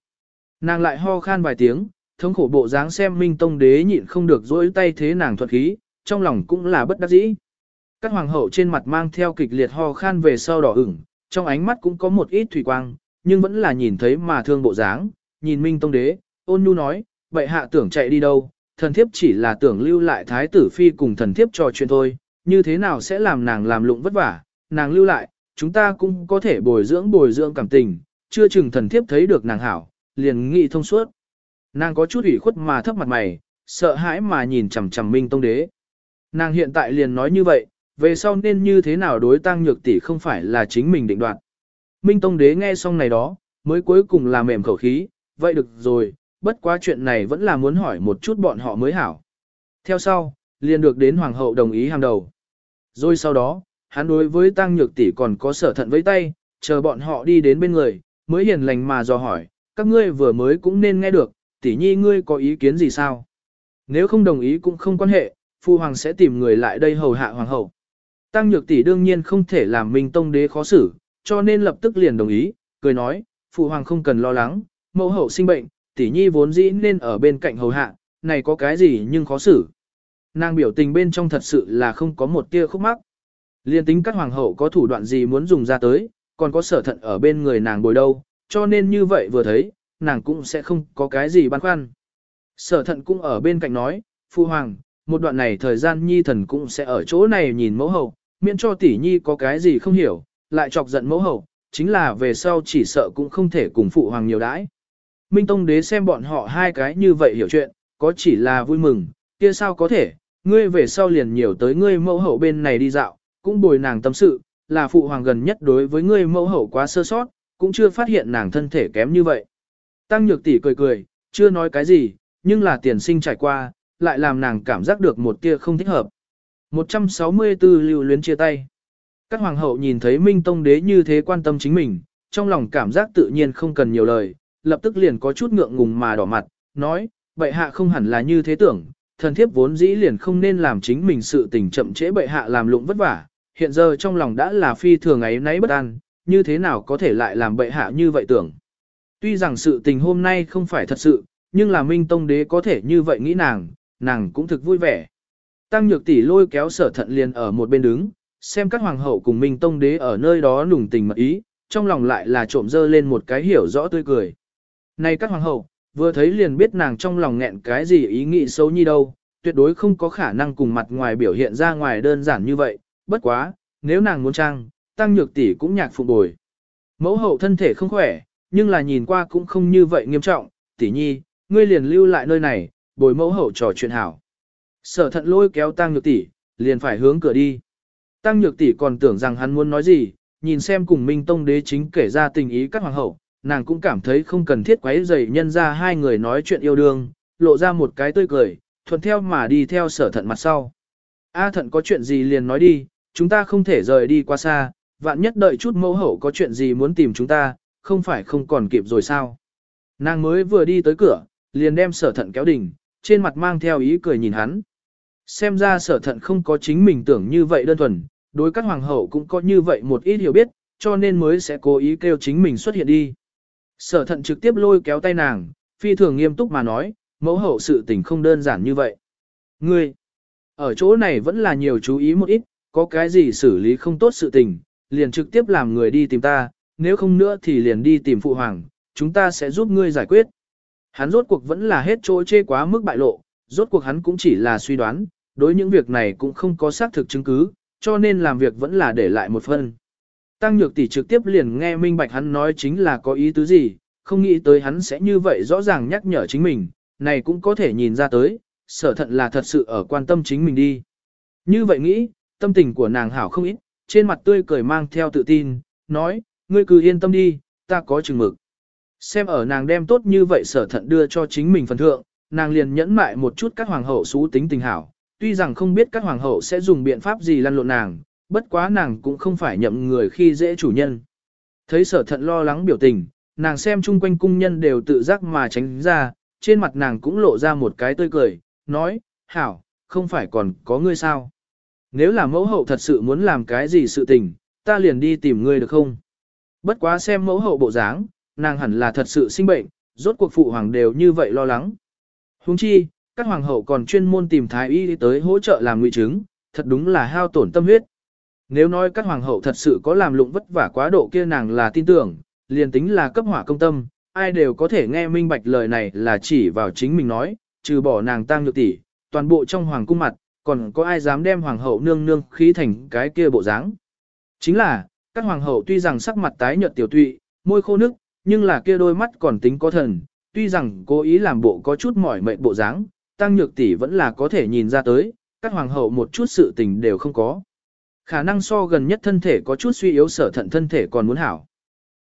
Nàng lại ho khan vài tiếng, thống khổ bộ dáng xem Minh Tông đế nhịn không được dỗi tay thế nàng thuật khí, trong lòng cũng là bất đắc dĩ. Các hoàng hậu trên mặt mang theo kịch liệt ho khan về sau đỏ ửng, trong ánh mắt cũng có một ít thủy quang, nhưng vẫn là nhìn thấy mà thương bộ dáng, nhìn Minh Tông đế, ôn nhu nói, vậy hạ tưởng chạy đi đâu, thần thiếp chỉ là tưởng lưu lại thái tử phi cùng thần thiếp trò chuyện thôi, như thế nào sẽ làm nàng làm lụng vất vả, nàng lưu lại, chúng ta cũng có thể bồi dưỡng bồi dưỡng cảm tình, chưa chừng thần thiếp thấy được nàng hảo, liền nghị thông suốt. Nàng có chút ủy khuất mà thấp mặt mày, sợ hãi mà nhìn chằm chằm Minh Tông Đế. Nàng hiện tại liền nói như vậy, về sau nên như thế nào đối tăng nhược tỷ không phải là chính mình định đoạt. Minh Tông Đế nghe xong này đó, mới cuối cùng là mềm khẩu khí, vậy được rồi, bất quá chuyện này vẫn là muốn hỏi một chút bọn họ mới hảo. Theo sau, liền được đến Hoàng hậu đồng ý hàng đầu. Rồi sau đó, hắn đối với tăng nhược tỷ còn có sở thận với tay, chờ bọn họ đi đến bên người, mới hiền lành mà dò hỏi, các ngươi vừa mới cũng nên nghe được, tỷ nhi ngươi có ý kiến gì sao? Nếu không đồng ý cũng không quan hệ, phu hoàng sẽ tìm người lại đây hầu hạ hoàng hậu. Tăng nhược tỷ đương nhiên không thể làm Minh Tông đế khó xử, cho nên lập tức liền đồng ý, cười nói, phụ hoàng không cần lo lắng, mẫu hậu sinh bệnh, tỷ nhi vốn dĩ nên ở bên cạnh hầu hạ, này có cái gì nhưng khó xử. Nàng biểu tình bên trong thật sự là không có một tia khúc mắc. Liên tính các hoàng hậu có thủ đoạn gì muốn dùng ra tới, còn có sở thận ở bên người nàng bồi đâu, cho nên như vậy vừa thấy, nàng cũng sẽ không có cái gì băn khoăn. Sở thận cũng ở bên cạnh nói, Phu Hoàng, một đoạn này thời gian nhi thần cũng sẽ ở chỗ này nhìn mẫu hậu, miễn cho tỷ nhi có cái gì không hiểu, lại chọc giận mẫu hậu, chính là về sau chỉ sợ cũng không thể cùng Phụ Hoàng nhiều đãi. Minh Tông Đế xem bọn họ hai cái như vậy hiểu chuyện, có chỉ là vui mừng, kia sao có thể, ngươi về sau liền nhiều tới ngươi mẫu hậu bên này đi dạo, cũng bồi nàng tâm sự, là Phụ Hoàng gần nhất đối với ngươi mẫu hậu quá sơ sót, cũng chưa phát hiện nàng thân thể kém như vậy. Tăng nhược tỷ cười cười, chưa nói cái gì, nhưng là tiền sinh trải qua, lại làm nàng cảm giác được một tia không thích hợp. 164 lưu luyến chia tay. Các hoàng hậu nhìn thấy Minh Tông đế như thế quan tâm chính mình, trong lòng cảm giác tự nhiên không cần nhiều lời, lập tức liền có chút ngượng ngùng mà đỏ mặt, nói, bệ hạ không hẳn là như thế tưởng, thần thiếp vốn dĩ liền không nên làm chính mình sự tình chậm trễ bệ hạ làm lụng vất vả, hiện giờ trong lòng đã là phi thường ấy nấy bất an, như thế nào có thể lại làm bệ hạ như vậy tưởng. Tuy rằng sự tình hôm nay không phải thật sự, nhưng là Minh Tông Đế có thể như vậy nghĩ nàng, nàng cũng thực vui vẻ. Tăng Nhược Tỷ lôi kéo Sở Thận liền ở một bên đứng, xem các hoàng hậu cùng Minh Tông Đế ở nơi đó nùng tình mật ý, trong lòng lại là trộm dơ lên một cái hiểu rõ tươi cười. Này các hoàng hậu, vừa thấy liền biết nàng trong lòng nghẹn cái gì ý nghĩ xấu như đâu, tuyệt đối không có khả năng cùng mặt ngoài biểu hiện ra ngoài đơn giản như vậy, bất quá, nếu nàng muốn trang, Tăng Nhược Tỷ cũng nhạc phụ bồi. Mẫu hậu thân thể không khỏe, nhưng là nhìn qua cũng không như vậy nghiêm trọng, tỷ nhi, ngươi liền lưu lại nơi này, bồi mẫu hậu trò chuyện hảo. Sở thận lôi kéo tăng nhược tỷ, liền phải hướng cửa đi. Tăng nhược tỷ còn tưởng rằng hắn muốn nói gì, nhìn xem cùng Minh Tông đế chính kể ra tình ý các hoàng hậu, nàng cũng cảm thấy không cần thiết quấy rầy nhân ra hai người nói chuyện yêu đương, lộ ra một cái tươi cười, thuận theo mà đi theo sở thận mặt sau. A thận có chuyện gì liền nói đi, chúng ta không thể rời đi qua xa, vạn nhất đợi chút mẫu hậu có chuyện gì muốn tìm chúng ta, không phải không còn kịp rồi sao. Nàng mới vừa đi tới cửa, liền đem sở thận kéo đỉnh, trên mặt mang theo ý cười nhìn hắn. Xem ra sở thận không có chính mình tưởng như vậy đơn thuần, đối các hoàng hậu cũng có như vậy một ít hiểu biết, cho nên mới sẽ cố ý kêu chính mình xuất hiện đi. Sở thận trực tiếp lôi kéo tay nàng, phi thường nghiêm túc mà nói, mẫu hậu sự tình không đơn giản như vậy. Ngươi, ở chỗ này vẫn là nhiều chú ý một ít, có cái gì xử lý không tốt sự tình, liền trực tiếp làm người đi tìm ta, nếu không nữa thì liền đi tìm phụ hoàng, chúng ta sẽ giúp ngươi giải quyết. Hắn rốt cuộc vẫn là hết chỗ chê quá mức bại lộ, rốt cuộc hắn cũng chỉ là suy đoán, đối những việc này cũng không có xác thực chứng cứ, cho nên làm việc vẫn là để lại một phần. Tăng Nhược tỷ trực tiếp liền nghe minh bạch hắn nói chính là có ý tứ gì, không nghĩ tới hắn sẽ như vậy rõ ràng nhắc nhở chính mình, này cũng có thể nhìn ra tới, sở thận là thật sự ở quan tâm chính mình đi. Như vậy nghĩ, tâm tình của nàng hảo không ít, trên mặt tươi cười mang theo tự tin, nói, ngươi cứ yên tâm đi, ta có chừng mực. Xem ở nàng đem tốt như vậy sở thận đưa cho chính mình phần thượng, nàng liền nhẫn mại một chút các hoàng hậu xú tính tình hảo, tuy rằng không biết các hoàng hậu sẽ dùng biện pháp gì lăn lộn nàng, bất quá nàng cũng không phải nhậm người khi dễ chủ nhân. Thấy sở thận lo lắng biểu tình, nàng xem chung quanh cung nhân đều tự giác mà tránh ra, trên mặt nàng cũng lộ ra một cái tươi cười, nói, hảo, không phải còn có ngươi sao. Nếu là mẫu hậu thật sự muốn làm cái gì sự tình, ta liền đi tìm ngươi được không? Bất quá xem mẫu hậu bộ dáng, nàng hẳn là thật sự sinh bệnh, rốt cuộc phụ hoàng đều như vậy lo lắng. Huống chi, các hoàng hậu còn chuyên môn tìm thái y tới hỗ trợ làm nguy chứng, thật đúng là hao tổn tâm huyết. Nếu nói các hoàng hậu thật sự có làm lụng vất vả quá độ kia nàng là tin tưởng, liền tính là cấp hỏa công tâm, ai đều có thể nghe minh bạch lời này là chỉ vào chính mình nói, trừ bỏ nàng tang nhược tỷ, toàn bộ trong hoàng cung mặt, còn có ai dám đem hoàng hậu nương nương khí thành cái kia bộ dáng. Chính là, các hoàng hậu tuy rằng sắc mặt tái nhợt tiểu tụy, môi khô nước, nhưng là kia đôi mắt còn tính có thần, tuy rằng cố ý làm bộ có chút mỏi mệt bộ dáng, tăng nhược tỷ vẫn là có thể nhìn ra tới, các hoàng hậu một chút sự tình đều không có. Khả năng so gần nhất thân thể có chút suy yếu sở thận thân thể còn muốn hảo.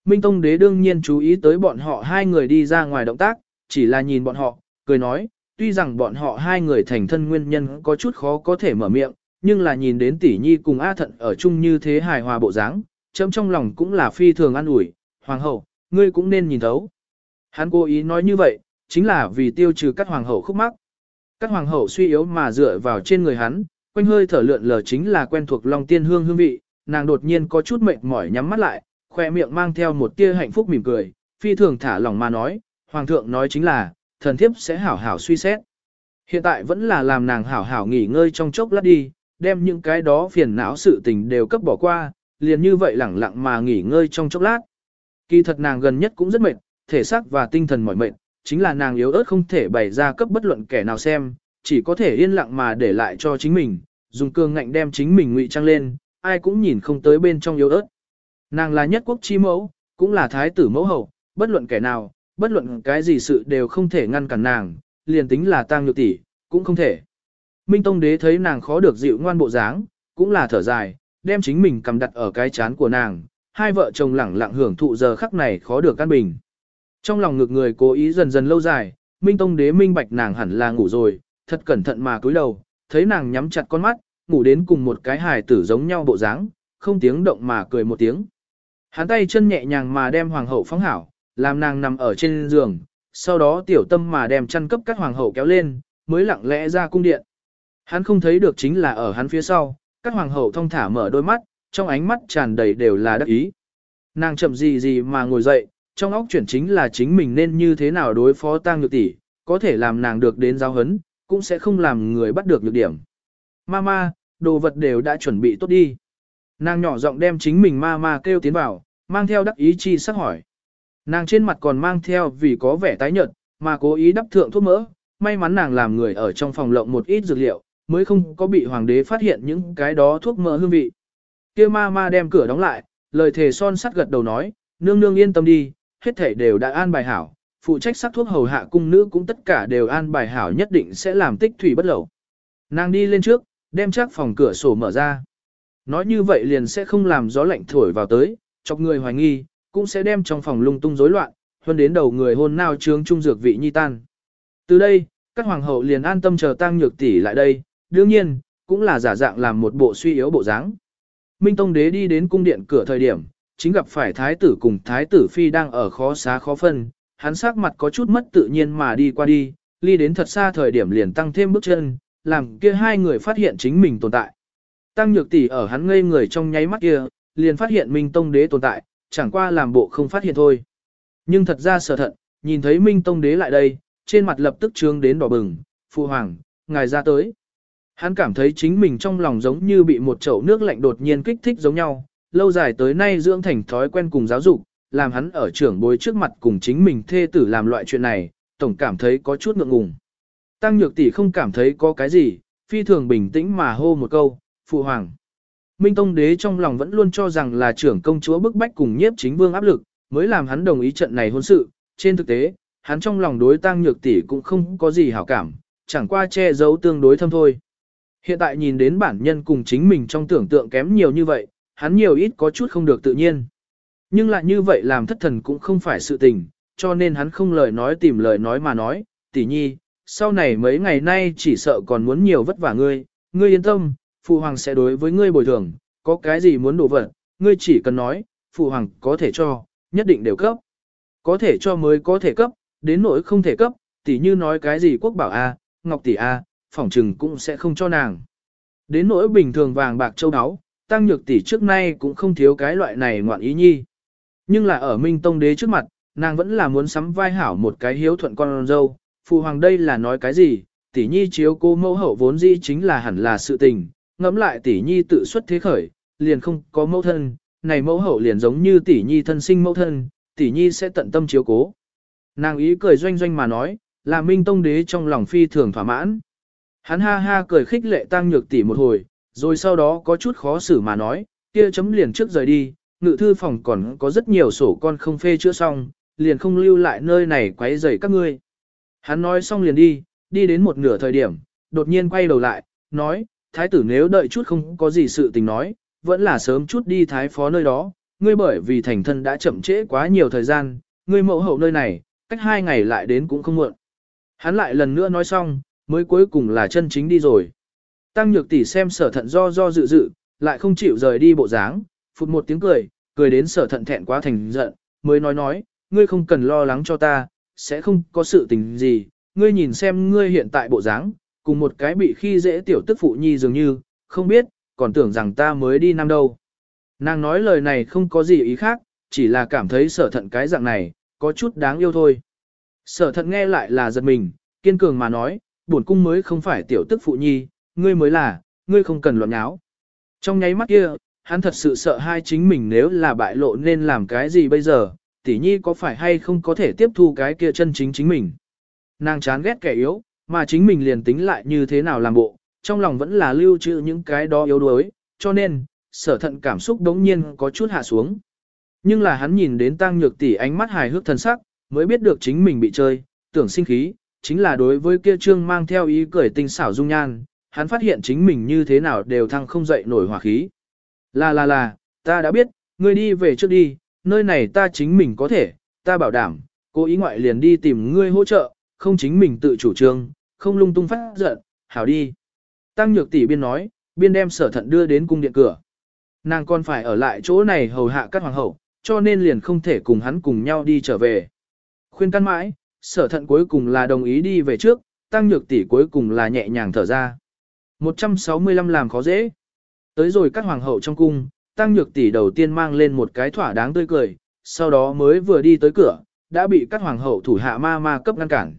Minh Tông đế đương nhiên chú ý tới bọn họ hai người đi ra ngoài động tác, chỉ là nhìn bọn họ, cười nói, tuy rằng bọn họ hai người thành thân nguyên nhân có chút khó có thể mở miệng, nhưng là nhìn đến tỷ nhi cùng A thận ở chung như thế hài hòa bộ dáng, chấm trong lòng cũng là phi thường an ủi, hoàng hậu, ngươi cũng nên nhìn thấu. Hắn cố ý nói như vậy, chính là vì tiêu trừ các hoàng hậu khúc mắc. Các hoàng hậu suy yếu mà dựa vào trên người hắn, quanh hơi thở lượn lờ chính là quen thuộc Long Tiên Hương hương vị, nàng đột nhiên có chút mệt mỏi nhắm mắt lại, khoe miệng mang theo một tia hạnh phúc mỉm cười, phi thường thả lỏng mà nói, hoàng thượng nói chính là, thần thiếp sẽ hảo hảo suy xét. Hiện tại vẫn là làm nàng hảo hảo nghỉ ngơi trong chốc lát đi, đem những cái đó phiền não sự tình đều cấp bỏ qua, liền như vậy lẳng lặng mà nghỉ ngơi trong chốc lát. Kỳ thật nàng gần nhất cũng rất mệt, thể xác và tinh thần mỏi mệt, chính là nàng yếu ớt không thể bày ra cấp bất luận kẻ nào xem, chỉ có thể yên lặng mà để lại cho chính mình, dùng cương ngạnh đem chính mình ngụy trang lên, ai cũng nhìn không tới bên trong yếu ớt. Nàng là nhất quốc chi mẫu, cũng là thái tử mẫu hậu, bất luận kẻ nào, bất luận cái gì sự đều không thể ngăn cản nàng, liền tính là tang nhược tỷ, cũng không thể. Minh Tông đế thấy nàng khó được dịu ngoan bộ dáng, cũng là thở dài, đem chính mình cầm đặt ở cái chán của nàng, hai vợ chồng lẳng lặng hưởng thụ giờ khắc này khó được căn bình. Trong lòng ngược người cố ý dần dần lâu dài, Minh Tông đế minh bạch nàng hẳn là ngủ rồi, thật cẩn thận mà cúi đầu, thấy nàng nhắm chặt con mắt, ngủ đến cùng một cái hài tử giống nhau bộ dáng, không tiếng động mà cười một tiếng. Hắn tay chân nhẹ nhàng mà đem hoàng hậu phóng hảo, làm nàng nằm ở trên giường, sau đó tiểu tâm mà đem chăn cấp các hoàng hậu kéo lên, mới lặng lẽ ra cung điện. Hắn không thấy được chính là ở hắn phía sau, các hoàng hậu thông thả mở đôi mắt, trong ánh mắt tràn đầy đều là đắc ý. Nàng chậm gì gì mà ngồi dậy, trong óc chuyển chính là chính mình nên như thế nào đối phó tang nhược tỷ, có thể làm nàng được đến giáo hấn, cũng sẽ không làm người bắt được nhược điểm. Mama, đồ vật đều đã chuẩn bị tốt đi. Nàng nhỏ giọng đem chính mình mama kêu tiến vào, mang theo đắc ý chi sắc hỏi. Nàng trên mặt còn mang theo vì có vẻ tái nhợt, mà cố ý đắp thượng thuốc mỡ, may mắn nàng làm người ở trong phòng lộng một ít dược liệu, mới không có bị hoàng đế phát hiện những cái đó thuốc mỡ hương vị. Kia ma ma đem cửa đóng lại, lời thề son sắt gật đầu nói, nương nương yên tâm đi, hết thảy đều đã an bài hảo, phụ trách sắc thuốc hầu hạ cung nữ cũng tất cả đều an bài hảo nhất định sẽ làm tích thủy bất lẩu. Nàng đi lên trước, đem chắc phòng cửa sổ mở ra. Nói như vậy liền sẽ không làm gió lạnh thổi vào tới, chọc người hoài nghi, cũng sẽ đem trong phòng lung tung rối loạn, hơn đến đầu người hôn nào trướng trung dược vị nhi tan. Từ đây, các hoàng hậu liền an tâm chờ tăng nhược tỷ lại đây, đương nhiên, cũng là giả dạng làm một bộ suy yếu bộ dáng. Minh Tông đế đi đến cung điện cửa thời điểm, chính gặp phải thái tử cùng thái tử phi đang ở khó xá khó phân, hắn sắc mặt có chút mất tự nhiên mà đi qua đi, ly đến thật xa thời điểm liền tăng thêm bước chân, làm kia hai người phát hiện chính mình tồn tại. Tăng nhược tỷ ở hắn ngây người trong nháy mắt kia, liền phát hiện Minh Tông đế tồn tại, chẳng qua làm bộ không phát hiện thôi. Nhưng thật ra sở thận, nhìn thấy Minh Tông đế lại đây, trên mặt lập tức trướng đến đỏ bừng, phụ hoàng, ngài ra tới. Hắn cảm thấy chính mình trong lòng giống như bị một chậu nước lạnh đột nhiên kích thích giống nhau, lâu dài tới nay dưỡng thành thói quen cùng giáo dục, làm hắn ở trưởng bối trước mặt cùng chính mình thê tử làm loại chuyện này, tổng cảm thấy có chút ngượng ngùng. Tăng nhược tỷ không cảm thấy có cái gì, phi thường bình tĩnh mà hô một câu, phụ hoàng. Minh Tông đế trong lòng vẫn luôn cho rằng là trưởng công chúa bức bách cùng nhiếp chính vương áp lực, mới làm hắn đồng ý trận này hôn sự. Trên thực tế, hắn trong lòng đối tăng nhược tỷ cũng không có gì hảo cảm, chẳng qua che giấu tương đối thâm thôi. Hiện tại nhìn đến bản nhân cùng chính mình trong tưởng tượng kém nhiều như vậy, hắn nhiều ít có chút không được tự nhiên. Nhưng lại như vậy làm thất thần cũng không phải sự tình, cho nên hắn không lời nói tìm lời nói mà nói, tỷ nhi, sau này mấy ngày nay chỉ sợ còn muốn nhiều vất vả ngươi, ngươi yên tâm, phụ hoàng sẽ đối với ngươi bồi thường, có cái gì muốn đổ vật, ngươi chỉ cần nói, phụ hoàng có thể cho, nhất định đều cấp. Có thể cho mới có thể cấp, đến nỗi không thể cấp, tỷ như nói cái gì quốc bảo A, ngọc tỷ A, phỏng trừng cũng sẽ không cho nàng. Đến nỗi bình thường vàng bạc châu áo, tăng nhược tỷ trước nay cũng không thiếu cái loại này ngoạn ý nhi. Nhưng là ở Minh Tông đế trước mặt, nàng vẫn là muốn sắm vai hảo một cái hiếu thuận con dâu, phụ hoàng đây là nói cái gì, tỷ nhi chiếu cô mẫu hậu vốn dĩ chính là hẳn là sự tình, ngẫm lại tỷ nhi tự xuất thế khởi, liền không có mẫu thân, này mẫu hậu liền giống như tỷ nhi thân sinh mẫu thân, tỷ nhi sẽ tận tâm chiếu cố. Nàng ý cười doanh doanh mà nói, là Minh Tông đế trong lòng phi thường thỏa mãn. Hắn ha ha cười khích lệ tăng nhược tỷ một hồi, rồi sau đó có chút khó xử mà nói, kia chấm liền trước rời đi, ngự thư phòng còn có rất nhiều sổ con không phê chữa xong, liền không lưu lại nơi này quấy rầy các ngươi. Hắn nói xong liền đi, đi đến một nửa thời điểm, đột nhiên quay đầu lại, nói, thái tử nếu đợi chút không có gì sự tình nói, vẫn là sớm chút đi thái phó nơi đó, ngươi bởi vì thành thân đã chậm trễ quá nhiều thời gian, ngươi mẫu hậu nơi này, cách hai ngày lại đến cũng không muộn. Hắn lại lần nữa nói xong, mới cuối cùng là chân chính đi rồi. Tăng nhược tỷ xem sở thận do do dự dự, lại không chịu rời đi bộ dáng, phụt một tiếng cười, cười đến sở thận thẹn quá thành giận, mới nói nói, ngươi không cần lo lắng cho ta, sẽ không có sự tình gì, ngươi nhìn xem ngươi hiện tại bộ dáng, cùng một cái bị khi dễ tiểu tức phụ nhi dường như, không biết, còn tưởng rằng ta mới đi năm đâu. Nàng nói lời này không có gì ý khác, chỉ là cảm thấy sở thận cái dạng này, có chút đáng yêu thôi. Sở thận nghe lại là giật mình, kiên cường mà nói, bổn cung mới không phải tiểu tức phụ nhi, ngươi mới là, ngươi không cần loạn nháo. Trong nháy mắt kia, hắn thật sự sợ hai chính mình nếu là bại lộ nên làm cái gì bây giờ, tỷ nhi có phải hay không có thể tiếp thu cái kia chân chính chính mình. Nàng chán ghét kẻ yếu, mà chính mình liền tính lại như thế nào làm bộ, trong lòng vẫn là lưu trữ những cái đó yếu đuối, cho nên, sở thận cảm xúc đống nhiên có chút hạ xuống. Nhưng là hắn nhìn đến tăng nhược tỷ ánh mắt hài hước thần sắc, mới biết được chính mình bị chơi, tưởng sinh khí, chính là đối với kia trương mang theo ý cười tinh xảo dung nhan, hắn phát hiện chính mình như thế nào đều thăng không dậy nổi hỏa khí. Là là là, ta đã biết, ngươi đi về trước đi, nơi này ta chính mình có thể, ta bảo đảm, cố ý ngoại liền đi tìm ngươi hỗ trợ, không chính mình tự chủ trương, không lung tung phát giận, hảo đi. Tăng nhược tỷ biên nói, biên đem sở thận đưa đến cung điện cửa. Nàng còn phải ở lại chỗ này hầu hạ các hoàng hậu, cho nên liền không thể cùng hắn cùng nhau đi trở về. Khuyên căn mãi, sở thận cuối cùng là đồng ý đi về trước, tăng nhược tỷ cuối cùng là nhẹ nhàng thở ra. 165 làm khó dễ. Tới rồi các hoàng hậu trong cung, tăng nhược tỷ đầu tiên mang lên một cái thỏa đáng tươi cười, sau đó mới vừa đi tới cửa, đã bị các hoàng hậu thủ hạ ma ma cấp ngăn cản.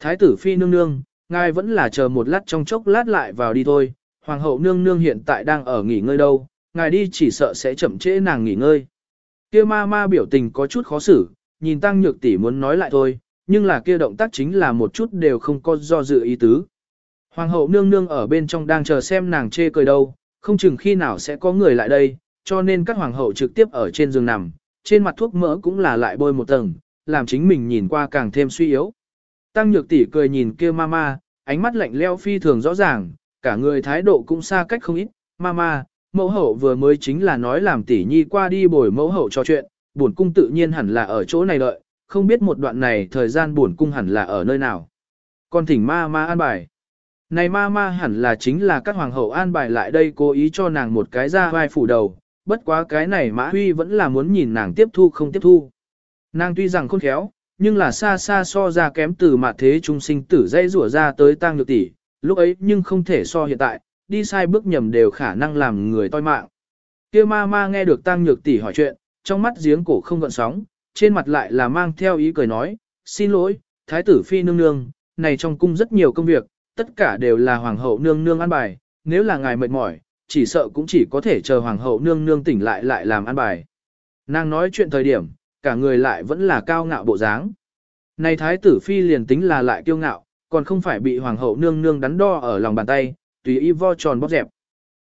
Thái tử phi nương nương, ngài vẫn là chờ một lát trong chốc lát lại vào đi thôi, hoàng hậu nương nương hiện tại đang ở nghỉ ngơi đâu, ngài đi chỉ sợ sẽ chậm trễ nàng nghỉ ngơi. Kia ma ma biểu tình có chút khó xử, nhìn tăng nhược tỷ muốn nói lại thôi, nhưng là kia động tác chính là một chút đều không có do dự ý tứ. Hoàng hậu nương nương ở bên trong đang chờ xem nàng chê cười đâu, không chừng khi nào sẽ có người lại đây, cho nên các hoàng hậu trực tiếp ở trên giường nằm, trên mặt thuốc mỡ cũng là lại bôi một tầng, làm chính mình nhìn qua càng thêm suy yếu. Tăng nhược tỷ cười nhìn kia mama, ánh mắt lạnh leo phi thường rõ ràng, cả người thái độ cũng xa cách không ít, mama, mẫu hậu vừa mới chính là nói làm tỷ nhi qua đi bồi mẫu hậu trò chuyện, bổn cung tự nhiên hẳn là ở chỗ này đợi, không biết một đoạn này thời gian bổn cung hẳn là ở nơi nào. Còn thỉnh ma ma an bài. Này ma ma hẳn là chính là các hoàng hậu an bài lại đây cố ý cho nàng một cái ra vai phủ đầu, bất quá cái này mã huy vẫn là muốn nhìn nàng tiếp thu không tiếp thu. Nàng tuy rằng khôn khéo, nhưng là xa xa so ra kém từ mặt thế trung sinh tử dây rủa ra tới tang nhược tỷ, lúc ấy nhưng không thể so hiện tại, đi sai bước nhầm đều khả năng làm người toi mạng. Kia ma ma nghe được tang nhược tỷ hỏi chuyện, trong mắt giếng cổ không gợn sóng, trên mặt lại là mang theo ý cười nói, xin lỗi, thái tử phi nương nương, này trong cung rất nhiều công việc, tất cả đều là hoàng hậu nương nương an bài, nếu là ngài mệt mỏi, chỉ sợ cũng chỉ có thể chờ hoàng hậu nương nương tỉnh lại lại làm an bài. Nàng nói chuyện thời điểm, cả người lại vẫn là cao ngạo bộ dáng. Này thái tử phi liền tính là lại kiêu ngạo, còn không phải bị hoàng hậu nương nương đắn đo ở lòng bàn tay, tùy y vo tròn bóp dẹp.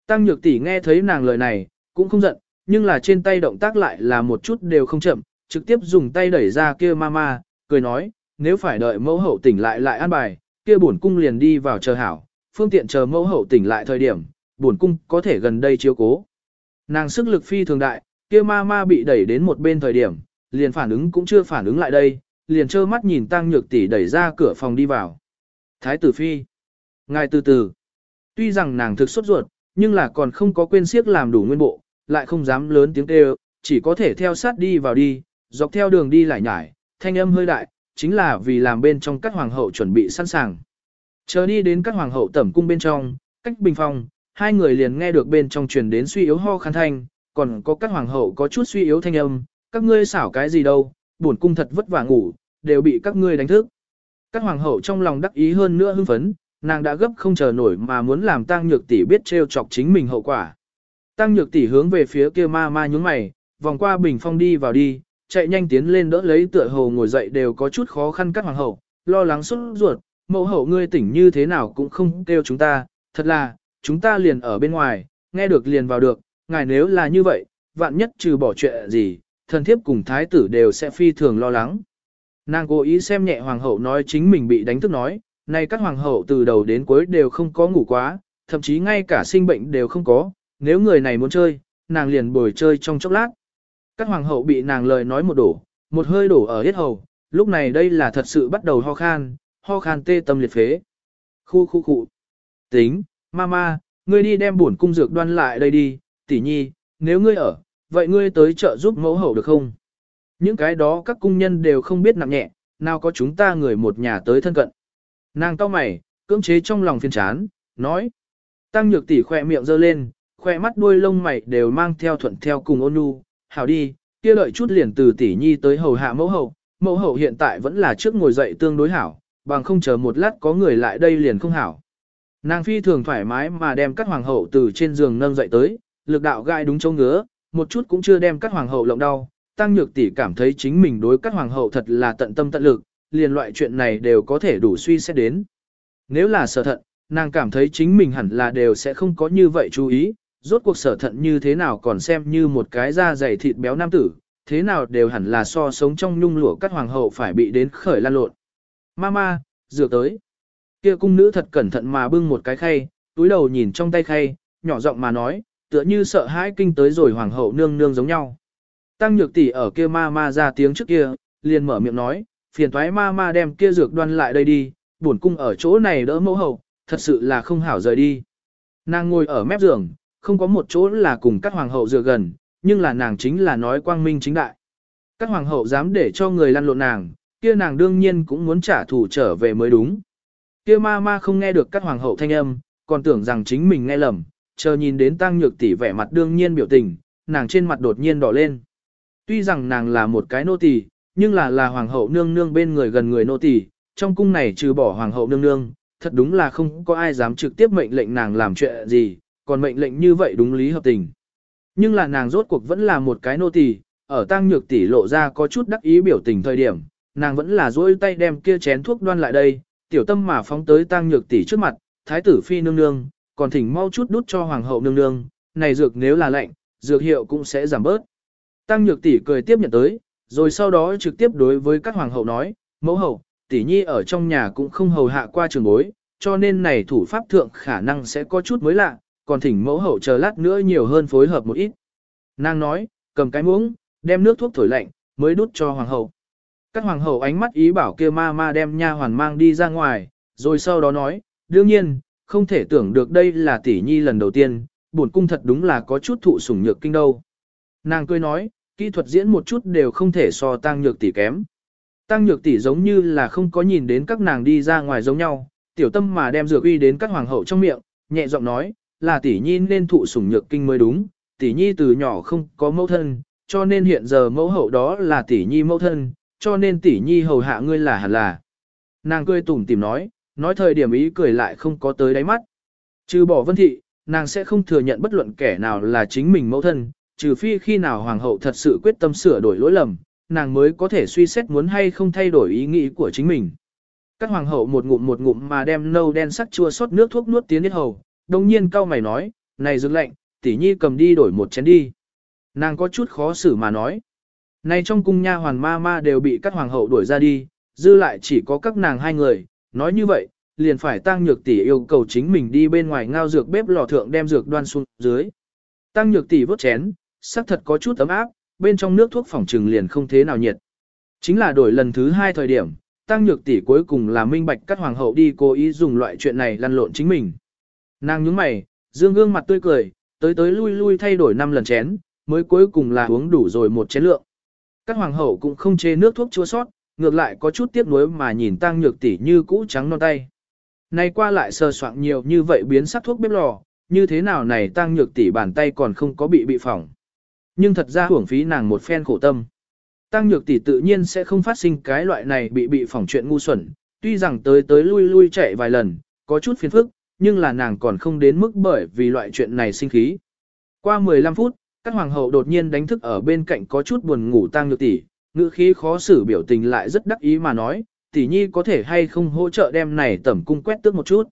Tăng nhược tỷ nghe thấy nàng lời này, cũng không giận, nhưng là trên tay động tác lại là một chút đều không chậm, trực tiếp dùng tay đẩy ra kia mama, cười nói, nếu phải đợi mẫu hậu tỉnh lại lại an bài, kia bổn cung liền đi vào chờ hảo, phương tiện chờ mẫu hậu tỉnh lại thời điểm, bổn cung có thể gần đây chiếu cố. Nàng sức lực phi thường đại, kia ma ma bị đẩy đến một bên thời điểm, liền phản ứng cũng chưa phản ứng lại đây, liền trơ mắt nhìn tăng nhược tỷ đẩy ra cửa phòng đi vào. Thái tử phi, ngài từ từ. Tuy rằng nàng thực xuất ruột, nhưng là còn không có quên siếc làm đủ nguyên bộ, lại không dám lớn tiếng kêu, chỉ có thể theo sát đi vào đi, dọc theo đường đi lại nhải, thanh âm hơi đại, chính là vì làm bên trong các hoàng hậu chuẩn bị sẵn sàng. Chờ đi đến các hoàng hậu tẩm cung bên trong, cách bình phòng, hai người liền nghe được bên trong truyền đến suy yếu ho khăn thanh, còn có các hoàng hậu có chút suy yếu thanh âm, các ngươi xảo cái gì đâu, buồn cung thật vất vả ngủ, đều bị các ngươi đánh thức. Các hoàng hậu trong lòng đắc ý hơn nữa hưng phấn, nàng đã gấp không chờ nổi mà muốn làm tăng nhược tỷ biết trêu chọc chính mình hậu quả. Tăng nhược tỷ hướng về phía kia ma ma nhướng mày, vòng qua bình phong đi vào đi, chạy nhanh tiến lên đỡ lấy tựa hồ ngồi dậy đều có chút khó khăn các hoàng hậu, lo lắng xuất ruột, mẫu hậu ngươi tỉnh như thế nào cũng không kêu chúng ta, thật là, chúng ta liền ở bên ngoài, nghe được liền vào được, ngài nếu là như vậy, vạn nhất trừ bỏ chuyện gì, thần thiếp cùng thái tử đều sẽ phi thường lo lắng. Nàng cố ý xem nhẹ hoàng hậu nói chính mình bị đánh thức nói, nay các hoàng hậu từ đầu đến cuối đều không có ngủ quá, thậm chí ngay cả sinh bệnh đều không có, nếu người này muốn chơi, nàng liền bồi chơi trong chốc lát. Các hoàng hậu bị nàng lời nói một đổ, một hơi đổ ở hết hầu, lúc này đây là thật sự bắt đầu ho khan, ho khan tê tâm liệt phế. Khu khu khu. Tính, mama, ngươi đi đem bổn cung dược đoan lại đây đi, tỷ nhi, nếu ngươi ở, vậy ngươi tới chợ giúp mẫu hậu được không? Những cái đó các cung nhân đều không biết nặng nhẹ, nào có chúng ta người một nhà tới thân cận. Nàng to mày, cưỡng chế trong lòng phiền chán, nói. Tăng nhược tỷ khỏe miệng giơ lên, khỏe mắt đuôi lông mày đều mang theo thuận theo cùng ôn nhu, hảo đi, kia lợi chút liền từ tỷ nhi tới hầu hạ mẫu hậu, mẫu hậu hiện tại vẫn là trước ngồi dậy tương đối hảo, bằng không chờ một lát có người lại đây liền không hảo. Nàng phi thường thoải mái mà đem các hoàng hậu từ trên giường nâng dậy tới, lực đạo gai đúng chỗ ngứa, một chút cũng chưa đem các hoàng hậu lộng đau, tăng nhược tỷ cảm thấy chính mình đối các hoàng hậu thật là tận tâm tận lực, liền loại chuyện này đều có thể đủ suy xét đến. Nếu là sở thận, nàng cảm thấy chính mình hẳn là đều sẽ không có như vậy chú ý, rốt cuộc sở thận như thế nào còn xem như một cái da dày thịt béo nam tử, thế nào đều hẳn là so sống trong nhung lụa các hoàng hậu phải bị đến khởi lan lộn. Mama, dựa tới. Kia cung nữ thật cẩn thận mà bưng một cái khay, túi đầu nhìn trong tay khay, nhỏ giọng mà nói, tựa như sợ hãi kinh tới rồi hoàng hậu nương nương giống nhau. Tăng nhược tỷ ở kia ma ma ra tiếng trước kia, liền mở miệng nói, phiền toái ma ma đem kia dược đoan lại đây đi, bổn cung ở chỗ này đỡ mẫu hậu, thật sự là không hảo rời đi. Nàng ngồi ở mép giường, không có một chỗ là cùng các hoàng hậu dựa gần, nhưng là nàng chính là nói quang minh chính đại. Các hoàng hậu dám để cho người lăn lộn nàng, kia nàng đương nhiên cũng muốn trả thù trở về mới đúng. Kia ma ma không nghe được các hoàng hậu thanh âm, còn tưởng rằng chính mình nghe lầm, chờ nhìn đến tăng nhược tỷ vẻ mặt đương nhiên biểu tình, nàng trên mặt đột nhiên đỏ lên. Tuy rằng nàng là một cái nô tỳ, nhưng là là hoàng hậu nương nương bên người gần người nô tỳ, trong cung này trừ bỏ hoàng hậu nương nương, thật đúng là không có ai dám trực tiếp mệnh lệnh nàng làm chuyện gì, còn mệnh lệnh như vậy đúng lý hợp tình. Nhưng là nàng rốt cuộc vẫn là một cái nô tỳ, ở tăng nhược tỷ lộ ra có chút đắc ý biểu tình thời điểm, nàng vẫn là duỗi tay đem kia chén thuốc đoan lại đây, tiểu tâm mà phóng tới tăng nhược tỷ trước mặt, thái tử phi nương nương, còn thỉnh mau chút đút cho hoàng hậu nương nương, này dược nếu là lạnh, dược hiệu cũng sẽ giảm bớt. Tăng nhược tỷ cười tiếp nhận tới, rồi sau đó trực tiếp đối với các hoàng hậu nói, mẫu hậu, tỷ nhi ở trong nhà cũng không hầu hạ qua trường bối, cho nên này thủ pháp thượng khả năng sẽ có chút mới lạ, còn thỉnh mẫu hậu chờ lát nữa nhiều hơn phối hợp một ít. Nàng nói, cầm cái muỗng, đem nước thuốc thổi lạnh, mới đút cho hoàng hậu. Các hoàng hậu ánh mắt ý bảo kia ma ma đem nha hoàn mang đi ra ngoài, rồi sau đó nói, đương nhiên, không thể tưởng được đây là tỷ nhi lần đầu tiên, bổn cung thật đúng là có chút thụ sủng nhược kinh đâu. Nàng cười nói, kỹ thuật diễn một chút đều không thể so tăng nhược tỷ kém. Tăng nhược tỷ giống như là không có nhìn đến các nàng đi ra ngoài giống nhau, tiểu tâm mà đem dược uy đến các hoàng hậu trong miệng, nhẹ giọng nói, là tỷ nhi nên thụ sủng nhược kinh mới đúng, tỷ nhi từ nhỏ không có mẫu thân, cho nên hiện giờ mẫu hậu đó là tỷ nhi mẫu thân, cho nên tỷ nhi hầu hạ ngươi là hẳn là. Nàng cười tủm tìm nói, nói thời điểm ý cười lại không có tới đáy mắt. Trừ bỏ vân thị, nàng sẽ không thừa nhận bất luận kẻ nào là chính mình mẫu thân, trừ phi khi nào hoàng hậu thật sự quyết tâm sửa đổi lỗi lầm, nàng mới có thể suy xét muốn hay không thay đổi ý nghĩ của chính mình. Các hoàng hậu một ngụm một ngụm mà đem nâu đen sắc chua sót nước thuốc nuốt tiến hết hầu, đồng nhiên cao mày nói, này dừng lệnh, tỷ nhi cầm đi đổi một chén đi. Nàng có chút khó xử mà nói. Này trong cung nha hoàn ma ma đều bị các hoàng hậu đuổi ra đi, dư lại chỉ có các nàng hai người, nói như vậy, liền phải tăng nhược tỷ yêu cầu chính mình đi bên ngoài ngao dược bếp lò thượng đem dược đoan xuống dưới. Tăng nhược tỷ vớt chén, sắc thật có chút ấm áp, bên trong nước thuốc phòng trừng liền không thế nào nhiệt. Chính là đổi lần thứ hai thời điểm, tăng nhược tỷ cuối cùng là minh bạch các hoàng hậu đi cố ý dùng loại chuyện này lăn lộn chính mình. Nàng nhướng mày, dương gương mặt tươi cười, tới tới lui lui thay đổi năm lần chén, mới cuối cùng là uống đủ rồi một chén lượng. Các hoàng hậu cũng không chê nước thuốc chua sót, ngược lại có chút tiếc nuối mà nhìn tăng nhược tỷ như cũ trắng non tay. nay qua lại sờ soạn nhiều như vậy biến sắc thuốc bếp lò, như thế nào này tăng nhược tỷ bàn tay còn không có bị bị phỏng. Nhưng thật ra hưởng phí nàng một phen khổ tâm. Tăng nhược tỷ tự nhiên sẽ không phát sinh cái loại này bị bị phỏng chuyện ngu xuẩn, tuy rằng tới tới lui lui chạy vài lần, có chút phiền phức, nhưng là nàng còn không đến mức bởi vì loại chuyện này sinh khí. Qua 15 phút, các hoàng hậu đột nhiên đánh thức ở bên cạnh có chút buồn ngủ tang nhược tỷ, ngữ khí khó xử biểu tình lại rất đắc ý mà nói, tỷ nhi có thể hay không hỗ trợ đem này tẩm cung quét tước một chút.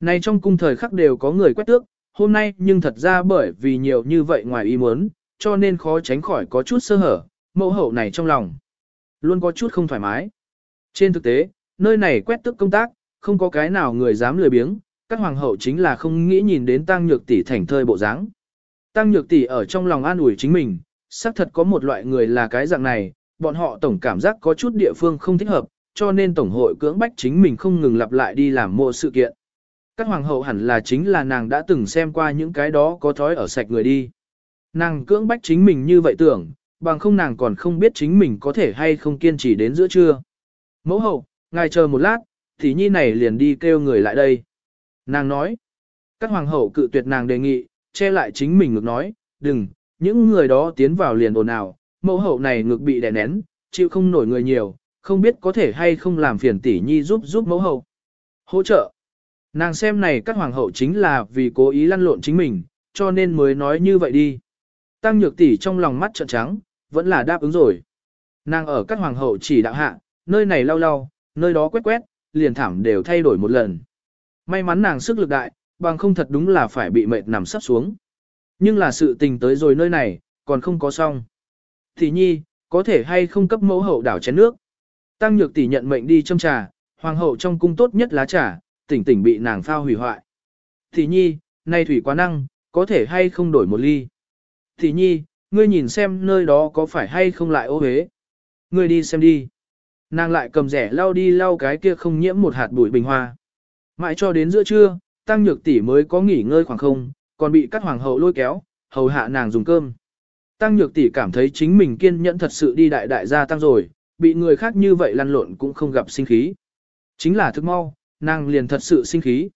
Này trong cung thời khắc đều có người quét tước, hôm nay nhưng thật ra bởi vì nhiều như vậy ngoài ý muốn, cho nên khó tránh khỏi có chút sơ hở, mẫu hậu này trong lòng. Luôn có chút không thoải mái. Trên thực tế, nơi này quét tước công tác, không có cái nào người dám lười biếng, các hoàng hậu chính là không nghĩ nhìn đến tăng nhược tỷ thành thơi bộ dáng. Tăng nhược tỷ ở trong lòng an ủi chính mình, xác thật có một loại người là cái dạng này, bọn họ tổng cảm giác có chút địa phương không thích hợp, cho nên tổng hội cưỡng bách chính mình không ngừng lặp lại đi làm mộ sự kiện. Các hoàng hậu hẳn là chính là nàng đã từng xem qua những cái đó có thói ở sạch người đi. Nàng cưỡng bách chính mình như vậy tưởng, bằng không nàng còn không biết chính mình có thể hay không kiên trì đến giữa trưa. Mẫu hậu, ngài chờ một lát, thì nhi này liền đi kêu người lại đây. Nàng nói, các hoàng hậu cự tuyệt nàng đề nghị, che lại chính mình ngược nói, đừng, những người đó tiến vào liền ồn ào, mẫu hậu này ngược bị đè nén, chịu không nổi người nhiều, không biết có thể hay không làm phiền tỷ nhi giúp giúp mẫu hậu. Hỗ trợ. Nàng xem này các hoàng hậu chính là vì cố ý lăn lộn chính mình, cho nên mới nói như vậy đi. Tăng nhược tỷ trong lòng mắt trợn trắng, vẫn là đáp ứng rồi. Nàng ở các hoàng hậu chỉ đạo hạ, nơi này lau lau, nơi đó quét quét, liền thảm đều thay đổi một lần. May mắn nàng sức lực đại, bằng không thật đúng là phải bị mệt nằm sắp xuống. Nhưng là sự tình tới rồi nơi này, còn không có xong. Thì nhi, có thể hay không cấp mẫu hậu đảo chén nước. Tăng nhược tỷ nhận mệnh đi châm trà, hoàng hậu trong cung tốt nhất lá trà, tỉnh tỉnh bị nàng phao hủy hoại. Thì nhi, nay thủy quá năng, có thể hay không đổi một ly. Thì nhi, ngươi nhìn xem nơi đó có phải hay không lại ô hế. Ngươi đi xem đi. Nàng lại cầm rẻ lau đi lau cái kia không nhiễm một hạt bụi bình hoa. Mãi cho đến giữa trưa, tăng nhược tỷ mới có nghỉ ngơi khoảng không, còn bị các hoàng hậu lôi kéo, hầu hạ nàng dùng cơm. Tăng nhược tỷ cảm thấy chính mình kiên nhẫn thật sự đi đại đại gia tăng rồi, bị người khác như vậy lăn lộn cũng không gặp sinh khí. Chính là thức mau, nàng liền thật sự sinh khí.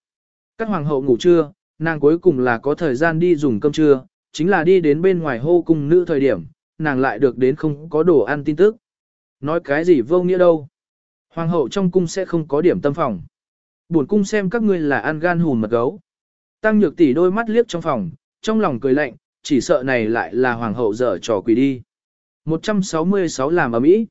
Các hoàng hậu ngủ trưa, nàng cuối cùng là có thời gian đi dùng cơm trưa, chính là đi đến bên ngoài hô cung nữ thời điểm, nàng lại được đến không có đồ ăn tin tức. Nói cái gì vô nghĩa đâu. Hoàng hậu trong cung sẽ không có điểm tâm phòng. Buồn cung xem các ngươi là ăn gan hùn mật gấu. Tăng nhược tỷ đôi mắt liếc trong phòng, trong lòng cười lạnh, chỉ sợ này lại là hoàng hậu dở trò quỷ đi. 166 làm ở mỹ.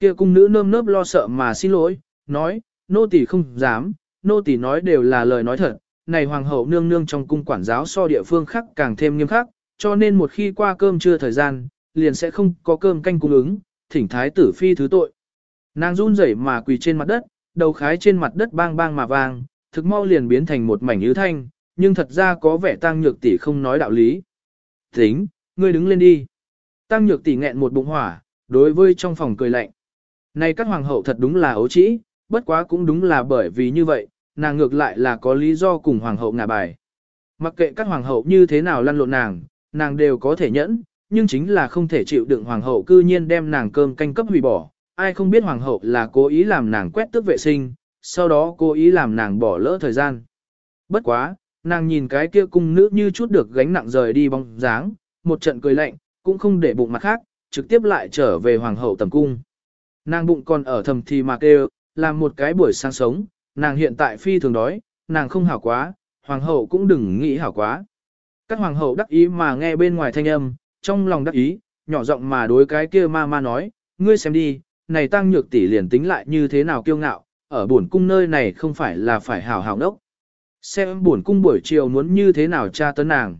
Kia cung nữ nơm nớp lo sợ mà xin lỗi, nói, nô tỷ không dám, nô tỷ nói đều là lời nói thật, này hoàng hậu nương nương trong cung quản giáo so địa phương khác càng thêm nghiêm khắc, cho nên một khi qua cơm trưa thời gian, liền sẽ không có cơm canh cung ứng, thỉnh thái tử phi thứ tội. Nàng run rẩy mà quỳ trên mặt đất, đầu khái trên mặt đất bang bang mà vang, thực mau liền biến thành một mảnh ứ thanh, nhưng thật ra có vẻ tăng nhược tỷ không nói đạo lý. Tính, ngươi đứng lên đi. Tăng nhược tỷ nghẹn một bụng hỏa, đối với trong phòng cười lạnh. Này các hoàng hậu thật đúng là ấu trĩ, bất quá cũng đúng là bởi vì như vậy, nàng ngược lại là có lý do cùng hoàng hậu ngả bài. Mặc kệ các hoàng hậu như thế nào lăn lộn nàng, nàng đều có thể nhẫn, nhưng chính là không thể chịu đựng hoàng hậu cư nhiên đem nàng cơm canh cấp hủy bỏ. Ai không biết hoàng hậu là cố ý làm nàng quét tước vệ sinh, sau đó cố ý làm nàng bỏ lỡ thời gian. Bất quá, nàng nhìn cái kia cung nữ như chút được gánh nặng rời đi bóng dáng, một trận cười lạnh, cũng không để bụng mặt khác, trực tiếp lại trở về hoàng hậu tầm cung. Nàng bụng còn ở thầm thì mà kêu, làm một cái buổi sáng sống, nàng hiện tại phi thường đói, nàng không hảo quá, hoàng hậu cũng đừng nghĩ hảo quá. Các hoàng hậu đắc ý mà nghe bên ngoài thanh âm, trong lòng đắc ý, nhỏ giọng mà đối cái kia ma ma nói, ngươi xem đi, này tăng nhược tỷ liền tính lại như thế nào kiêu ngạo, ở buồn cung nơi này không phải là phải hảo hảo đốc. Xem buồn cung buổi chiều muốn như thế nào tra tấn nàng.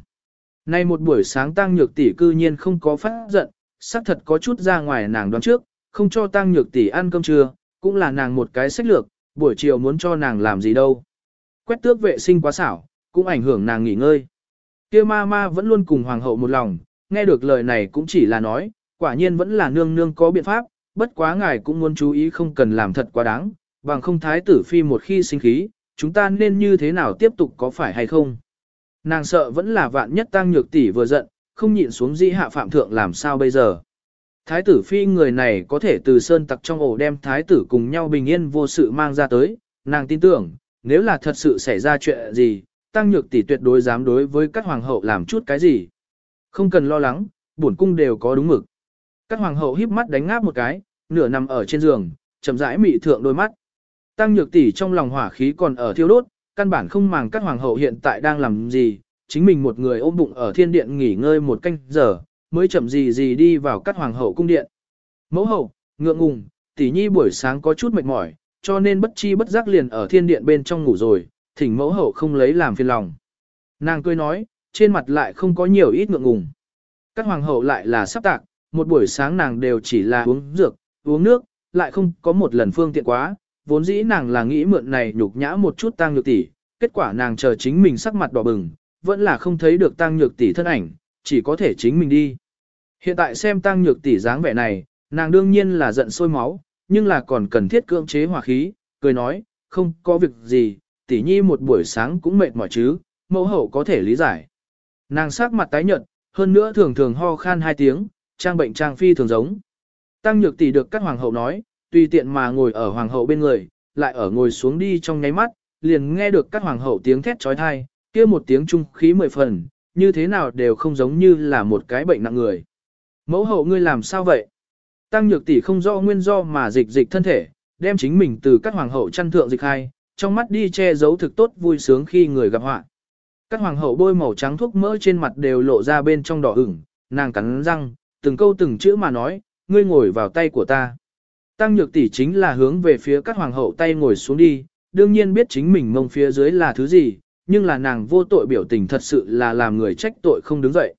Nay một buổi sáng tăng nhược tỷ cư nhiên không có phát giận, xác thật có chút ra ngoài nàng đoán trước, không cho tăng nhược tỷ ăn cơm trưa, cũng là nàng một cái sách lược, buổi chiều muốn cho nàng làm gì đâu. Quét tước vệ sinh quá xảo, cũng ảnh hưởng nàng nghỉ ngơi. Kia ma ma vẫn luôn cùng hoàng hậu một lòng, nghe được lời này cũng chỉ là nói, quả nhiên vẫn là nương nương có biện pháp, bất quá ngài cũng muốn chú ý không cần làm thật quá đáng, bằng không thái tử phi một khi sinh khí, chúng ta nên như thế nào tiếp tục có phải hay không. Nàng sợ vẫn là vạn nhất tăng nhược tỷ vừa giận, không nhịn xuống dĩ hạ phạm thượng làm sao bây giờ. Thái tử phi người này có thể từ sơn tặc trong ổ đem thái tử cùng nhau bình yên vô sự mang ra tới, nàng tin tưởng, nếu là thật sự xảy ra chuyện gì, tăng nhược tỷ tuyệt đối dám đối với các hoàng hậu làm chút cái gì. Không cần lo lắng, bổn cung đều có đúng mực. Các hoàng hậu híp mắt đánh ngáp một cái, nửa nằm ở trên giường, chậm rãi mị thượng đôi mắt. Tăng nhược tỷ trong lòng hỏa khí còn ở thiêu đốt, căn bản không màng các hoàng hậu hiện tại đang làm gì, chính mình một người ôm bụng ở thiên điện nghỉ ngơi một canh giờ, mới chậm gì gì đi vào các hoàng hậu cung điện. Mẫu hậu, ngượng ngùng, tỷ nhi buổi sáng có chút mệt mỏi, cho nên bất chi bất giác liền ở thiên điện bên trong ngủ rồi, thỉnh mẫu hậu không lấy làm phiền lòng. Nàng cười nói, trên mặt lại không có nhiều ít ngượng ngùng. Các hoàng hậu lại là sắp tạc, một buổi sáng nàng đều chỉ là uống dược, uống nước, lại không có một lần phương tiện quá, vốn dĩ nàng là nghĩ mượn này nhục nhã một chút tang nhược tỷ, kết quả nàng chờ chính mình sắc mặt đỏ bừng, vẫn là không thấy được tang nhược tỷ thân ảnh, chỉ có thể chính mình đi. Hiện tại xem tang nhược tỷ dáng vẻ này, nàng đương nhiên là giận sôi máu, nhưng là còn cần thiết cưỡng chế hòa khí, cười nói, không có việc gì, tỷ nhi một buổi sáng cũng mệt mỏi chứ, mẫu hậu có thể lý giải. Nàng sắc mặt tái nhợt, hơn nữa thường thường ho khan hai tiếng, trang bệnh trang phi thường giống. Tăng nhược tỷ được các hoàng hậu nói, tùy tiện mà ngồi ở hoàng hậu bên người, lại ở ngồi xuống đi trong nháy mắt, liền nghe được các hoàng hậu tiếng thét trói thai, kia một tiếng trung khí mười phần, như thế nào đều không giống như là một cái bệnh nặng người. Mẫu hậu ngươi làm sao vậy? Tăng nhược tỷ không rõ nguyên do mà dịch dịch thân thể, đem chính mình từ các hoàng hậu chăn thượng dịch hai, trong mắt đi che giấu thực tốt vui sướng khi người gặp họa. Các hoàng hậu bôi màu trắng thuốc mỡ trên mặt đều lộ ra bên trong đỏ ửng, nàng cắn răng, từng câu từng chữ mà nói, ngươi ngồi vào tay của ta. Tăng nhược tỷ chính là hướng về phía các hoàng hậu tay ngồi xuống đi, đương nhiên biết chính mình mông phía dưới là thứ gì, nhưng là nàng vô tội biểu tình thật sự là làm người trách tội không đứng dậy.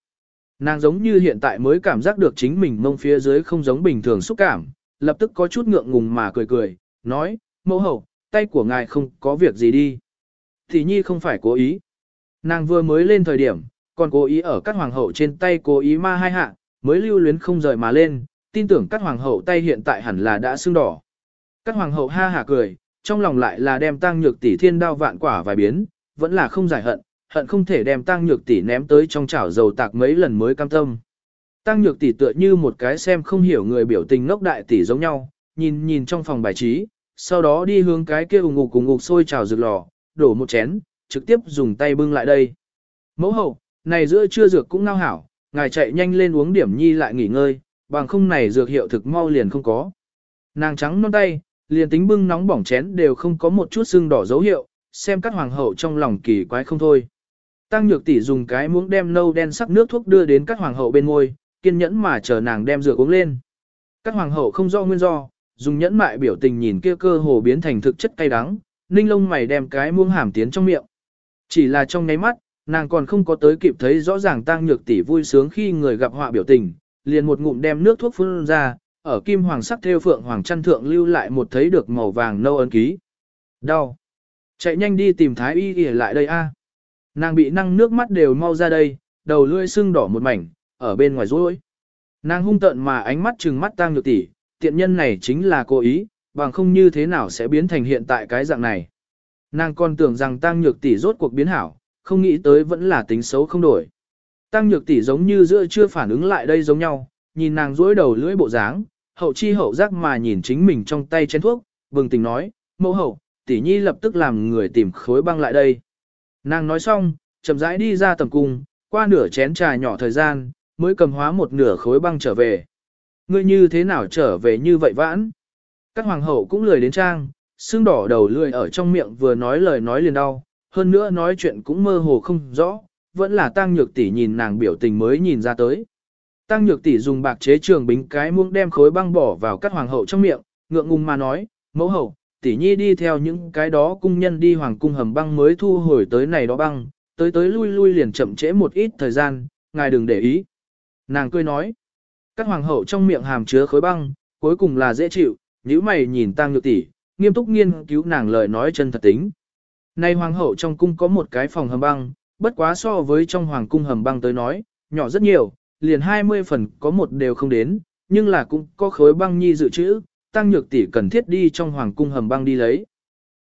Nàng giống như hiện tại mới cảm giác được chính mình mông phía dưới không giống bình thường xúc cảm, lập tức có chút ngượng ngùng mà cười cười, nói, mẫu hậu, tay của ngài không có việc gì đi. Thì nhi không phải cố ý. Nàng vừa mới lên thời điểm, còn cố ý ở các hoàng hậu trên tay cố ý ma hai hạ, mới lưu luyến không rời mà lên, tin tưởng các hoàng hậu tay hiện tại hẳn là đã sưng đỏ. Các hoàng hậu ha hả cười, trong lòng lại là đem tăng nhược tỷ thiên đao vạn quả vài biến, vẫn là không giải hận, hận không thể đem tăng nhược tỷ ném tới trong chảo dầu tạc mấy lần mới cam tâm. Tăng nhược tỷ tựa như một cái xem không hiểu người biểu tình ngốc đại tỷ giống nhau, nhìn nhìn trong phòng bài trí, sau đó đi hướng cái kia ủng ngục cùng ngục sôi trào rực lò, đổ một chén, trực tiếp dùng tay bưng lại đây. Mẫu hậu, này giữa trưa dược cũng ngao hảo, ngài chạy nhanh lên uống điểm nhi lại nghỉ ngơi, bằng không này dược hiệu thực mau liền không có. Nàng trắng non tay, liền tính bưng nóng bỏng chén đều không có một chút sưng đỏ dấu hiệu, xem các hoàng hậu trong lòng kỳ quái không thôi. Tăng nhược tỷ dùng cái muỗng đem nâu đen sắc nước thuốc đưa đến các hoàng hậu bên ngôi, kiên nhẫn mà chờ nàng đem dược uống lên. Các hoàng hậu không rõ nguyên do, dùng nhẫn mại biểu tình nhìn kia cơ hồ biến thành thực chất cay đắng, ninh lông mày đem cái muỗng hàm tiến trong miệng. Chỉ là trong nháy mắt, nàng còn không có tới kịp thấy rõ ràng tăng nhược tỷ vui sướng khi người gặp họa biểu tình, liền một ngụm đem nước thuốc phun ra, ở kim hoàng sắc theo phượng hoàng chăn thượng lưu lại một thấy được màu vàng nâu ấn ký. Đau. Chạy nhanh đi tìm thái y y lại đây a. Nàng bị năng nước mắt đều mau ra đây, đầu lưỡi sưng đỏ một mảnh, ở bên ngoài rối. Nàng hung tợn mà ánh mắt trừng mắt tang nhược tỷ, tiện nhân này chính là cố ý, bằng không như thế nào sẽ biến thành hiện tại cái dạng này. Nàng còn tưởng rằng tang nhược tỷ rốt cuộc biến hảo, không nghĩ tới vẫn là tính xấu không đổi. Tăng nhược tỷ giống như giữa chưa phản ứng lại đây giống nhau, nhìn nàng rũi đầu lưỡi bộ dáng, hậu chi hậu giác mà nhìn chính mình trong tay chén thuốc, bừng tỉnh nói, mẫu hậu, tỷ nhi lập tức làm người tìm khối băng lại đây. Nàng nói xong, chậm rãi đi ra tầm cung, qua nửa chén trà nhỏ thời gian, mới cầm hóa một nửa khối băng trở về. Ngươi như thế nào trở về như vậy vãn? Các hoàng hậu cũng lười đến trang, xương đỏ đầu lười ở trong miệng vừa nói lời nói liền đau, hơn nữa nói chuyện cũng mơ hồ không rõ, vẫn là tăng nhược tỷ nhìn nàng biểu tình mới nhìn ra tới. Tăng nhược tỷ dùng bạc chế trường bính cái muỗng đem khối băng bỏ vào các hoàng hậu trong miệng, ngượng ngùng mà nói, mẫu hậu, tỷ nhi đi theo những cái đó cung nhân đi hoàng cung hầm băng mới thu hồi tới này đó băng, tới tới lui lui liền chậm trễ một ít thời gian, ngài đừng để ý. Nàng cười nói, các hoàng hậu trong miệng hàm chứa khối băng, cuối cùng là dễ chịu, nhíu mày nhìn tăng nhược tỷ, nghiêm túc nghiên cứu nàng lời nói chân thật tính. Nay hoàng hậu trong cung có một cái phòng hầm băng, bất quá so với trong hoàng cung hầm băng tới nói, nhỏ rất nhiều, liền 20 phần có một đều không đến, nhưng là cũng có khối băng nhi dự trữ, tăng nhược tỷ cần thiết đi trong hoàng cung hầm băng đi lấy.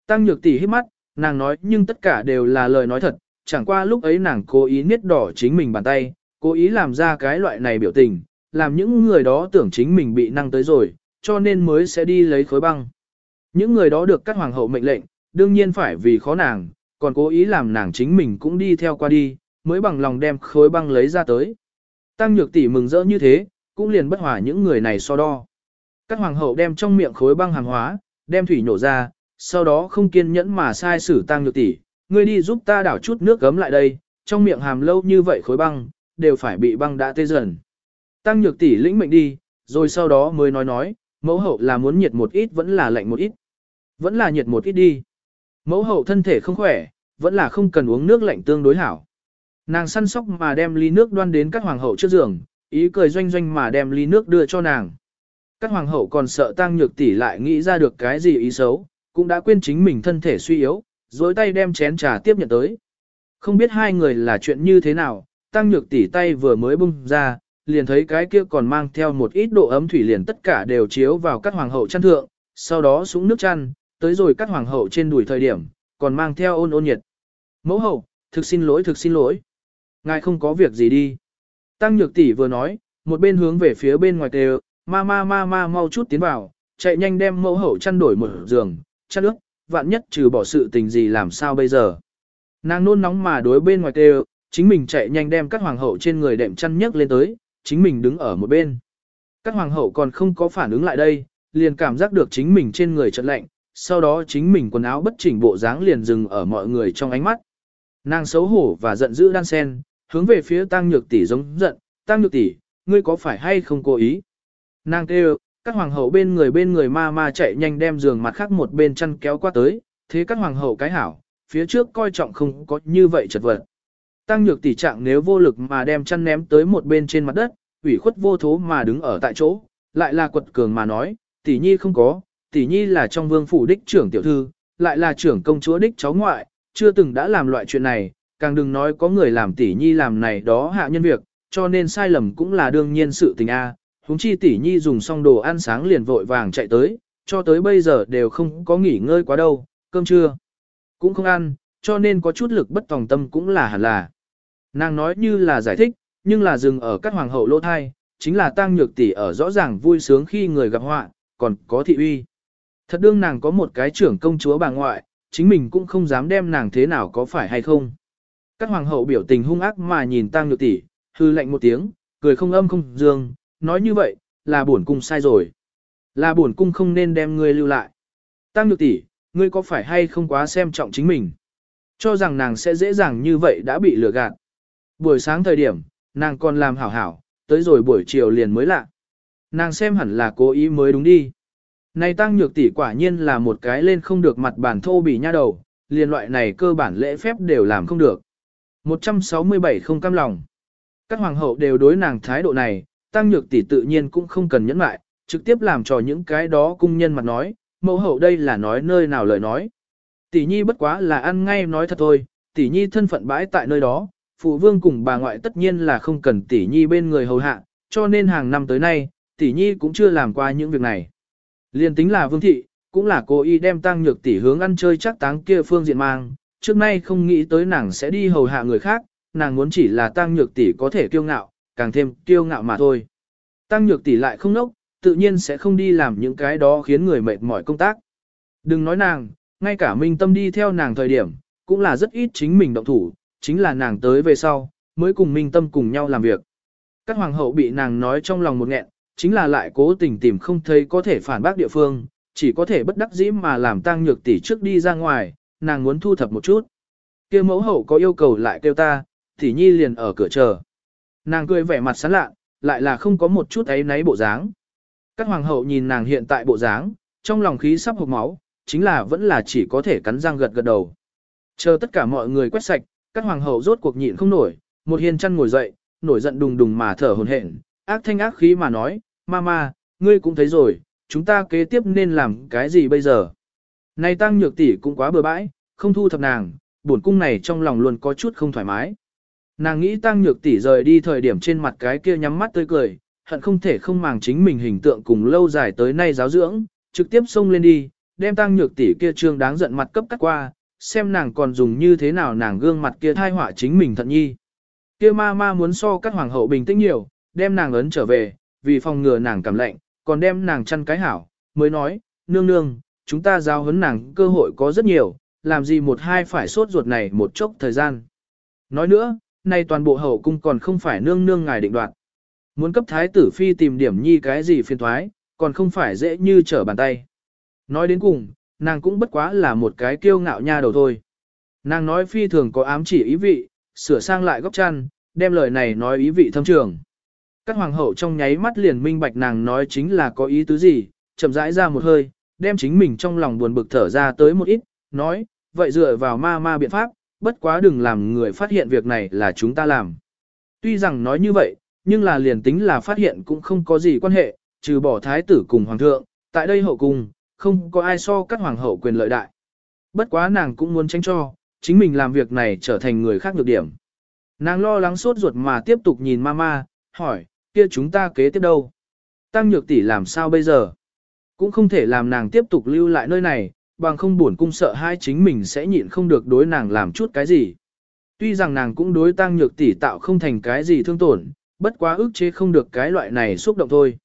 Tăng nhược tỷ hít mắt, nàng nói nhưng tất cả đều là lời nói thật, chẳng qua lúc ấy nàng cố ý niết đỏ chính mình bàn tay, cố ý làm ra cái loại này biểu tình, làm những người đó tưởng chính mình bị năng tới rồi, cho nên mới sẽ đi lấy khối băng. Những người đó được các hoàng hậu mệnh lệnh, đương nhiên phải vì khó nàng, còn cố ý làm nàng chính mình cũng đi theo qua đi, mới bằng lòng đem khối băng lấy ra tới. Tăng nhược tỷ mừng rỡ như thế, cũng liền bất hòa những người này so đo. Các hoàng hậu đem trong miệng khối băng hàng hóa, đem thủy nổ ra, sau đó không kiên nhẫn mà sai sử tăng nhược tỷ, ngươi đi giúp ta đảo chút nước gấm lại đây, trong miệng hàm lâu như vậy khối băng, đều phải bị băng đã tê dần. Tăng nhược tỷ lĩnh mệnh đi, rồi sau đó mới nói nói, mẫu hậu là muốn nhiệt một ít vẫn là lạnh một ít. Vẫn là nhiệt một ít đi. Mẫu hậu thân thể không khỏe, vẫn là không cần uống nước lạnh tương đối hảo. Nàng săn sóc mà đem ly nước đoan đến các hoàng hậu trước giường, ý cười doanh doanh mà đem ly nước đưa cho nàng. Các hoàng hậu còn sợ tăng nhược tỷ lại nghĩ ra được cái gì ý xấu, cũng đã quên chính mình thân thể suy yếu, dối tay đem chén trà tiếp nhận tới. Không biết hai người là chuyện như thế nào, tăng nhược tỷ tay vừa mới bung ra, liền thấy cái kia còn mang theo một ít độ ấm thủy liền tất cả đều chiếu vào các hoàng hậu chăn thượng, sau đó xuống nước chăn, tới rồi các hoàng hậu trên đùi thời điểm, còn mang theo ôn ôn nhiệt. Mẫu hậu, thực xin lỗi thực xin lỗi. Ngài không có việc gì đi. Tăng nhược tỷ vừa nói, một bên hướng về phía bên ngoài kêu, ma ma ma ma mau chút tiến vào, chạy nhanh đem mẫu hậu chăn đổi một giường, chăn nước, vạn nhất trừ bỏ sự tình gì làm sao bây giờ. Nàng nôn nóng mà đối bên ngoài kêu, chính mình chạy nhanh đem các hoàng hậu trên người đệm chăn nhấc lên tới, chính mình đứng ở một bên. Các hoàng hậu còn không có phản ứng lại đây, liền cảm giác được chính mình trên người chợt lạnh, sau đó chính mình quần áo bất chỉnh bộ dáng liền dừng ở mọi người trong ánh mắt. Nàng xấu hổ và giận dữ đan sen, hướng về phía tăng nhược tỷ giống giận, tăng nhược tỷ, ngươi có phải hay không cố ý? Nàng kêu, các hoàng hậu bên người bên người ma ma chạy nhanh đem giường mặt khác một bên chăn kéo qua tới, thế các hoàng hậu cái hảo, phía trước coi trọng không có như vậy chật vật. Tăng nhược tỷ trạng nếu vô lực mà đem chăn ném tới một bên trên mặt đất, ủy khuất vô thố mà đứng ở tại chỗ, lại là quật cường mà nói, tỷ nhi không có, tỷ nhi là trong vương phủ đích trưởng tiểu thư, lại là trưởng công chúa đích cháu ngoại, chưa từng đã làm loại chuyện này, càng đừng nói có người làm tỷ nhi làm này đó hạ nhân việc, cho nên sai lầm cũng là đương nhiên sự tình a. Húng chi tỷ nhi dùng xong đồ ăn sáng liền vội vàng chạy tới, cho tới bây giờ đều không có nghỉ ngơi quá đâu, cơm trưa cũng không ăn, cho nên có chút lực bất tòng tâm cũng là hẳn là. Nàng nói như là giải thích, nhưng là dừng ở các hoàng hậu lô thai, chính là tăng nhược tỷ ở rõ ràng vui sướng khi người gặp họa, còn có thị uy. Thật đương nàng có một cái trưởng công chúa bà ngoại, chính mình cũng không dám đem nàng thế nào có phải hay không. Các hoàng hậu biểu tình hung ác mà nhìn tăng nhược tỷ, hư lạnh một tiếng, cười không âm không dương, nói như vậy, là bổn cung sai rồi. Là bổn cung không nên đem ngươi lưu lại. Tăng nhược tỷ, ngươi có phải hay không quá xem trọng chính mình? Cho rằng nàng sẽ dễ dàng như vậy đã bị lừa gạt. Buổi sáng thời điểm, nàng còn làm hảo hảo, tới rồi buổi chiều liền mới lạ. Nàng xem hẳn là cố ý mới đúng đi. Này tăng nhược tỷ quả nhiên là một cái lên không được mặt bản thô bỉ nha đầu, liền loại này cơ bản lễ phép đều làm không được. 167 không cam lòng. Các hoàng hậu đều đối nàng thái độ này, tăng nhược tỷ tự nhiên cũng không cần nhẫn lại, trực tiếp làm cho những cái đó cung nhân mặt nói, mẫu hậu đây là nói nơi nào lời nói. Tỷ nhi bất quá là ăn ngay nói thật thôi, tỷ nhi thân phận bãi tại nơi đó, phụ vương cùng bà ngoại tất nhiên là không cần tỷ nhi bên người hầu hạ, cho nên hàng năm tới nay, tỷ nhi cũng chưa làm qua những việc này. Liên tính là vương thị, cũng là cô y đem tăng nhược tỷ hướng ăn chơi chắc táng kia phương diện mang, trước nay không nghĩ tới nàng sẽ đi hầu hạ người khác, nàng muốn chỉ là tăng nhược tỷ có thể kiêu ngạo, càng thêm kiêu ngạo mà thôi. Tăng nhược tỷ lại không nốc, tự nhiên sẽ không đi làm những cái đó khiến người mệt mỏi công tác. Đừng nói nàng, ngay cả Minh Tâm đi theo nàng thời điểm, cũng là rất ít chính mình động thủ, chính là nàng tới về sau, mới cùng Minh Tâm cùng nhau làm việc. Các hoàng hậu bị nàng nói trong lòng một nghẹn, chính là lại cố tình tìm không thấy có thể phản bác địa phương, chỉ có thể bất đắc dĩ mà làm tăng nhược tỷ trước đi ra ngoài, nàng muốn thu thập một chút. kia mẫu hậu có yêu cầu lại kêu ta, tỷ nhi liền ở cửa chờ. Nàng cười vẻ mặt sán lạ, lại là không có một chút ấy náy bộ dáng. Các hoàng hậu nhìn nàng hiện tại bộ dáng, trong lòng khí sắp hộc máu, chính là vẫn là chỉ có thể cắn răng gật gật đầu. Chờ tất cả mọi người quét sạch, các hoàng hậu rốt cuộc nhịn không nổi, một hiên chăn ngồi dậy, nổi giận đùng đùng mà thở hổn hển, ác thanh ác khí mà nói, mama, ngươi cũng thấy rồi, chúng ta kế tiếp nên làm cái gì bây giờ? Này tăng nhược tỷ cũng quá bừa bãi, không thu thập nàng, buồn cung này trong lòng luôn có chút không thoải mái. Nàng nghĩ tăng nhược tỷ rời đi thời điểm trên mặt cái kia nhắm mắt tươi cười, hận không thể không màng chính mình hình tượng cùng lâu dài tới nay giáo dưỡng, trực tiếp xông lên đi, đem tăng nhược tỷ kia trương đáng giận mặt cấp cắt qua, xem nàng còn dùng như thế nào nàng gương mặt kia thai họa chính mình thận nhi. Kia ma ma muốn so các hoàng hậu bình tĩnh nhiều, đem nàng ấn trở về, vì phòng ngừa nàng cảm lạnh, còn đem nàng chăn cái hảo, mới nói, nương nương, chúng ta giao hấn nàng cơ hội có rất nhiều, làm gì một hai phải sốt ruột này một chốc thời gian. Nói nữa, nay toàn bộ hậu cung còn không phải nương nương ngài định đoạt. Muốn cấp thái tử phi tìm điểm nhi cái gì phiền thoái, còn không phải dễ như trở bàn tay. Nói đến cùng, nàng cũng bất quá là một cái kiêu ngạo nha đầu thôi. Nàng nói phi thường có ám chỉ ý vị, sửa sang lại góc chăn, đem lời này nói ý vị thâm trường. Các hoàng hậu trong nháy mắt liền minh bạch nàng nói chính là có ý tứ gì, chậm rãi ra một hơi, đem chính mình trong lòng buồn bực thở ra tới một ít, nói, vậy dựa vào ma ma biện pháp, bất quá đừng làm người phát hiện việc này là chúng ta làm. Tuy rằng nói như vậy, nhưng là liền tính là phát hiện cũng không có gì quan hệ, trừ bỏ thái tử cùng hoàng thượng, tại đây hậu cung, không có ai so các hoàng hậu quyền lợi đại. Bất quá nàng cũng muốn tránh cho, chính mình làm việc này trở thành người khác được điểm. Nàng lo lắng sốt ruột mà tiếp tục nhìn mama, hỏi, kia chúng ta kế tiếp đâu? Tăng nhược tỷ làm sao bây giờ? Cũng không thể làm nàng tiếp tục lưu lại nơi này, bằng không buồn cung sợ hai chính mình sẽ nhịn không được đối nàng làm chút cái gì. Tuy rằng nàng cũng đối tăng nhược tỷ tạo không thành cái gì thương tổn, bất quá ức chế không được cái loại này xúc động thôi.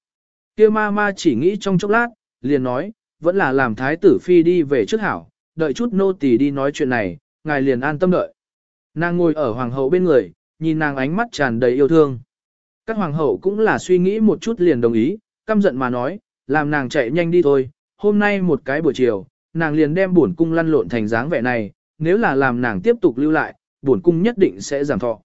Kia ma ma chỉ nghĩ trong chốc lát, liền nói, vẫn là làm thái tử phi đi về trước hảo, đợi chút nô tỳ đi nói chuyện này, ngài liền an tâm đợi. Nàng ngồi ở hoàng hậu bên người, nhìn nàng ánh mắt tràn đầy yêu thương. Các hoàng hậu cũng là suy nghĩ một chút liền đồng ý, căm giận mà nói, làm nàng chạy nhanh đi thôi, hôm nay một cái buổi chiều, nàng liền đem bổn cung lăn lộn thành dáng vẻ này, nếu là làm nàng tiếp tục lưu lại, bổn cung nhất định sẽ giảm thọ.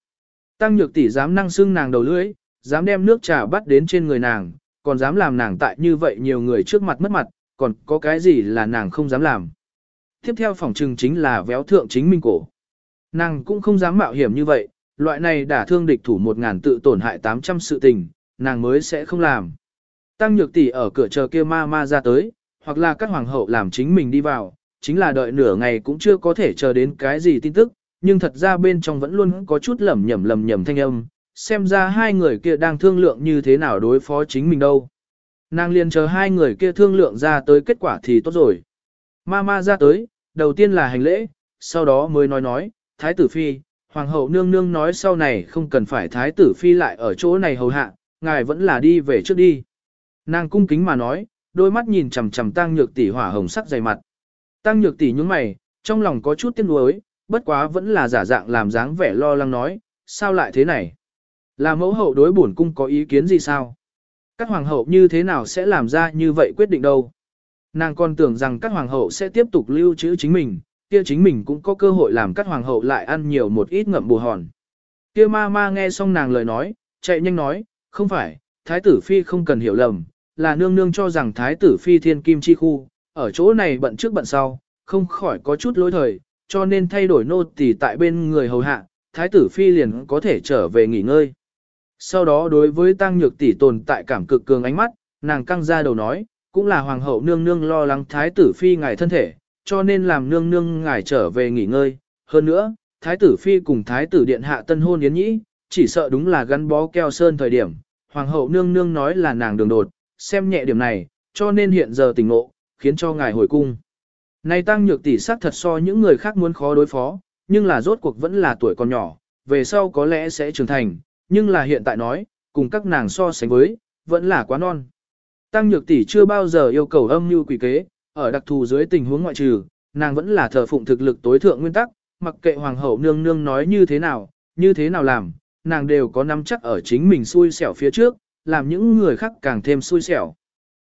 Tăng nhược tỷ dám năng xưng nàng đầu lưỡi, dám đem nước trà bắt đến trên người nàng, còn dám làm nàng tại như vậy nhiều người trước mặt mất mặt, còn có cái gì là nàng không dám làm. Tiếp theo phòng trừng chính là véo thượng chính minh cổ. Nàng cũng không dám mạo hiểm như vậy, loại này đả thương địch thủ một ngàn tự tổn hại 800 sự tình, nàng mới sẽ không làm. Tăng nhược tỷ ở cửa chờ kia ma ma ra tới, hoặc là các hoàng hậu làm chính mình đi vào, chính là đợi nửa ngày cũng chưa có thể chờ đến cái gì tin tức, nhưng thật ra bên trong vẫn luôn có chút lầm nhầm lầm nhầm thanh âm, xem ra hai người kia đang thương lượng như thế nào đối phó chính mình đâu. Nàng liền chờ hai người kia thương lượng ra tới kết quả thì tốt rồi. Ma ma ra tới, đầu tiên là hành lễ, sau đó mới nói nói, Thái tử Phi, Hoàng hậu nương nương nói sau này không cần phải Thái tử Phi lại ở chỗ này hầu hạ, ngài vẫn là đi về trước đi. Nàng cung kính mà nói, đôi mắt nhìn chằm chằm tăng nhược tỷ hỏa hồng sắc dày mặt. Tăng nhược tỷ nhướng mày, trong lòng có chút tiếc nuối, bất quá vẫn là giả dạng làm dáng vẻ lo lắng nói, sao lại thế này? Là mẫu hậu đối bổn cung có ý kiến gì sao? Các hoàng hậu như thế nào sẽ làm ra như vậy quyết định đâu? Nàng còn tưởng rằng các hoàng hậu sẽ tiếp tục lưu trữ chính mình, kia chính mình cũng có cơ hội làm các hoàng hậu lại ăn nhiều một ít ngậm bù hòn. Kia ma ma nghe xong nàng lời nói, chạy nhanh nói, không phải, thái tử phi không cần hiểu lầm, là nương nương cho rằng thái tử phi thiên kim chi khu, ở chỗ này bận trước bận sau, không khỏi có chút lỗi thời, cho nên thay đổi nô tỳ tại bên người hầu hạ, thái tử phi liền có thể trở về nghỉ ngơi. Sau đó đối với tăng nhược tỷ tồn tại cảm cực cường ánh mắt, nàng căng ra đầu nói, cũng là hoàng hậu nương nương lo lắng thái tử phi ngài thân thể, cho nên làm nương nương ngài trở về nghỉ ngơi. Hơn nữa, thái tử phi cùng thái tử điện hạ tân hôn yến nhĩ, chỉ sợ đúng là gắn bó keo sơn thời điểm, hoàng hậu nương nương nói là nàng đường đột, xem nhẹ điểm này, cho nên hiện giờ tỉnh ngộ, khiến cho ngài hồi cung. Này tăng nhược tỷ sắc thật so những người khác muốn khó đối phó, nhưng là rốt cuộc vẫn là tuổi còn nhỏ, về sau có lẽ sẽ trưởng thành, nhưng là hiện tại nói, cùng các nàng so sánh với, vẫn là quá non. Tăng nhược tỷ chưa bao giờ yêu cầu âm như quỷ kế, ở đặc thù dưới tình huống ngoại trừ, nàng vẫn là thờ phụng thực lực tối thượng nguyên tắc, mặc kệ hoàng hậu nương nương nói như thế nào, như thế nào làm, nàng đều có nắm chắc ở chính mình xui xẻo phía trước, làm những người khác càng thêm xui xẻo.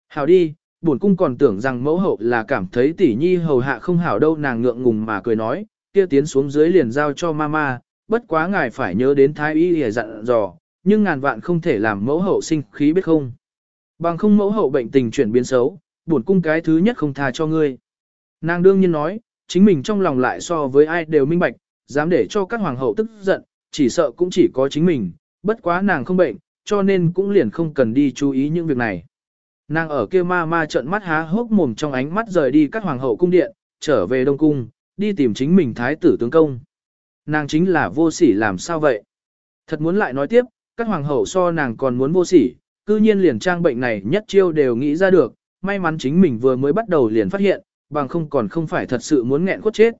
Hảo đi, bổn cung còn tưởng rằng mẫu hậu là cảm thấy tỷ nhi hầu hạ không hảo đâu nàng ngượng ngùng mà cười nói, kia tiến xuống dưới liền giao cho mama, bất quá ngài phải nhớ đến thái y để dặn dò, nhưng ngàn vạn không thể làm mẫu hậu sinh khí biết không. Bằng không mẫu hậu bệnh tình chuyển biến xấu, bổn cung cái thứ nhất không tha cho ngươi. Nàng đương nhiên nói, chính mình trong lòng lại so với ai đều minh bạch, dám để cho các hoàng hậu tức giận, chỉ sợ cũng chỉ có chính mình, bất quá nàng không bệnh, cho nên cũng liền không cần đi chú ý những việc này. Nàng ở kia ma ma trợn mắt há hốc mồm trong ánh mắt rời đi các hoàng hậu cung điện, trở về Đông Cung, đi tìm chính mình thái tử tướng công. Nàng chính là vô sỉ làm sao vậy? Thật muốn lại nói tiếp, các hoàng hậu so nàng còn muốn vô sỉ, cư nhiên liền trang bệnh này nhất chiêu đều nghĩ ra được, may mắn chính mình vừa mới bắt đầu liền phát hiện, bằng không còn không phải thật sự muốn nghẹn cốt chết.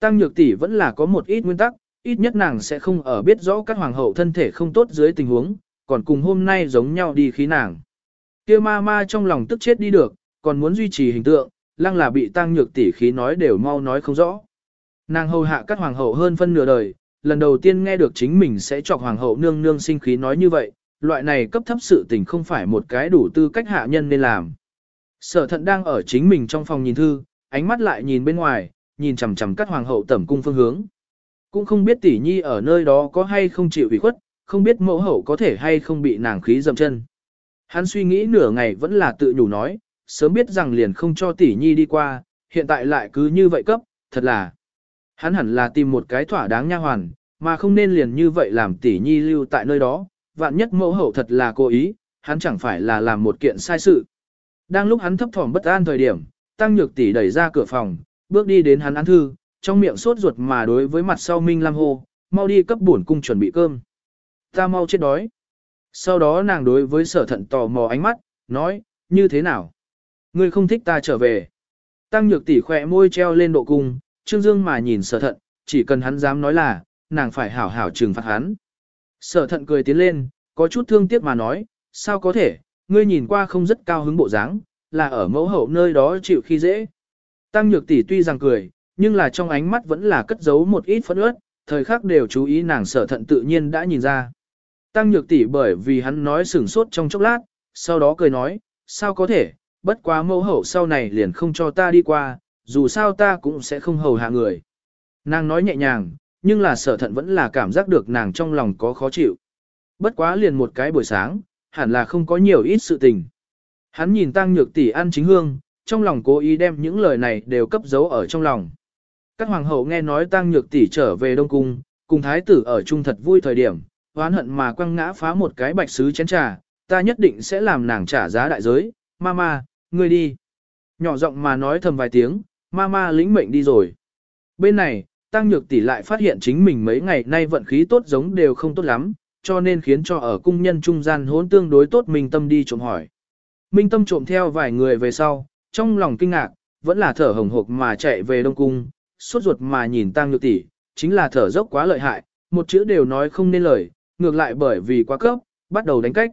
Tăng nhược tỷ vẫn là có một ít nguyên tắc, ít nhất nàng sẽ không ở biết rõ các hoàng hậu thân thể không tốt dưới tình huống, còn cùng hôm nay giống nhau đi khí nàng. Kia ma ma trong lòng tức chết đi được, còn muốn duy trì hình tượng, lăng là bị tăng nhược tỷ khí nói đều mau nói không rõ. Nàng hầu hạ các hoàng hậu hơn phân nửa đời, lần đầu tiên nghe được chính mình sẽ chọc hoàng hậu nương nương sinh khí nói như vậy, loại này cấp thấp sự tình không phải một cái đủ tư cách hạ nhân nên làm. Sở thận đang ở chính mình trong phòng nhìn thư, ánh mắt lại nhìn bên ngoài, nhìn chằm chằm các hoàng hậu tẩm cung phương hướng. Cũng không biết tỷ nhi ở nơi đó có hay không chịu ủy khuất, không biết mẫu hậu có thể hay không bị nàng khí dầm chân. Hắn suy nghĩ nửa ngày vẫn là tự nhủ nói, sớm biết rằng liền không cho tỷ nhi đi qua, hiện tại lại cứ như vậy cấp, thật là. Hắn hẳn là tìm một cái thỏa đáng nha hoàn, mà không nên liền như vậy làm tỷ nhi lưu tại nơi đó, vạn nhất mẫu hậu thật là cố ý, hắn chẳng phải là làm một kiện sai sự. Đang lúc hắn thấp thỏm bất an thời điểm, tăng nhược tỷ đẩy ra cửa phòng, bước đi đến hắn án thư, trong miệng sốt ruột mà đối với mặt sau Minh Lam hô, mau đi cấp bổn cung chuẩn bị cơm. Ta mau chết đói. Sau đó nàng đối với sở thận tò mò ánh mắt, nói, như thế nào? Ngươi không thích ta trở về. Tăng nhược tỷ khỏe môi treo lên độ cung, trương dương mà nhìn sở thận, chỉ cần hắn dám nói là, nàng phải hảo hảo trừng phạt hắn. Sở thận cười tiến lên, có chút thương tiếc mà nói, sao có thể, ngươi nhìn qua không rất cao hứng bộ dáng, là ở mẫu hậu nơi đó chịu khi dễ. Tăng nhược tỷ tuy rằng cười, nhưng là trong ánh mắt vẫn là cất giấu một ít phẫn uất, thời khắc đều chú ý nàng sở thận tự nhiên đã nhìn ra. Tăng nhược tỷ bởi vì hắn nói sửng sốt trong chốc lát, sau đó cười nói, sao có thể, bất quá mẫu hậu sau này liền không cho ta đi qua, dù sao ta cũng sẽ không hầu hạ người. Nàng nói nhẹ nhàng, nhưng là sở thận vẫn là cảm giác được nàng trong lòng có khó chịu. Bất quá liền một cái buổi sáng, hẳn là không có nhiều ít sự tình. Hắn nhìn tăng nhược tỷ ăn chính hương, trong lòng cố ý đem những lời này đều cấp giấu ở trong lòng. Các hoàng hậu nghe nói tăng nhược tỷ trở về Đông Cung, cùng thái tử ở chung thật vui thời điểm, oán hận mà quăng ngã phá một cái bạch sứ chén trà, ta nhất định sẽ làm nàng trả giá đại giới, mama, ngươi đi. Nhỏ giọng mà nói thầm vài tiếng, mama lĩnh mệnh đi rồi. Bên này, tăng nhược tỷ lại phát hiện chính mình mấy ngày nay vận khí tốt giống đều không tốt lắm, cho nên khiến cho ở cung nhân trung gian hỗn tương đối tốt Minh Tâm đi trộm hỏi. Minh Tâm trộm theo vài người về sau, trong lòng kinh ngạc, vẫn là thở hồng hộc mà chạy về Đông Cung, suốt ruột mà nhìn Tăng Nhược tỷ, chính là thở dốc quá lợi hại, một chữ đều nói không nên lời, ngược lại bởi vì quá cấp, bắt đầu đánh cách.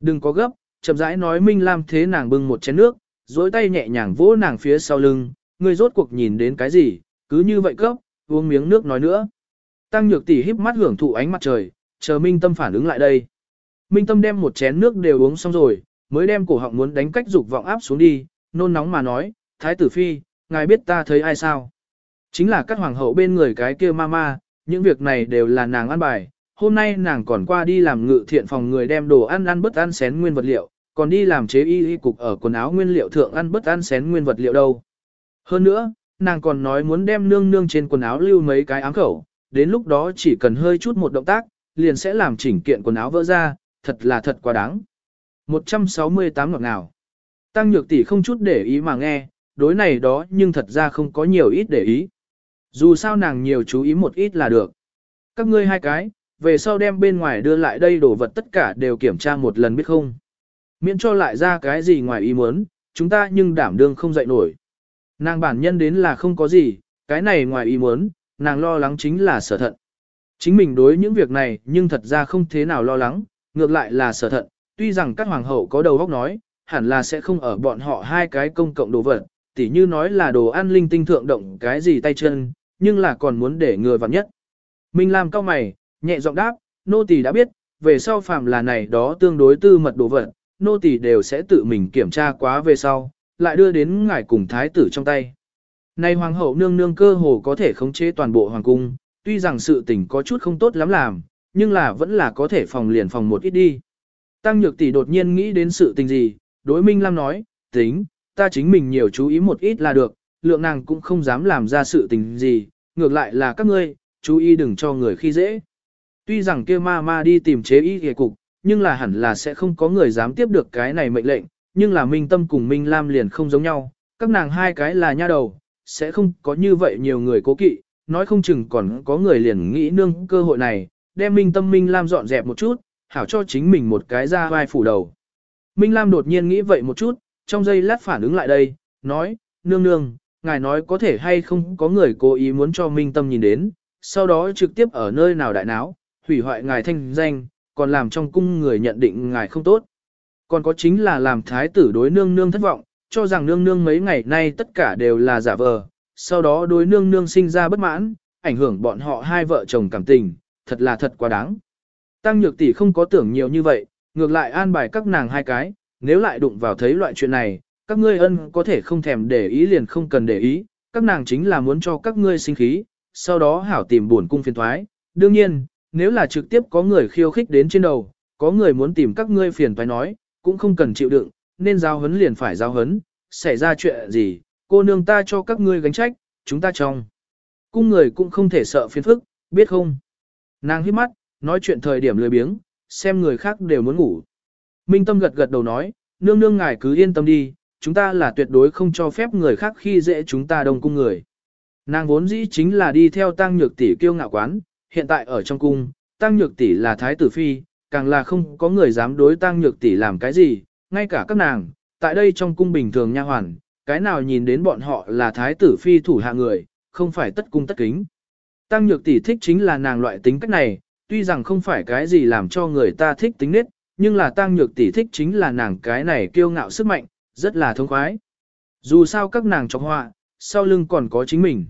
Đừng có gấp, chậm rãi nói Minh Lam thế nàng bưng một chén nước, dối tay nhẹ nhàng vỗ nàng phía sau lưng, người rốt cuộc nhìn đến cái gì, cứ như vậy cấp, uống miếng nước nói nữa. Tăng Nhược tỷ híp mắt hưởng thụ ánh mặt trời, chờ Minh Tâm phản ứng lại đây. Minh Tâm đem một chén nước đều uống xong rồi, mới đem cổ họng muốn đánh cách dục vọng áp xuống đi, nôn nóng mà nói, Thái tử Phi, ngài biết ta thấy ai sao? Chính là các hoàng hậu bên người cái kia mama, những việc này đều là nàng ăn bài. Hôm nay nàng còn qua đi làm ngự thiện phòng người đem đồ ăn ăn bất ăn xén nguyên vật liệu, còn đi làm chế y y cục ở quần áo nguyên liệu thượng ăn bất ăn xén nguyên vật liệu đâu. Hơn nữa, nàng còn nói muốn đem nương nương trên quần áo lưu mấy cái ám khẩu, đến lúc đó chỉ cần hơi chút một động tác, liền sẽ làm chỉnh kiện quần áo vỡ ra, thật là thật quá đáng. 168 ngọt ngào. Tăng nhược tỷ không chút để ý mà nghe, đối này đó nhưng thật ra không có nhiều ít để ý. Dù sao nàng nhiều chú ý một ít là được. Các ngươi hai cái, về sau đem bên ngoài đưa lại đây đồ vật tất cả đều kiểm tra một lần biết không. Miễn cho lại ra cái gì ngoài ý muốn, chúng ta nhưng đảm đương không dậy nổi. Nàng bản nhân đến là không có gì, cái này ngoài ý muốn, nàng lo lắng chính là sở thận. Chính mình đối những việc này nhưng thật ra không thế nào lo lắng, ngược lại là sở thận, tuy rằng các hoàng hậu có đầu óc nói, hẳn là sẽ không ở bọn họ hai cái công cộng đồ vật, tỉ như nói là đồ ăn linh tinh thượng động cái gì tay chân, nhưng là còn muốn để người vặn nhất. Minh Lam cao mày, nhẹ giọng đáp, nô tỳ đã biết, về sau phàm là này đó tương đối tư mật đồ vật, nô tỳ đều sẽ tự mình kiểm tra quá về sau, lại đưa đến ngài cùng thái tử trong tay. Này hoàng hậu nương nương cơ hồ có thể khống chế toàn bộ hoàng cung, tuy rằng sự tình có chút không tốt lắm làm, nhưng là vẫn là có thể phòng liền phòng một ít đi. Tăng Nhược tỷ đột nhiên nghĩ đến sự tình gì, đối Minh Lam nói, tính, ta chính mình nhiều chú ý một ít là được, lượng nàng cũng không dám làm ra sự tình gì, ngược lại là các ngươi, chú ý đừng cho người khi dễ. Tuy rằng kia ma ma đi tìm chế y hề cục, nhưng là hẳn là sẽ không có người dám tiếp được cái này mệnh lệnh, nhưng là Minh Tâm cùng Minh Lam liền không giống nhau, các nàng hai cái là nha đầu, sẽ không có như vậy nhiều người cố kỵ, nói không chừng còn có người liền nghĩ nương cơ hội này, đem Minh Tâm Minh Lam dọn dẹp một chút, hảo cho chính mình một cái ra vai phủ đầu. Minh Lam đột nhiên nghĩ vậy một chút, trong giây lát phản ứng lại đây, nói, nương nương, ngài nói có thể hay không có người cố ý muốn cho Minh Tâm nhìn đến, sau đó trực tiếp ở nơi nào đại náo, hủy hoại ngài thanh danh, còn làm trong cung người nhận định ngài không tốt. Còn có chính là làm thái tử đối nương nương thất vọng, cho rằng nương nương mấy ngày nay tất cả đều là giả vờ, sau đó đối nương nương sinh ra bất mãn, ảnh hưởng bọn họ hai vợ chồng cảm tình, thật là thật quá đáng. Tăng nhược tỷ không có tưởng nhiều như vậy, ngược lại an bài các nàng hai cái, nếu lại đụng vào thấy loại chuyện này, các ngươi ân có thể không thèm để ý liền không cần để ý, các nàng chính là muốn cho các ngươi sinh khí, sau đó hảo tìm buồn cung phiền thoái. Đương nhiên, nếu là trực tiếp có người khiêu khích đến trên đầu, có người muốn tìm các ngươi phiền toái nói, cũng không cần chịu đựng, nên giao hấn liền phải giao hấn, xảy ra chuyện gì, cô nương ta cho các ngươi gánh trách, chúng ta trong. Cung người cũng không thể sợ phiền phức, biết không? Nàng hít mắt, nói chuyện thời điểm lười biếng, xem người khác đều muốn ngủ. Minh Tâm gật gật đầu nói, nương nương ngài cứ yên tâm đi, chúng ta là tuyệt đối không cho phép người khác khi dễ chúng ta đông cung người. Nàng vốn dĩ chính là đi theo tăng nhược tỷ kiêu ngạo quán, hiện tại ở trong cung, tăng nhược tỷ là thái tử phi, càng là không có người dám đối tăng nhược tỷ làm cái gì, ngay cả các nàng, tại đây trong cung bình thường nha hoàn, cái nào nhìn đến bọn họ là thái tử phi thủ hạ người, không phải tất cung tất kính. Tăng nhược tỷ thích chính là nàng loại tính cách này, tuy rằng không phải cái gì làm cho người ta thích tính nết, nhưng là tăng nhược tỷ thích chính là nàng cái này kiêu ngạo sức mạnh, rất là thông khoái. Dù sao các nàng trong họa, sau lưng còn có chính mình.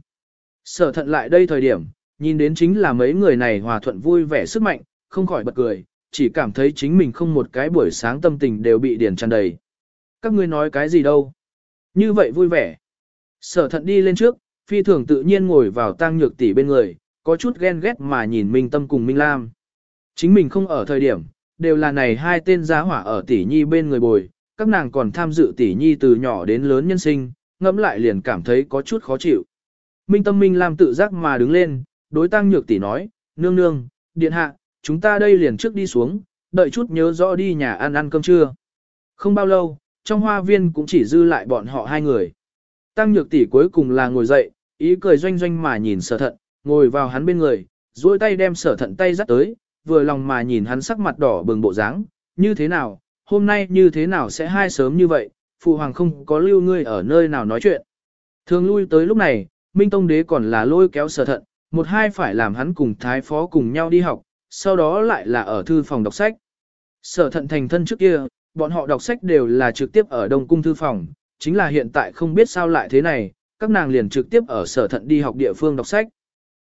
Sở thận lại đây thời điểm, nhìn đến chính là mấy người này hòa thuận vui vẻ sức mạnh, không khỏi bật cười, chỉ cảm thấy chính mình không một cái buổi sáng tâm tình đều bị điền tràn đầy. Các ngươi nói cái gì đâu? Như vậy vui vẻ. Sở thận đi lên trước, phi thường tự nhiên ngồi vào tang nhược tỷ bên người, có chút ghen ghét mà nhìn Minh Tâm cùng Minh Lam. Chính mình không ở thời điểm, đều là này hai tên giá hỏa ở tỷ nhi bên người bồi, các nàng còn tham dự tỷ nhi từ nhỏ đến lớn nhân sinh, ngẫm lại liền cảm thấy có chút khó chịu. Minh Tâm Minh Lam tự giác mà đứng lên, đối tăng nhược tỷ nói, nương nương, điện hạ, chúng ta đây liền trước đi xuống, đợi chút nhớ rõ đi nhà ăn ăn cơm trưa. Không bao lâu, trong hoa viên cũng chỉ dư lại bọn họ hai người. Tăng nhược tỷ cuối cùng là ngồi dậy, ý cười doanh doanh mà nhìn sở thận, ngồi vào hắn bên người, duỗi tay đem sở thận tay dắt tới, vừa lòng mà nhìn hắn sắc mặt đỏ bừng bộ dáng, như thế nào, hôm nay như thế nào sẽ hai sớm như vậy, phụ hoàng không có lưu ngươi ở nơi nào nói chuyện. Thường lui tới lúc này, Minh Tông Đế còn là lôi kéo sở thận, một hai phải làm hắn cùng thái phó cùng nhau đi học, sau đó lại là ở thư phòng đọc sách. Sở thận thành thân trước kia, bọn họ đọc sách đều là trực tiếp ở Đông Cung thư phòng, chính là hiện tại không biết sao lại thế này, các nàng liền trực tiếp ở sở thận đi học địa phương đọc sách.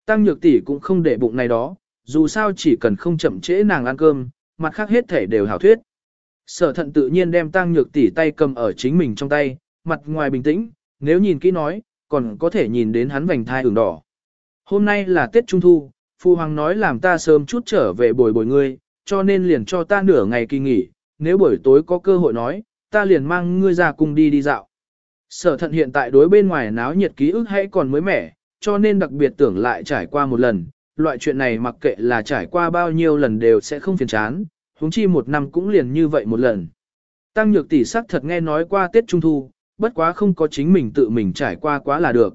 Tăng nhược tỷ cũng không để bụng này đó, dù sao chỉ cần không chậm trễ nàng ăn cơm, mặt khác hết thể đều hảo thuyết. Sở thận tự nhiên đem tăng nhược tỷ tay cầm ở chính mình trong tay, mặt ngoài bình tĩnh, nếu nhìn kỹ nói, còn có thể nhìn đến hắn vành thai ửng đỏ. Hôm nay là Tết Trung Thu, Phu Hoàng nói làm ta sớm chút trở về bồi bồi ngươi, cho nên liền cho ta nửa ngày kỳ nghỉ, nếu buổi tối có cơ hội nói, ta liền mang ngươi ra cùng đi đi dạo. Sở thận hiện tại đối bên ngoài náo nhiệt ký ức hay còn mới mẻ, cho nên đặc biệt tưởng lại trải qua một lần, loại chuyện này mặc kệ là trải qua bao nhiêu lần đều sẽ không phiền chán, huống chi một năm cũng liền như vậy một lần. Tăng nhược tỷ sắc thật nghe nói qua Tết Trung Thu, bất quá không có chính mình tự mình trải qua quá là được.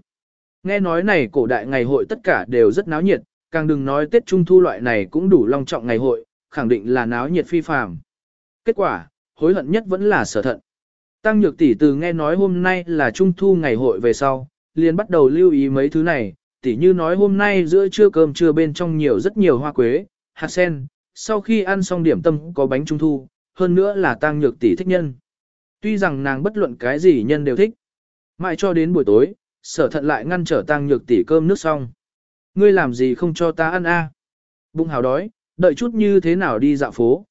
Nghe nói này cổ đại ngày hội tất cả đều rất náo nhiệt, càng đừng nói Tết Trung Thu loại này cũng đủ long trọng ngày hội, khẳng định là náo nhiệt phi phàm. Kết quả, hối hận nhất vẫn là sở thận. Tăng nhược tỷ từ nghe nói hôm nay là Trung Thu ngày hội về sau, liền bắt đầu lưu ý mấy thứ này, tỷ như nói hôm nay giữa trưa cơm trưa bên trong nhiều rất nhiều hoa quế, hạt sen, sau khi ăn xong điểm tâm có bánh Trung Thu, hơn nữa là tăng nhược tỷ thích nhân. Tuy rằng nàng bất luận cái gì nhân đều thích. Mãi cho đến buổi tối, sở thận lại ngăn trở tăng nhược tỷ cơm nước xong. Ngươi làm gì không cho ta ăn a? Bụng hào đói, đợi chút như thế nào đi dạo phố.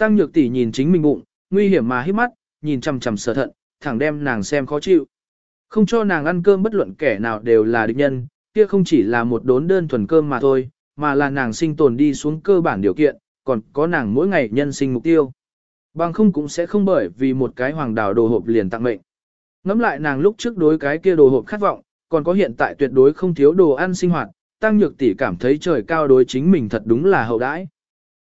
Tăng nhược tỷ nhìn chính mình bụng, nguy hiểm mà hít mắt, nhìn chằm chằm sở thận, thẳng đem nàng xem khó chịu. Không cho nàng ăn cơm bất luận kẻ nào đều là địch nhân, kia không chỉ là một đốn đơn thuần cơm mà thôi, mà là nàng sinh tồn đi xuống cơ bản điều kiện, còn có nàng mỗi ngày nhân sinh mục tiêu. Bằng không cũng sẽ không bởi vì một cái hoàng đảo đồ hộp liền tặng mệnh. Ngắm lại nàng lúc trước đối cái kia đồ hộp khát vọng, còn có hiện tại tuyệt đối không thiếu đồ ăn sinh hoạt, Tăng Nhược tỷ cảm thấy trời cao đối chính mình thật đúng là hậu đãi.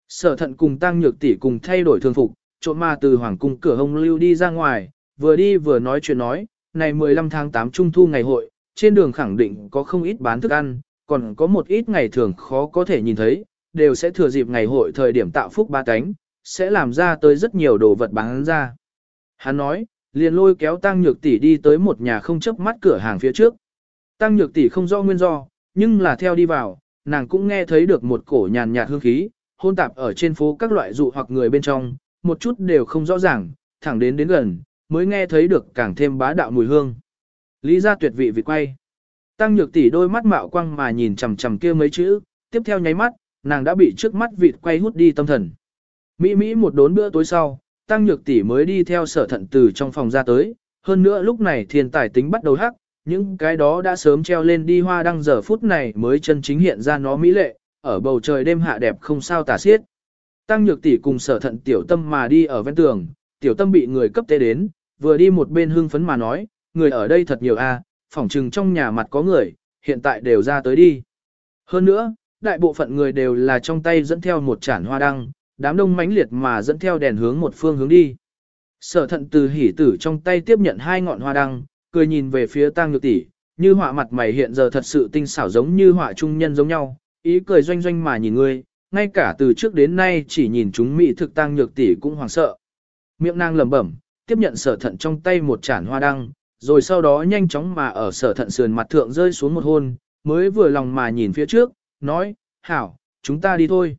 Sở Thận cùng Tăng Nhược tỷ cùng thay đổi thường phục, trộn ma từ hoàng cung cửa hông lưu đi ra ngoài, vừa đi vừa nói chuyện nói, này 15 tháng 8 trung thu ngày hội, trên đường khẳng định có không ít bán thức ăn, còn có một ít ngày thường khó có thể nhìn thấy, đều sẽ thừa dịp ngày hội thời điểm tạo phúc ba cánh, sẽ làm ra tới rất nhiều đồ vật bán ra. Hắn nói, liền lôi kéo Tăng Nhược tỷ đi tới một nhà không chấp mắt cửa hàng phía trước. Tăng Nhược tỷ không rõ nguyên do, nhưng là theo đi vào, nàng cũng nghe thấy được một cổ nhàn nhạt hương khí, hôn tạp ở trên phố các loại dụ hoặc người bên trong, một chút đều không rõ ràng, thẳng đến đến gần, mới nghe thấy được càng thêm bá đạo mùi hương. Lý ra tuyệt vị vị quay. Tăng nhược tỷ đôi mắt mạo quang mà nhìn chằm chằm kia mấy chữ, tiếp theo nháy mắt, nàng đã bị trước mắt vịt quay hút đi tâm thần. Mỹ Mỹ một đốn bữa tối sau, Tăng nhược tỷ mới đi theo sở thận từ trong phòng ra tới, hơn nữa lúc này thiên tài tính bắt đầu hắc, những cái đó đã sớm treo lên đi hoa đăng giờ phút này mới chân chính hiện ra nó mỹ lệ, ở bầu trời đêm hạ đẹp không sao tả xiết. Tăng nhược tỷ cùng sở thận tiểu tâm mà đi ở ven tường, tiểu tâm bị người cấp tế đến, vừa đi một bên hưng phấn mà nói, người ở đây thật nhiều a, phỏng chừng trong nhà mặt có người, hiện tại đều ra tới đi. Hơn nữa, đại bộ phận người đều là trong tay dẫn theo một chản hoa đăng, đám đông mãnh liệt mà dẫn theo đèn hướng một phương hướng đi. Sở thận từ hỉ tử trong tay tiếp nhận hai ngọn hoa đăng, cười nhìn về phía tang nhược tỷ, như họa mặt mày hiện giờ thật sự tinh xảo giống như họa trung nhân giống nhau, ý cười doanh doanh mà nhìn ngươi, ngay cả từ trước đến nay chỉ nhìn chúng mỹ thực tăng nhược tỷ cũng hoảng sợ. Miệng nàng lẩm bẩm, tiếp nhận sở thận trong tay một chản hoa đăng, rồi sau đó nhanh chóng mà ở sở thận sườn mặt thượng rơi xuống một hôn, mới vừa lòng mà nhìn phía trước, nói, hảo, chúng ta đi thôi.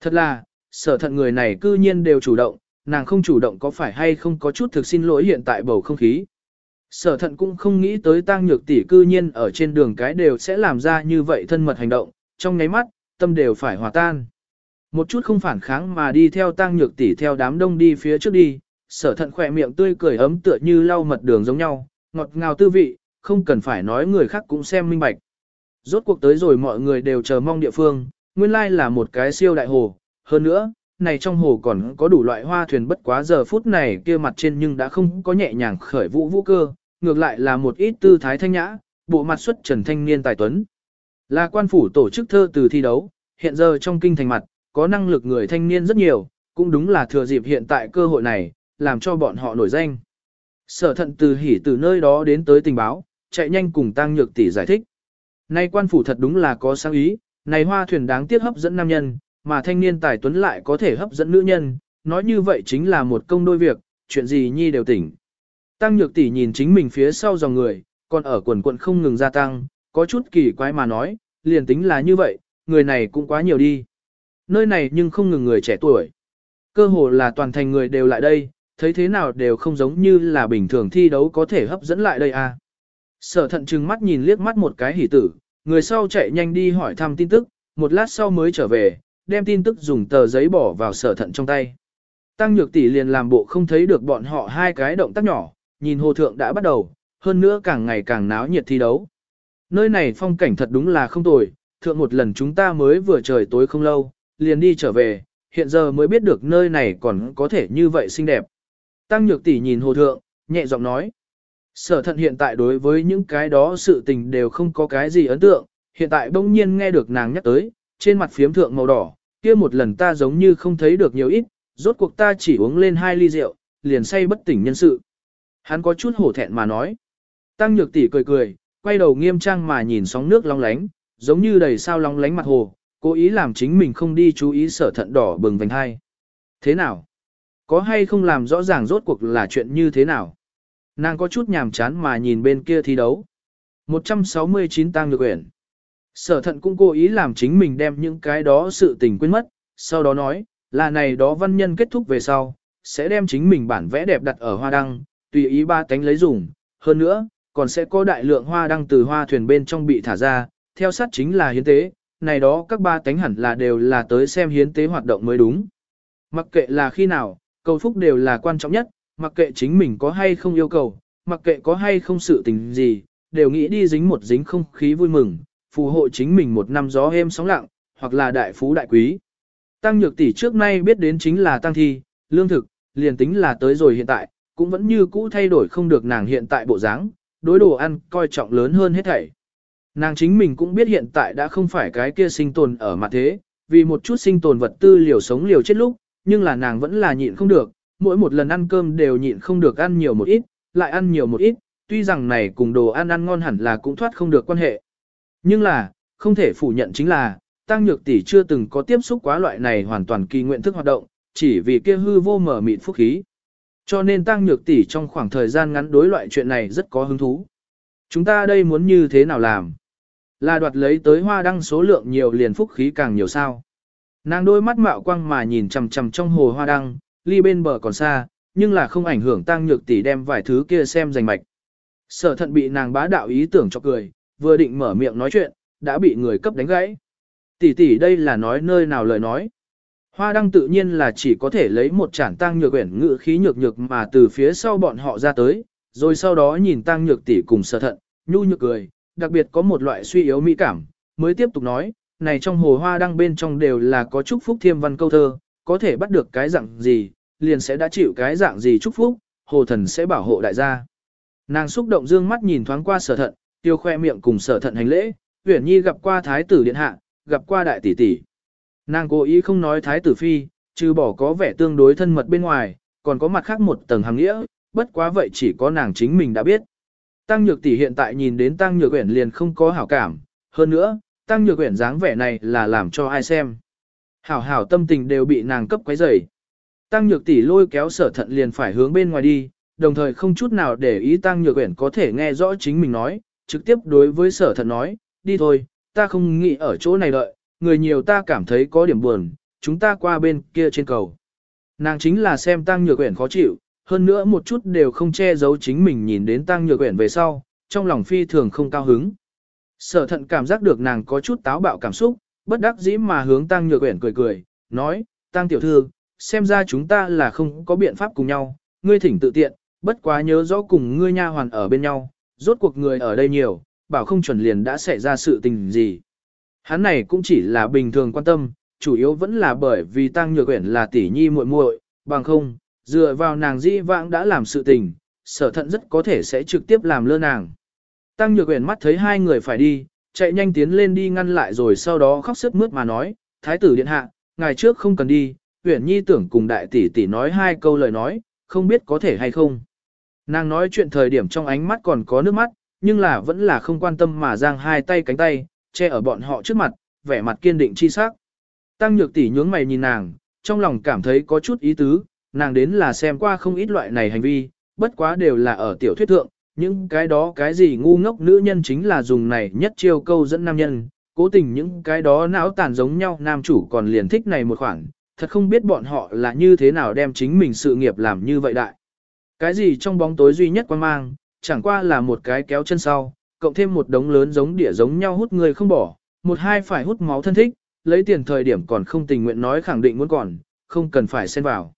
Thật là, sở thận người này cư nhiên đều chủ động, nàng không chủ động có phải hay không có chút thực xin lỗi hiện tại bầu không khí. Sở thận cũng không nghĩ tới tang nhược tỷ cư nhiên ở trên đường cái đều sẽ làm ra như vậy thân mật hành động, trong nháy mắt, tâm đều phải hòa tan. Một chút không phản kháng mà đi theo tang nhược tỷ theo đám đông đi phía trước đi, sở thận khỏe miệng tươi cười ấm tựa như lau mật đường giống nhau, ngọt ngào tư vị, không cần phải nói người khác cũng xem minh bạch. Rốt cuộc tới rồi mọi người đều chờ mong địa phương, nguyên lai là một cái siêu đại hồ, hơn nữa, này trong hồ còn có đủ loại hoa thuyền bất quá giờ phút này kia mặt trên nhưng đã không có nhẹ nhàng khởi vũ vũ cơ, ngược lại là một ít tư thái thanh nhã, bộ mặt xuất trần thanh niên tài tuấn. Là quan phủ tổ chức thơ từ thi đấu, hiện giờ trong kinh thành mặt, có năng lực người thanh niên rất nhiều, cũng đúng là thừa dịp hiện tại cơ hội này, làm cho bọn họ nổi danh. Sở thận từ hỉ từ nơi đó đến tới tình báo, chạy nhanh cùng tăng nhược tỷ giải thích. Nay quan phủ thật đúng là có sáng ý, này hoa thuyền đáng tiếc hấp dẫn nam nhân, mà thanh niên tài tuấn lại có thể hấp dẫn nữ nhân, nói như vậy chính là một công đôi việc, chuyện gì nhi đều tỉnh. Tăng nhược tỷ nhìn chính mình phía sau dòng người, còn ở quần quận không ngừng gia tăng, có chút kỳ quái mà nói, liền tính là như vậy, người này cũng quá nhiều đi. Nơi này nhưng không ngừng người trẻ tuổi. Cơ hồ là toàn thành người đều lại đây, thấy thế nào đều không giống như là bình thường thi đấu có thể hấp dẫn lại đây à. Sở thận trừng mắt nhìn liếc mắt một cái hỉ tử, người sau chạy nhanh đi hỏi thăm tin tức, một lát sau mới trở về, đem tin tức dùng tờ giấy bỏ vào sở thận trong tay. Tăng nhược tỷ liền làm bộ không thấy được bọn họ hai cái động tác nhỏ, nhìn hồ thượng đã bắt đầu, hơn nữa càng ngày càng náo nhiệt thi đấu. Nơi này phong cảnh thật đúng là không tồi, thượng một lần chúng ta mới vừa trời tối không lâu, liền đi trở về, hiện giờ mới biết được nơi này còn có thể như vậy xinh đẹp. Tăng nhược tỷ nhìn hồ thượng, nhẹ giọng nói. Sở thận hiện tại đối với những cái đó sự tình đều không có cái gì ấn tượng, hiện tại bỗng nhiên nghe được nàng nhắc tới, trên mặt phiếm thượng màu đỏ, kia một lần ta giống như không thấy được nhiều ít, rốt cuộc ta chỉ uống lên hai ly rượu, liền say bất tỉnh nhân sự. Hắn có chút hổ thẹn mà nói. Tăng nhược tỷ cười cười, quay đầu nghiêm trang mà nhìn sóng nước long lánh, giống như đầy sao long lánh mặt hồ, cố ý làm chính mình không đi chú ý sở thận đỏ bừng vành hai. Thế nào? Có hay không làm rõ ràng rốt cuộc là chuyện như thế nào? Nàng có chút nhàm chán mà nhìn bên kia thi đấu. 169 tang được quyển. Sở thận cũng cố ý làm chính mình đem những cái đó sự tình quên mất, sau đó nói, là này đó văn nhân kết thúc về sau, sẽ đem chính mình bản vẽ đẹp đặt ở hoa đăng, tùy ý ba tánh lấy dùng. Hơn nữa, còn sẽ có đại lượng hoa đăng từ hoa thuyền bên trong bị thả ra, theo sát chính là hiến tế, này đó các ba tánh hẳn là đều là tới xem hiến tế hoạt động mới đúng. Mặc kệ là khi nào, cầu phúc đều là quan trọng nhất, mặc kệ chính mình có hay không yêu cầu, mặc kệ có hay không sự tình gì, đều nghĩ đi dính một dính không khí vui mừng, phù hộ chính mình một năm gió êm sóng lặng, hoặc là đại phú đại quý. Tăng nhược tỷ trước nay biết đến chính là tăng thi, lương thực, liền tính là tới rồi hiện tại, cũng vẫn như cũ thay đổi không được nàng hiện tại bộ dáng, đối đồ ăn coi trọng lớn hơn hết thảy. Nàng chính mình cũng biết hiện tại đã không phải cái kia sinh tồn ở mặt thế, vì một chút sinh tồn vật tư liều sống liều chết lúc, nhưng là nàng vẫn là nhịn không được, mỗi một lần ăn cơm đều nhịn không được ăn nhiều một ít, lại ăn nhiều một ít, tuy rằng này cùng đồ ăn ăn ngon hẳn là cũng thoát không được quan hệ. Nhưng là, không thể phủ nhận chính là, Tăng Nhược Tỷ chưa từng có tiếp xúc quá loại này hoàn toàn kỳ nguyện thức hoạt động, chỉ vì kia hư vô mở mịt phúc khí. Cho nên Tăng Nhược Tỷ trong khoảng thời gian ngắn đối loại chuyện này rất có hứng thú. Chúng ta đây muốn như thế nào làm? Là đoạt lấy tới hoa đăng số lượng nhiều liền phúc khí càng nhiều sao? Nàng đôi mắt mạo quang mà nhìn chằm chằm trong hồ hoa đăng, ly bên bờ còn xa, nhưng là không ảnh hưởng Tăng Nhược Tỷ đem vài thứ kia xem rành mạch. Sở Thận bị nàng bá đạo ý tưởng cho cười, vừa định mở miệng nói chuyện, đã bị người cấp đánh gãy. Tỷ tỷ đây là nói nơi nào lời nói. Hoa đăng tự nhiên là chỉ có thể lấy một chản tăng nhược quyển ngự khí nhược nhược mà từ phía sau bọn họ ra tới, rồi sau đó nhìn tăng nhược tỷ cùng sở thận, nhu nhược cười, đặc biệt có một loại suy yếu mỹ cảm, mới tiếp tục nói, này trong hồ hoa đăng bên trong đều là có chúc phúc thiêm văn câu thơ, có thể bắt được cái dạng gì, liền sẽ đã chịu cái dạng gì chúc phúc, hồ thần sẽ bảo hộ đại gia. Nàng xúc động dương mắt nhìn thoáng qua sở thận, tiêu khoe miệng cùng sở thận hành lễ, Uyển Nhi gặp qua thái tử điện hạ, gặp qua đại tỷ tỷ. Nàng cố ý không nói thái tử phi, trừ bỏ có vẻ tương đối thân mật bên ngoài, còn có mặt khác một tầng hàng nghĩa, bất quá vậy chỉ có nàng chính mình đã biết. Tăng Nhược tỷ hiện tại nhìn đến Tăng Nhược Uyển liền không có hảo cảm, hơn nữa, Tăng Nhược Uyển dáng vẻ này là làm cho ai xem. Hảo hảo tâm tình đều bị nàng cấp quấy rầy. Tăng Nhược tỷ lôi kéo Sở Thận liền phải hướng bên ngoài đi, đồng thời không chút nào để ý Tăng Nhược Uyển có thể nghe rõ chính mình nói, trực tiếp đối với Sở Thận nói, đi thôi, ta không nghĩ ở chỗ này đợi, người nhiều ta cảm thấy có điểm buồn, chúng ta qua bên kia trên cầu. Nàng chính là xem tăng nhược quyển khó chịu, hơn nữa một chút đều không che giấu chính mình nhìn đến tăng nhược quyển về sau, trong lòng phi thường không cao hứng. Sở thận cảm giác được nàng có chút táo bạo cảm xúc, bất đắc dĩ mà hướng tăng nhược quyển cười cười, nói, tăng tiểu thư, xem ra chúng ta là không có biện pháp cùng nhau, ngươi thỉnh tự tiện, bất quá nhớ rõ cùng ngươi nha hoàn ở bên nhau, rốt cuộc người ở đây nhiều, bảo không chuẩn liền đã xảy ra sự tình gì. Hắn này cũng chỉ là bình thường quan tâm, chủ yếu vẫn là bởi vì Tăng Nhược Uyển là tỷ nhi muội muội, bằng không, dựa vào nàng di vãng đã làm sự tình, sở thận rất có thể sẽ trực tiếp làm lơ nàng. Tăng Nhược Uyển mắt thấy hai người phải đi, chạy nhanh tiến lên đi ngăn lại rồi sau đó khóc sướt mướt mà nói, Thái tử điện hạ, ngày trước không cần đi, Uyển Nhi tưởng cùng đại tỷ tỷ nói hai câu lời nói, không biết có thể hay không. Nàng nói chuyện thời điểm trong ánh mắt còn có nước mắt, nhưng là vẫn là không quan tâm mà giang hai tay cánh tay, che ở bọn họ trước mặt, vẻ mặt kiên định chi sắc. Tăng nhược tỷ nhướng mày nhìn nàng, trong lòng cảm thấy có chút ý tứ, nàng đến là xem qua không ít loại này hành vi, bất quá đều là ở tiểu thuyết thượng, những cái đó cái gì ngu ngốc nữ nhân chính là dùng này nhất chiêu câu dẫn nam nhân, cố tình những cái đó não tàn giống nhau nam chủ còn liền thích này một khoản, thật không biết bọn họ là như thế nào đem chính mình sự nghiệp làm như vậy đại. Cái gì trong bóng tối duy nhất quan mang, chẳng qua là một cái kéo chân sau, cộng thêm một đống lớn giống đĩa giống nhau hút người không bỏ, một hai phải hút máu thân thích, lấy tiền thời điểm còn không tình nguyện nói khẳng định muốn còn, không cần phải xen vào.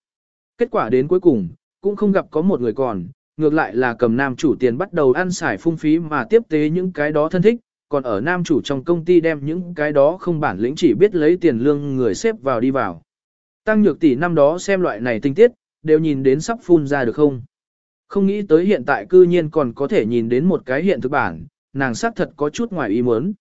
Kết quả đến cuối cùng, cũng không gặp có một người còn, ngược lại là cầm nam chủ tiền bắt đầu ăn xài phung phí mà tiếp tế những cái đó thân thích, còn ở nam chủ trong công ty đem những cái đó không bản lĩnh chỉ biết lấy tiền lương người xếp vào đi vào. Tăng nhược tỷ năm đó xem loại này tinh tiết, đều nhìn đến sắp phun ra được không? Không nghĩ tới hiện tại cư nhiên còn có thể nhìn đến một cái hiện thực bản, nàng xác thật có chút ngoài ý muốn.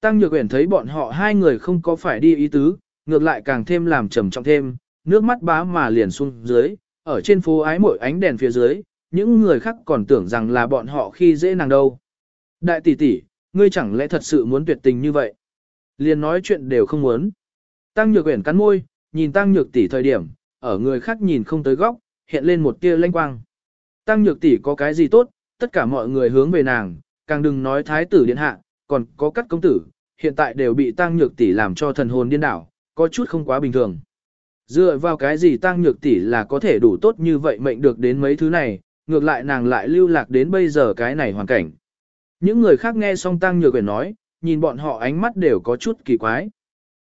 Tăng Nhược Uyển thấy bọn họ hai người không có phải đi ý tứ, ngược lại càng thêm làm trầm trọng thêm, nước mắt bá mà liền xuống dưới, ở trên phố ái mỗi ánh đèn phía dưới, những người khác còn tưởng rằng là bọn họ khi dễ nàng đâu. Đại tỷ tỷ, ngươi chẳng lẽ thật sự muốn tuyệt tình như vậy? Liền nói chuyện đều không muốn. Tăng Nhược Uyển cắn môi, nhìn Tăng Nhược tỷ thời điểm, ở người khác nhìn không tới góc, hiện lên một tia lanh quang. Tăng Nhược tỷ có cái gì tốt, tất cả mọi người hướng về nàng, càng đừng nói thái tử điện hạ, còn có các công tử, hiện tại đều bị Tăng Nhược tỷ làm cho thần hồn điên đảo, có chút không quá bình thường. Dựa vào cái gì Tăng Nhược tỷ là có thể đủ tốt như vậy mệnh được đến mấy thứ này, ngược lại nàng lại lưu lạc đến bây giờ cái này hoàn cảnh. Những người khác nghe xong Tăng Nhược Uyển nói, nhìn bọn họ ánh mắt đều có chút kỳ quái.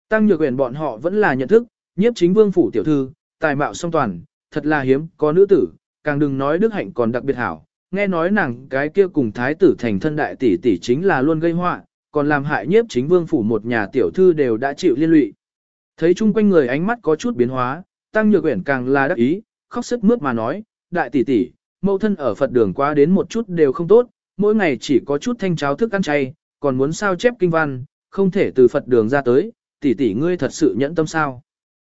Tăng Nhược Uyển bọn họ vẫn là nhận thức, nhiếp chính vương phủ tiểu thư, tài mạo song toàn, thật là hiếm, có nữ tử, càng đừng nói đức hạnh còn đặc biệt hảo. Nghe nói nàng cái kia cùng thái tử thành thân đại tỷ tỷ chính là luôn gây họa, còn làm hại nhiếp chính vương phủ một nhà tiểu thư đều đã chịu liên lụy. Thấy chung quanh người ánh mắt có chút biến hóa, Tăng Nhược Uyển càng là đắc ý, khóc sức mướt mà nói, đại tỷ tỷ, mẫu thân ở Phật đường qua đến một chút đều không tốt, mỗi ngày chỉ có chút thanh cháo thức ăn chay, còn muốn sao chép kinh văn, không thể từ Phật đường ra tới, tỷ tỷ ngươi thật sự nhẫn tâm sao.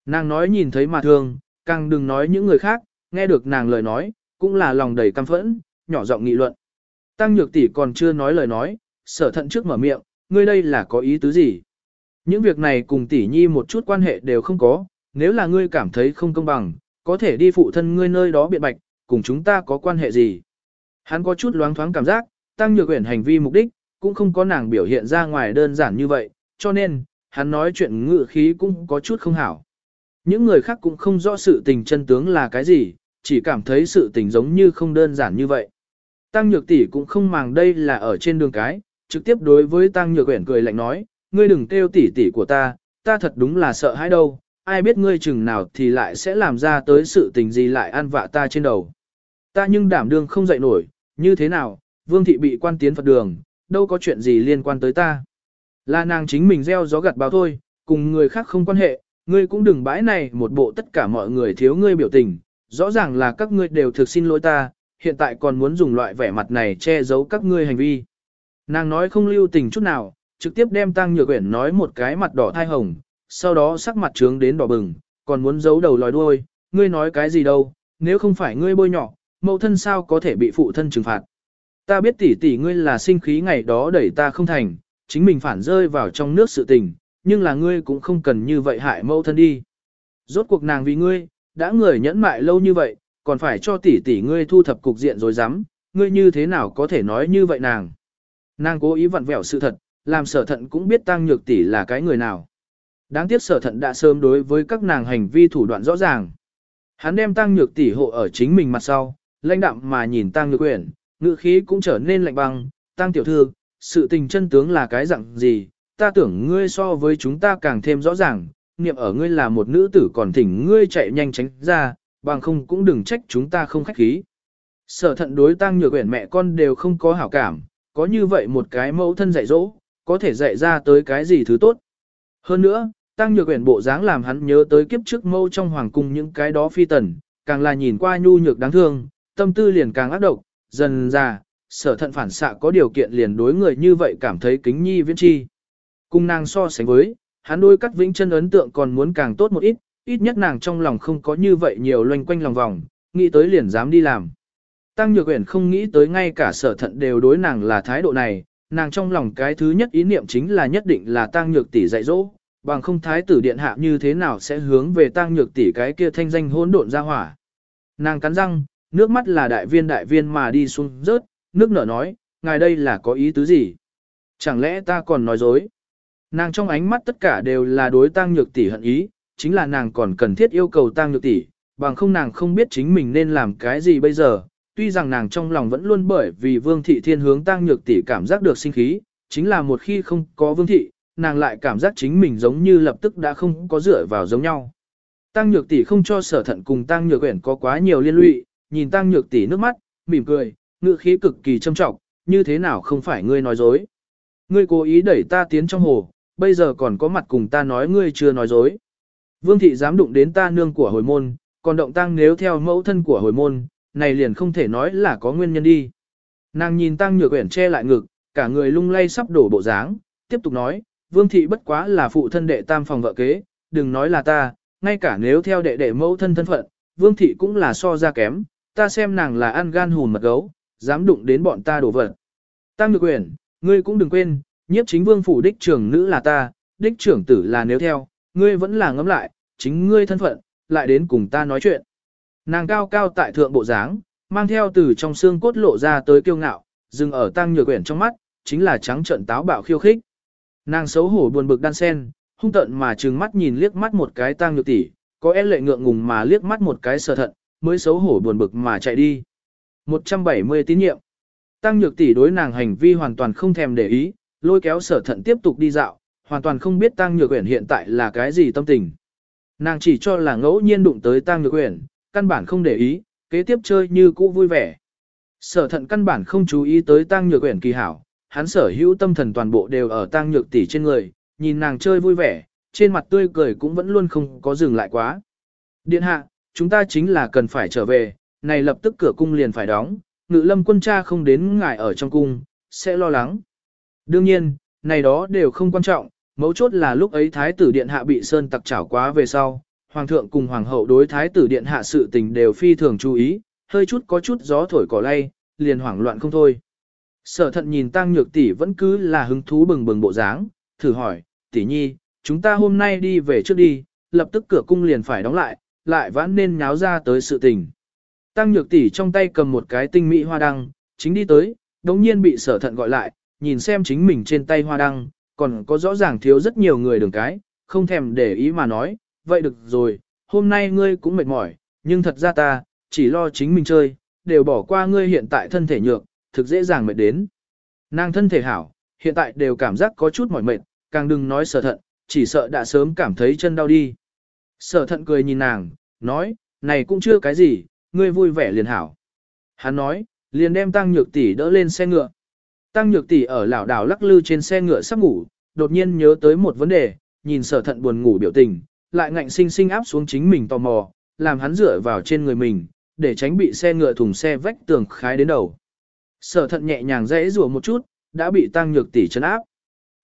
Nàng nói nhìn thấy mà thương, càng đừng nói những người khác, nghe được nàng lời nói, cũng là lòng đầy căm phẫn, nhỏ giọng nghị luận. Tăng nhược tỷ còn chưa nói lời nói, sở thận trước mở miệng, ngươi đây là có ý tứ gì? Những việc này cùng tỷ nhi một chút quan hệ đều không có, nếu là ngươi cảm thấy không công bằng, có thể đi phụ thân ngươi nơi đó biện bạch, cùng chúng ta có quan hệ gì? Hắn có chút loáng thoáng cảm giác, tăng nhược quyển hành vi mục đích, cũng không có nàng biểu hiện ra ngoài đơn giản như vậy, cho nên, hắn nói chuyện ngự khí cũng có chút không hảo. Những người khác cũng không rõ sự tình chân tướng là cái gì, chỉ cảm thấy sự tình giống như không đơn giản như vậy. Tăng Nhược tỷ cũng không màng đây là ở trên đường cái, trực tiếp đối với Tăng Nhược Uyển cười lạnh nói, ngươi đừng kêu tỷ tỷ của ta, ta thật đúng là sợ hãi đâu, ai biết ngươi chừng nào thì lại sẽ làm ra tới sự tình gì lại ăn vạ ta trên đầu. Ta nhưng đảm đương không dậy nổi, như thế nào, Vương thị bị quan tiến Phật đường, đâu có chuyện gì liên quan tới ta. Là nàng chính mình gieo gió gặt báo thôi, cùng người khác không quan hệ, ngươi cũng đừng bãi này một bộ tất cả mọi người thiếu ngươi biểu tình, rõ ràng là các ngươi đều thực xin lỗi ta, hiện tại còn muốn dùng loại vẻ mặt này che giấu các ngươi hành vi. Nàng nói không lưu tình chút nào, trực tiếp đem Tăng Nhược Uyển nói một cái mặt đỏ thai hồng, sau đó sắc mặt trướng đến đỏ bừng, còn muốn giấu đầu lòi đuôi, ngươi nói cái gì đâu, nếu không phải ngươi bôi nhỏ, mẫu thân sao có thể bị phụ thân trừng phạt. Ta biết tỷ tỷ ngươi là sinh khí ngày đó đẩy ta không thành, chính mình phản rơi vào trong nước sự tình, nhưng là ngươi cũng không cần như vậy hại mẫu thân đi. Rốt cuộc nàng vì ngươi, đã người nhẫn mại lâu như vậy, còn phải cho tỷ tỷ ngươi thu thập cục diện rồi dám, ngươi như thế nào có thể nói như vậy nàng. Nàng cố ý vặn vẹo sự thật, làm sở thận cũng biết tăng nhược tỷ là cái người nào. Đáng tiếc sở thận đã sớm đối với các nàng hành vi thủ đoạn rõ ràng. Hắn đem tăng nhược tỷ hộ ở chính mình mặt sau, lãnh đạm mà nhìn tăng nhược quyển, ngữ khí cũng trở nên lạnh băng, tăng tiểu thư, sự tình chân tướng là cái dạng gì, ta tưởng ngươi so với chúng ta càng thêm rõ ràng, niệm ở ngươi là một nữ tử còn thỉnh ngươi chạy nhanh tránh ra, bằng không cũng đừng trách chúng ta không khách khí. Sở thận đối tăng nhược quyển mẹ con đều không có hảo cảm, có như vậy một cái mẫu thân dạy dỗ, có thể dạy ra tới cái gì thứ tốt. Hơn nữa, tăng nhược quyển bộ dáng làm hắn nhớ tới kiếp trước mâu trong hoàng cung những cái đó phi tần, càng là nhìn qua nhu nhược đáng thương, tâm tư liền càng ác độc, dần ra, sở thận phản xạ có điều kiện liền đối người như vậy cảm thấy kính nhi viễn chi. Cung nàng so sánh với, hắn đôi cắt vĩnh chân ấn tượng còn muốn càng tốt một ít, ít nhất nàng trong lòng không có như vậy nhiều loanh quanh lòng vòng, nghĩ tới liền dám đi làm. Tăng Nhược Uyển không nghĩ tới ngay cả sở thận đều đối nàng là thái độ này, nàng trong lòng cái thứ nhất ý niệm chính là nhất định là Tăng Nhược tỷ dạy dỗ, bằng không thái tử điện hạ như thế nào sẽ hướng về Tăng Nhược tỷ cái kia thanh danh hỗn độn ra hỏa. Nàng cắn răng, nước mắt là đại viên đại viên mà đi xuống rớt, nước nở nói, ngài đây là có ý tứ gì? Chẳng lẽ ta còn nói dối? Nàng trong ánh mắt tất cả đều là đối tăng nhược tỷ hận ý, chính là nàng còn cần thiết yêu cầu tăng nhược tỷ, bằng không nàng không biết chính mình nên làm cái gì bây giờ. Tuy rằng nàng trong lòng vẫn luôn bởi vì vương thị thiên hướng tăng nhược tỷ cảm giác được sinh khí, chính là một khi không có vương thị, nàng lại cảm giác chính mình giống như lập tức đã không có dựa vào giống nhau. Tăng nhược tỷ không cho sở thận cùng tăng nhược uyển có quá nhiều liên lụy, nhìn tăng nhược tỷ nước mắt, mỉm cười, ngữ khí cực kỳ trâm trọng, như thế nào không phải ngươi nói dối. Ngươi cố ý đẩy ta tiến trong hồ, bây giờ còn có mặt cùng ta nói ngươi chưa nói dối. Vương thị dám đụng đến ta nương của hồi môn, còn động tăng nếu theo mẫu thân của hồi môn, này liền không thể nói là có nguyên nhân đi. Nàng nhìn tăng nhược quyển che lại ngực, cả người lung lay sắp đổ bộ dáng, tiếp tục nói, vương thị bất quá là phụ thân đệ tam phòng vợ kế, đừng nói là ta, ngay cả nếu theo đệ đệ mẫu thân thân phận, vương thị cũng là so ra kém, ta xem nàng là ăn gan hùn mật gấu, dám đụng đến bọn ta đổ vật. Tăng Nhược Uyển, ngươi cũng đừng quên, Nhiếp chính vương phủ đích trưởng nữ là ta, đích trưởng tử là nếu theo, ngươi vẫn là ngẫm lại, chính ngươi thân phận, lại đến cùng ta nói chuyện. Nàng cao cao tại thượng bộ dáng, mang theo từ trong xương cốt lộ ra tới kiêu ngạo, dừng ở tăng nhược quyển trong mắt, chính là trắng trận táo bạo khiêu khích. Nàng xấu hổ buồn bực đan sen, hung tận mà trừng mắt nhìn liếc mắt một cái tăng nhược tỷ, có e lệ ngượng ngùng mà liếc mắt một cái sở thận, mới xấu hổ buồn bực mà chạy đi. 170 tín nhiệm. Tăng nhược tỷ đối nàng hành vi hoàn toàn không thèm để ý, lôi kéo sở thận tiếp tục đi dạo, hoàn toàn không biết tăng nhược uyển hiện tại là cái gì tâm tình. Nàng chỉ cho là ngẫu nhiên đụng tới tăng nhược uyển căn bản không để ý, kế tiếp chơi như cũ vui vẻ. Sở thận căn bản không chú ý tới tăng nhược uyển kỳ hảo, hắn sở hữu tâm thần toàn bộ đều ở tăng nhược tỷ trên người, nhìn nàng chơi vui vẻ, trên mặt tươi cười cũng vẫn luôn không có dừng lại quá. Điện hạ, chúng ta chính là cần phải trở về, này lập tức cửa cung liền phải đóng, ngự lâm quân cha không đến ngài ở trong cung, sẽ lo lắng. Đương nhiên, này đó đều không quan trọng, mấu chốt là lúc ấy thái tử điện hạ bị sơn tặc chảo quá về sau, hoàng thượng cùng hoàng hậu đối thái tử điện hạ sự tình đều phi thường chú ý, hơi chút có chút gió thổi cỏ lay, liền hoảng loạn không thôi. Sở thận nhìn tăng nhược tỷ vẫn cứ là hứng thú bừng bừng bộ dáng, thử hỏi, tỷ nhi, chúng ta hôm nay đi về trước đi, lập tức cửa cung liền phải đóng lại, lại vãn nên nháo ra tới sự tình. Tăng nhược tỷ trong tay cầm một cái tinh mỹ hoa đăng, chính đi tới, đống nhiên bị sở thận gọi lại, nhìn xem chính mình trên tay hoa đăng, còn có rõ ràng thiếu rất nhiều người đường cái, không thèm để ý mà nói, vậy được rồi, hôm nay ngươi cũng mệt mỏi, nhưng thật ra ta, chỉ lo chính mình chơi, đều bỏ qua ngươi hiện tại thân thể nhược, thực dễ dàng mệt đến. Nàng thân thể hảo, hiện tại đều cảm giác có chút mỏi mệt, càng đừng nói sở thận, chỉ sợ đã sớm cảm thấy chân đau đi. Sở thận cười nhìn nàng, nói, này cũng chưa cái gì, ngươi vui vẻ liền hảo. Hắn nói, liền đem tăng nhược tỷ đỡ lên xe ngựa. Tăng nhược tỷ ở lão đảo lắc lư trên xe ngựa sắp ngủ, đột nhiên nhớ tới một vấn đề, nhìn sở thận buồn ngủ biểu tình, lại ngạnh sinh sinh áp xuống chính mình tò mò, làm hắn dựa vào trên người mình, để tránh bị xe ngựa thùng xe vách tường khái đến đầu. Sở thận nhẹ nhàng dãy rủa một chút, đã bị tăng nhược tỷ chấn áp.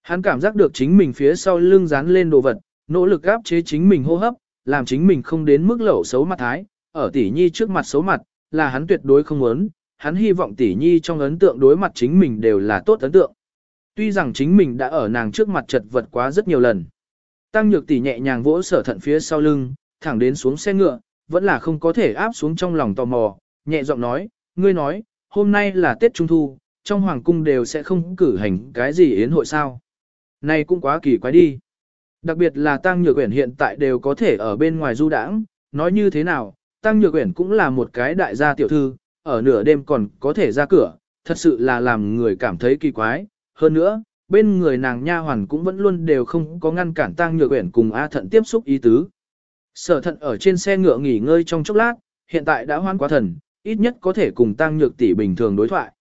Hắn cảm giác được chính mình phía sau lưng dán lên đồ vật, nỗ lực áp chế chính mình hô hấp, làm chính mình không đến mức lẩu xấu mặt thái, ở tỷ nhi trước mặt xấu mặt, là hắn tuyệt đối không muốn, hắn hy vọng tỷ nhi trong ấn tượng đối mặt chính mình đều là tốt ấn tượng. Tuy rằng chính mình đã ở nàng trước mặt chật vật quá rất nhiều lần. Tăng nhược tỷ nhẹ nhàng vỗ sở thận phía sau lưng, thẳng đến xuống xe ngựa, vẫn là không có thể áp xuống trong lòng tò mò, nhẹ giọng nói, ngươi nói, hôm nay là Tết Trung Thu, trong Hoàng cung đều sẽ không cử hành cái gì yến hội sao. Này cũng quá kỳ quái đi. Đặc biệt là Tăng Nhược Uyển hiện tại đều có thể ở bên ngoài du đãng, nói như thế nào, Tăng Nhược Uyển cũng là một cái đại gia tiểu thư, ở nửa đêm còn có thể ra cửa, thật sự là làm người cảm thấy kỳ quái. Hơn nữa, bên người nàng nha hoàn cũng vẫn luôn đều không có ngăn cản tang Nhược Uyển cùng A Thận tiếp xúc ý tứ. Sở Thận ở trên xe ngựa nghỉ ngơi trong chốc lát, hiện tại đã hoan quá thần, ít nhất có thể cùng tang Nhược tỷ bình thường đối thoại.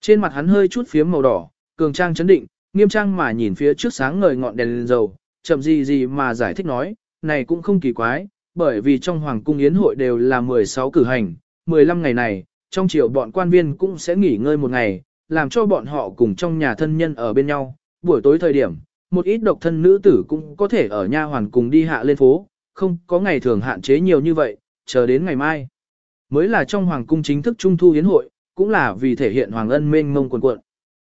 Trên mặt hắn hơi chút phiếm màu đỏ, cường trang chấn định, nghiêm trang mà nhìn phía trước sáng ngời ngọn đèn lên dầu, chậm gì gì mà giải thích nói, này cũng không kỳ quái, bởi vì trong hoàng cung yến hội đều là 16 cử hành, 15 ngày này, trong chiều bọn quan viên cũng sẽ nghỉ ngơi một ngày, làm cho bọn họ cùng trong nhà thân nhân ở bên nhau, buổi tối thời điểm, một ít độc thân nữ tử cũng có thể ở nha hoàn cùng đi hạ lên phố, không có ngày thường hạn chế nhiều như vậy, chờ đến ngày mai. Mới là trong hoàng cung chính thức trung thu yến hội, cũng là vì thể hiện hoàng ân mênh mông quần cuộn.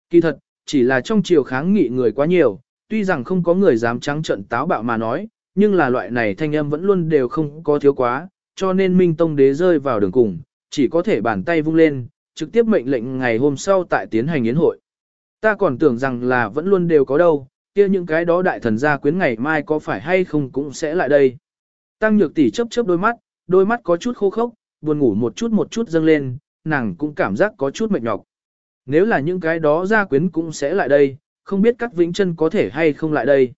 Kỳ thật, chỉ là trong chiều kháng nghị người quá nhiều, tuy rằng không có người dám trắng trận táo bạo mà nói, nhưng là loại này thanh âm vẫn luôn đều không có thiếu quá, cho nên Minh Tông đế rơi vào đường cùng, chỉ có thể bàn tay vung lên, trực tiếp mệnh lệnh ngày hôm sau tại tiến hành yến hội. Ta còn tưởng rằng là vẫn luôn đều có đâu, kia những cái đó đại thần gia quyến ngày mai có phải hay không cũng sẽ lại đây. Tăng nhược tỷ chớp chớp đôi mắt, đôi mắt có chút khô khốc, buồn ngủ một chút một chút dâng lên, nàng cũng cảm giác có chút mệt nhọc. Nếu là những cái đó gia quyến cũng sẽ lại đây, không biết các vĩnh chân có thể hay không lại đây.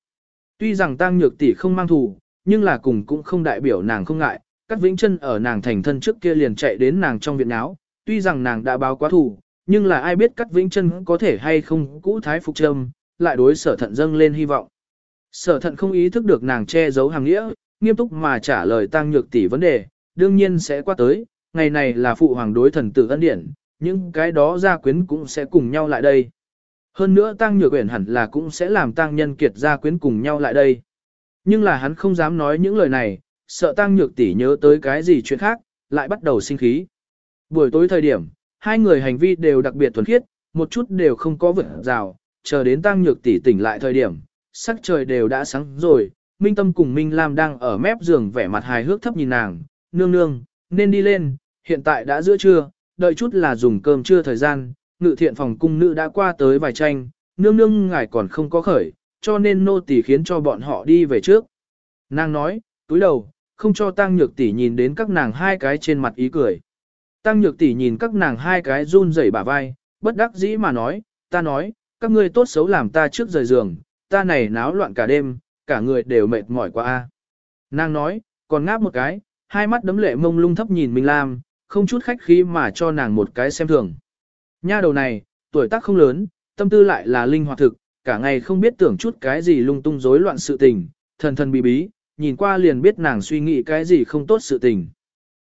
Tuy rằng tăng nhược tỷ không mang thù, nhưng là cùng cũng không đại biểu nàng không ngại, Cát vĩnh chân ở nàng thành thân trước kia liền chạy đến nàng trong viện áo, tuy rằng nàng đã báo quá thủ, nhưng là ai biết Cát vĩnh chân có thể hay không cũ thái phục trâm, lại đối sở thận dâng lên hy vọng. Sở thận không ý thức được nàng che giấu hàng nghĩa, nghiêm túc mà trả lời tăng nhược tỷ vấn đề, đương nhiên sẽ qua tới, ngày này là phụ hoàng đối thần tử ân điển, những cái đó gia quyến cũng sẽ cùng nhau lại đây. Hơn nữa tăng nhược quyển hẳn là cũng sẽ làm tăng nhân kiệt gia quyến cùng nhau lại đây. Nhưng là hắn không dám nói những lời này, sợ tăng nhược tỷ nhớ tới cái gì chuyện khác, lại bắt đầu sinh khí. Buổi tối thời điểm, hai người hành vi đều đặc biệt thuần khiết, một chút đều không có vượt rào, chờ đến tăng nhược tỷ tỉnh lại thời điểm, sắc trời đều đã sáng rồi, Minh Tâm cùng Minh Lam đang ở mép giường vẻ mặt hài hước thấp nhìn nàng, nương nương, nên đi lên, hiện tại đã giữa trưa, đợi chút là dùng cơm trưa thời gian, ngự thiện phòng cung nữ đã qua tới vài tranh, nương nương ngài còn không có khởi, cho nên nô tỳ khiến cho bọn họ đi về trước. Nàng nói, túi đầu, không cho tăng nhược tỷ nhìn đến các nàng hai cái trên mặt ý cười. Tăng nhược tỷ nhìn các nàng hai cái run rẩy bả vai, bất đắc dĩ mà nói, ta nói, các ngươi tốt xấu làm ta trước rời giường, ta này náo loạn cả đêm, cả người đều mệt mỏi quá a. Nàng nói, còn ngáp một cái, hai mắt đấm lệ mông lung thấp nhìn Minh Lam, không chút khách khí mà cho nàng một cái xem thường. Nha đầu này, tuổi tác không lớn, tâm tư lại là linh hoạt thực, cả ngày không biết tưởng chút cái gì lung tung rối loạn sự tình, thần thần bí bí, nhìn qua liền biết nàng suy nghĩ cái gì không tốt sự tình.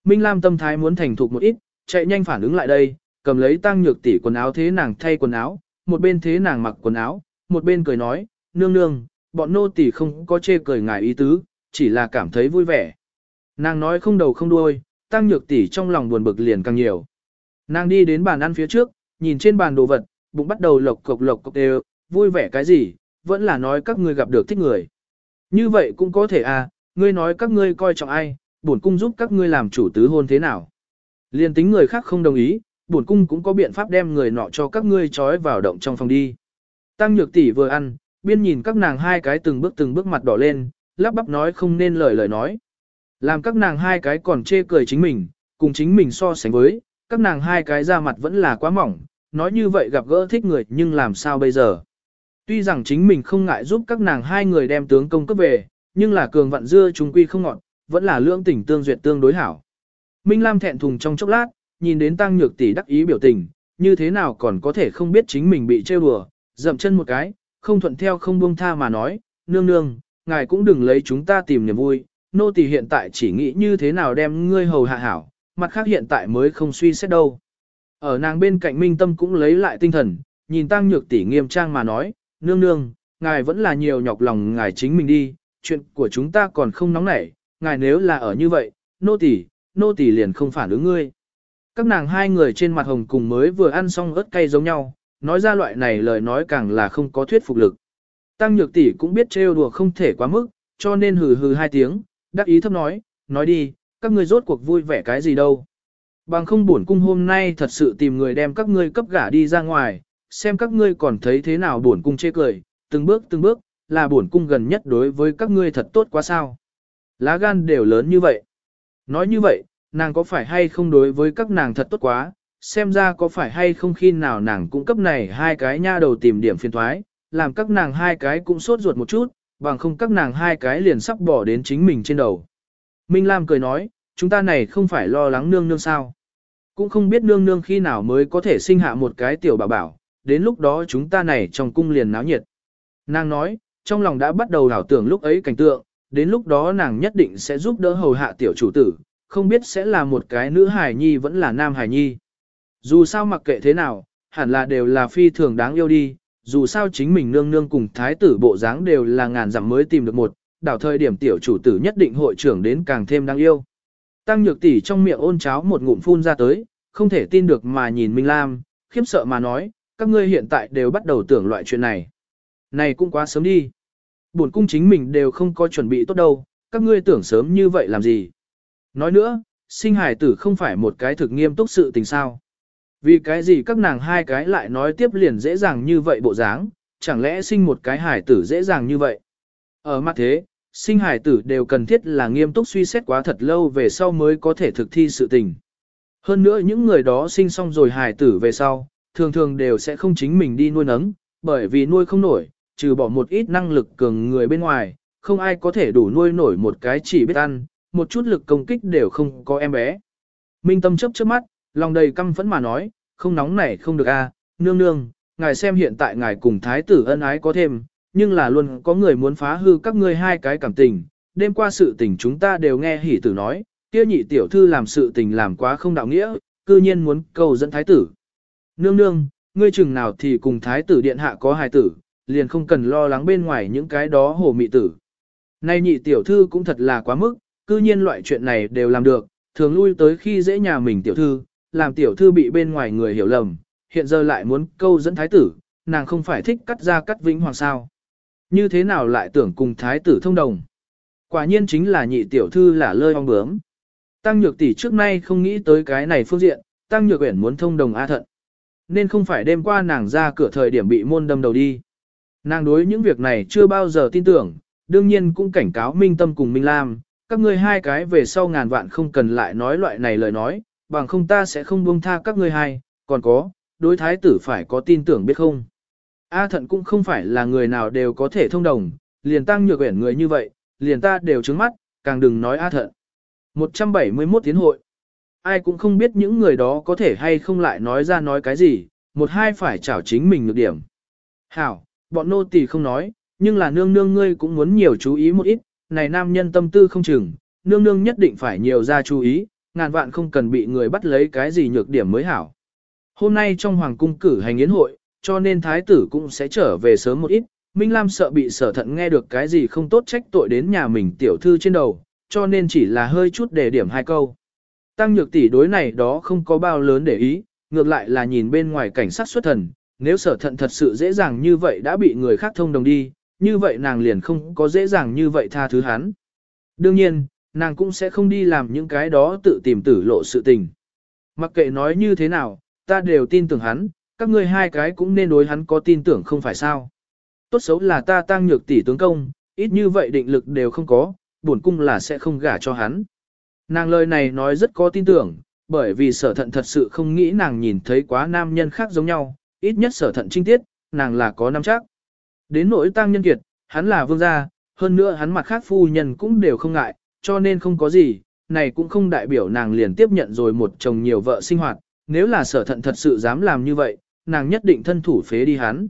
Minh Lam tâm thái muốn thành thục một ít, chạy nhanh phản ứng lại đây, cầm lấy tăng nhược tỷ quần áo thế nàng thay quần áo, một bên thế nàng mặc quần áo, một bên cười nói, nương nương, bọn nô tỷ không có chê cười ngài ý tứ, chỉ là cảm thấy vui vẻ. Nàng nói không đầu không đuôi, tăng nhược tỷ trong lòng buồn bực liền càng nhiều. Nàng đi đến bàn ăn phía trước, nhìn trên bàn đồ vật, bụng bắt đầu lộc cộc lộc cộc đều, vui vẻ cái gì, vẫn là nói các ngươi gặp được thích người. Như vậy cũng có thể à, ngươi nói các ngươi coi trọng ai, bổn cung giúp các ngươi làm chủ tứ hôn thế nào. Liên tính người khác không đồng ý, bổn cung cũng có biện pháp đem người nọ cho các ngươi trói vào động trong phòng đi. Tăng nhược tỷ vừa ăn, biên nhìn các nàng hai cái từng bước từng bước mặt đỏ lên, lắp bắp nói không nên lời lời nói. Làm các nàng hai cái còn chê cười chính mình, cùng chính mình so sánh với, các nàng hai cái da mặt vẫn là quá mỏng, nói như vậy gặp gỡ thích người nhưng làm sao bây giờ. Tuy rằng chính mình không ngại giúp các nàng hai người đem tướng công cấp về, nhưng là cường vặn dưa chúng quy không ngọn, vẫn là lưỡng tình tương duyệt tương đối hảo. Minh Lam thẹn thùng trong chốc lát, nhìn đến tăng nhược tỷ đắc ý biểu tình, như thế nào còn có thể không biết chính mình bị trêu đùa, dậm chân một cái, không thuận theo không buông tha mà nói, nương nương, ngài cũng đừng lấy chúng ta tìm niềm vui, nô tỳ hiện tại chỉ nghĩ như thế nào đem ngươi hầu hạ hảo, mặt khác hiện tại mới không suy xét đâu. Ở nàng bên cạnh Minh Tâm cũng lấy lại tinh thần, nhìn tăng nhược tỷ nghiêm trang mà nói, nương nương, ngài vẫn là nhiều nhọc lòng ngài chính mình đi, chuyện của chúng ta còn không nóng nảy, ngài nếu là ở như vậy, nô tỳ, nô tỳ liền không phản ứng ngươi. Các nàng hai người trên mặt hồng cùng mới vừa ăn xong ớt cay giống nhau, nói ra loại này lời nói càng là không có thuyết phục lực. Tăng nhược tỷ cũng biết trêu đùa không thể quá mức, cho nên hừ hừ hai tiếng, đắc ý thấp nói, nói đi, các ngươi rốt cuộc vui vẻ cái gì đâu. Bằng không buồn cung hôm nay thật sự tìm người đem các ngươi cấp gả đi ra ngoài, xem các ngươi còn thấy thế nào buồn cung chê cười, từng bước từng bước, là buồn cung gần nhất đối với các ngươi thật tốt quá sao. Lá gan đều lớn như vậy. Nói như vậy, nàng có phải hay không đối với các nàng thật tốt quá, xem ra có phải hay không khi nào nàng cũng cấp này hai cái nha đầu tìm điểm phiền thoái, làm các nàng hai cái cũng sốt ruột một chút, bằng không các nàng hai cái liền sắp bỏ đến chính mình trên đầu. Minh Lam cười nói, chúng ta này không phải lo lắng nương nương sao. Cũng không biết nương nương khi nào mới có thể sinh hạ một cái tiểu bảo bảo, đến lúc đó chúng ta này trong cung liền náo nhiệt. Nàng nói, trong lòng đã bắt đầu đảo tưởng lúc ấy cảnh tượng, đến lúc đó nàng nhất định sẽ giúp đỡ hầu hạ tiểu chủ tử, không biết sẽ là một cái nữ hài nhi vẫn là nam hài nhi. Dù sao mặc kệ thế nào, hẳn là đều là phi thường đáng yêu đi, dù sao chính mình nương nương cùng thái tử bộ dáng đều là ngàn dặm mới tìm được một, đảo thời điểm tiểu chủ tử nhất định hội trưởng đến càng thêm đáng yêu. Tăng nhược tỷ trong miệng ôn cháo một ngụm phun ra tới, không thể tin được mà nhìn Minh Lam, khiếp sợ mà nói, các ngươi hiện tại đều bắt đầu tưởng loại chuyện này. Này cũng quá sớm đi. Bổn cung chính mình đều không có chuẩn bị tốt đâu, các ngươi tưởng sớm như vậy làm gì. Nói nữa, sinh hải tử không phải một cái thực nghiêm túc sự tình sao. Vì cái gì các nàng hai cái lại nói tiếp liền dễ dàng như vậy bộ dáng, chẳng lẽ sinh một cái hải tử dễ dàng như vậy. Ở mặt thế, sinh hải tử đều cần thiết là nghiêm túc suy xét quá thật lâu về sau mới có thể thực thi sự tình. Hơn nữa những người đó sinh xong rồi hải tử về sau, thường thường đều sẽ không chính mình đi nuôi nấng, bởi vì nuôi không nổi, trừ bỏ một ít năng lực cường người bên ngoài, không ai có thể đủ nuôi nổi một cái chỉ biết ăn, một chút lực công kích đều không có em bé. Minh Tâm chấp trước mắt, lòng đầy căm phẫn mà nói, không nóng này không được a, nương nương, ngài xem hiện tại ngài cùng thái tử ân ái có thêm, nhưng là luôn có người muốn phá hư các ngươi hai cái cảm tình, đêm qua sự tình chúng ta đều nghe hỉ tử nói, kia nhị tiểu thư làm sự tình làm quá không đạo nghĩa, cư nhiên muốn cầu dẫn thái tử. Nương nương, ngươi chừng nào thì cùng thái tử điện hạ có hài tử, liền không cần lo lắng bên ngoài những cái đó hồ mị tử. Nay nhị tiểu thư cũng thật là quá mức, cư nhiên loại chuyện này đều làm được, thường lui tới khi dễ nhà mình tiểu thư, làm tiểu thư bị bên ngoài người hiểu lầm, hiện giờ lại muốn câu dẫn thái tử, nàng không phải thích cắt ra cắt vĩnh hoàng sao. Như thế nào lại tưởng cùng thái tử thông đồng. Quả nhiên chính là nhị tiểu thư là lơi ong bướm. Tăng nhược tỷ trước nay không nghĩ tới cái này phương diện, tăng nhược uyển muốn thông đồng A thận. Nên không phải đêm qua nàng ra cửa thời điểm bị môn đâm đầu đi. Nàng đối những việc này chưa bao giờ tin tưởng, đương nhiên cũng cảnh cáo Minh Tâm cùng Minh Lam, các ngươi hai cái về sau ngàn vạn không cần lại nói loại này lời nói, bằng không ta sẽ không buông tha các ngươi hai, còn có, đối thái tử phải có tin tưởng biết không. A thận cũng không phải là người nào đều có thể thông đồng, liền tăng nhược uyển người như vậy, liền ta đều trứng mắt, càng đừng nói A thận. 171 tiến hội. Ai cũng không biết những người đó có thể hay không lại nói ra nói cái gì, một hai phải chảo chính mình được điểm. Hảo, bọn nô tỳ không nói, nhưng là nương nương ngươi cũng muốn nhiều chú ý một ít, này nam nhân tâm tư không chừng, nương nương nhất định phải nhiều ra chú ý, ngàn vạn không cần bị người bắt lấy cái gì nhược điểm mới hảo. Hôm nay trong hoàng cung cử hành yến hội, cho nên thái tử cũng sẽ trở về sớm một ít, Minh Lam sợ bị sở thận nghe được cái gì không tốt trách tội đến nhà mình tiểu thư trên đầu, cho nên chỉ là hơi chút để điểm hai câu. Tăng nhược tỷ đối này đó không có bao lớn để ý, ngược lại là nhìn bên ngoài cảnh sát xuất thần, nếu sở thận thật sự dễ dàng như vậy đã bị người khác thông đồng đi, như vậy nàng liền không có dễ dàng như vậy tha thứ hắn. Đương nhiên, nàng cũng sẽ không đi làm những cái đó tự tìm tử lộ sự tình. Mặc kệ nói như thế nào, ta đều tin tưởng hắn, các ngươi hai cái cũng nên đối hắn có tin tưởng không phải sao. Tốt xấu là ta tăng nhược tỷ tướng công, ít như vậy định lực đều không có, buồn cung là sẽ không gả cho hắn. Nàng lời này nói rất có tin tưởng, bởi vì sở thận thật sự không nghĩ nàng nhìn thấy quá nam nhân khác giống nhau, ít nhất sở thận trinh tiết, nàng là có năm chắc. Đến nỗi tăng nhân kiệt, hắn là vương gia, hơn nữa hắn mặt khác phu nhân cũng đều không ngại, cho nên không có gì, này cũng không đại biểu nàng liền tiếp nhận rồi một chồng nhiều vợ sinh hoạt, nếu là sở thận thật sự dám làm như vậy, nàng nhất định thân thủ phế đi hắn.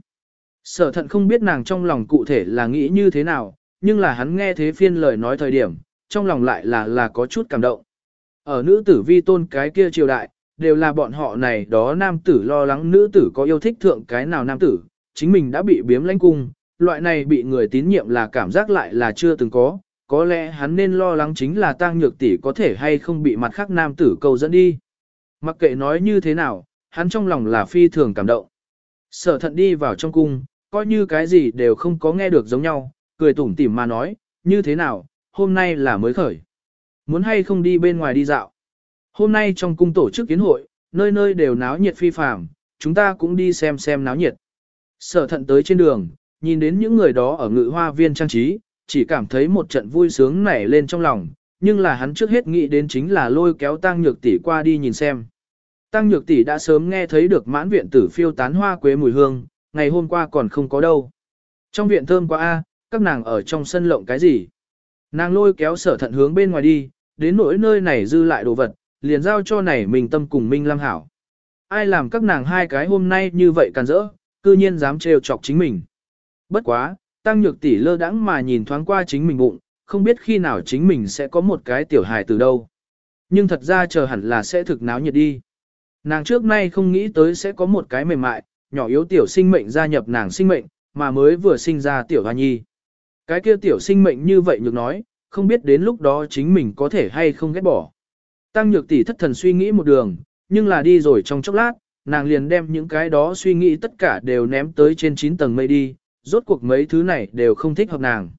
Sở thận không biết nàng trong lòng cụ thể là nghĩ như thế nào, nhưng là hắn nghe thế phiên lời nói thời điểm, trong lòng lại là là có chút cảm động. Ở nữ tử vi tôn cái kia triều đại, đều là bọn họ này đó nam tử lo lắng nữ tử có yêu thích thượng cái nào nam tử, chính mình đã bị biếm lãnh cung, loại này bị người tín nhiệm là cảm giác lại là chưa từng có, có lẽ hắn nên lo lắng chính là tang nhược tỷ có thể hay không bị mặt khác nam tử cầu dẫn đi. Mặc kệ nói như thế nào, hắn trong lòng là phi thường cảm động. Sở thận đi vào trong cung, coi như cái gì đều không có nghe được giống nhau, cười tủm tỉm mà nói, như thế nào, hôm nay là mới khởi. Muốn hay không đi bên ngoài đi dạo. Hôm nay trong cung tổ chức kiến hội, nơi nơi đều náo nhiệt phi phàm, chúng ta cũng đi xem xem náo nhiệt. Sở thận tới trên đường, nhìn đến những người đó ở ngự hoa viên trang trí, chỉ cảm thấy một trận vui sướng nảy lên trong lòng, nhưng là hắn trước hết nghĩ đến chính là lôi kéo tăng nhược tỷ qua đi nhìn xem. Tăng nhược tỷ đã sớm nghe thấy được mãn viện tử phiêu tán hoa quế mùi hương, ngày hôm qua còn không có đâu. Trong viện thơm quá a, các nàng ở trong sân lộng cái gì? Nàng lôi kéo sở thận hướng bên ngoài đi, đến nỗi nơi này dư lại đồ vật, liền giao cho này mình tâm cùng Minh Lam Hảo. Ai làm các nàng hai cái hôm nay như vậy càn rỡ, cư nhiên dám trêu chọc chính mình. Bất quá, tăng nhược tỷ lơ đãng mà nhìn thoáng qua chính mình bụng, không biết khi nào chính mình sẽ có một cái tiểu hài từ đâu. Nhưng thật ra chờ hẳn là sẽ thực náo nhiệt đi. Nàng trước nay không nghĩ tới sẽ có một cái mềm mại, nhỏ yếu tiểu sinh mệnh gia nhập nàng sinh mệnh, mà mới vừa sinh ra tiểu hoa nhi. Cái kia tiểu sinh mệnh như vậy nhược nói, không biết đến lúc đó chính mình có thể hay không ghét bỏ. Tăng nhược tỷ thất thần suy nghĩ một đường, nhưng là đi rồi trong chốc lát, nàng liền đem những cái đó suy nghĩ tất cả đều ném tới trên 9 tầng mây đi, rốt cuộc mấy thứ này đều không thích hợp nàng.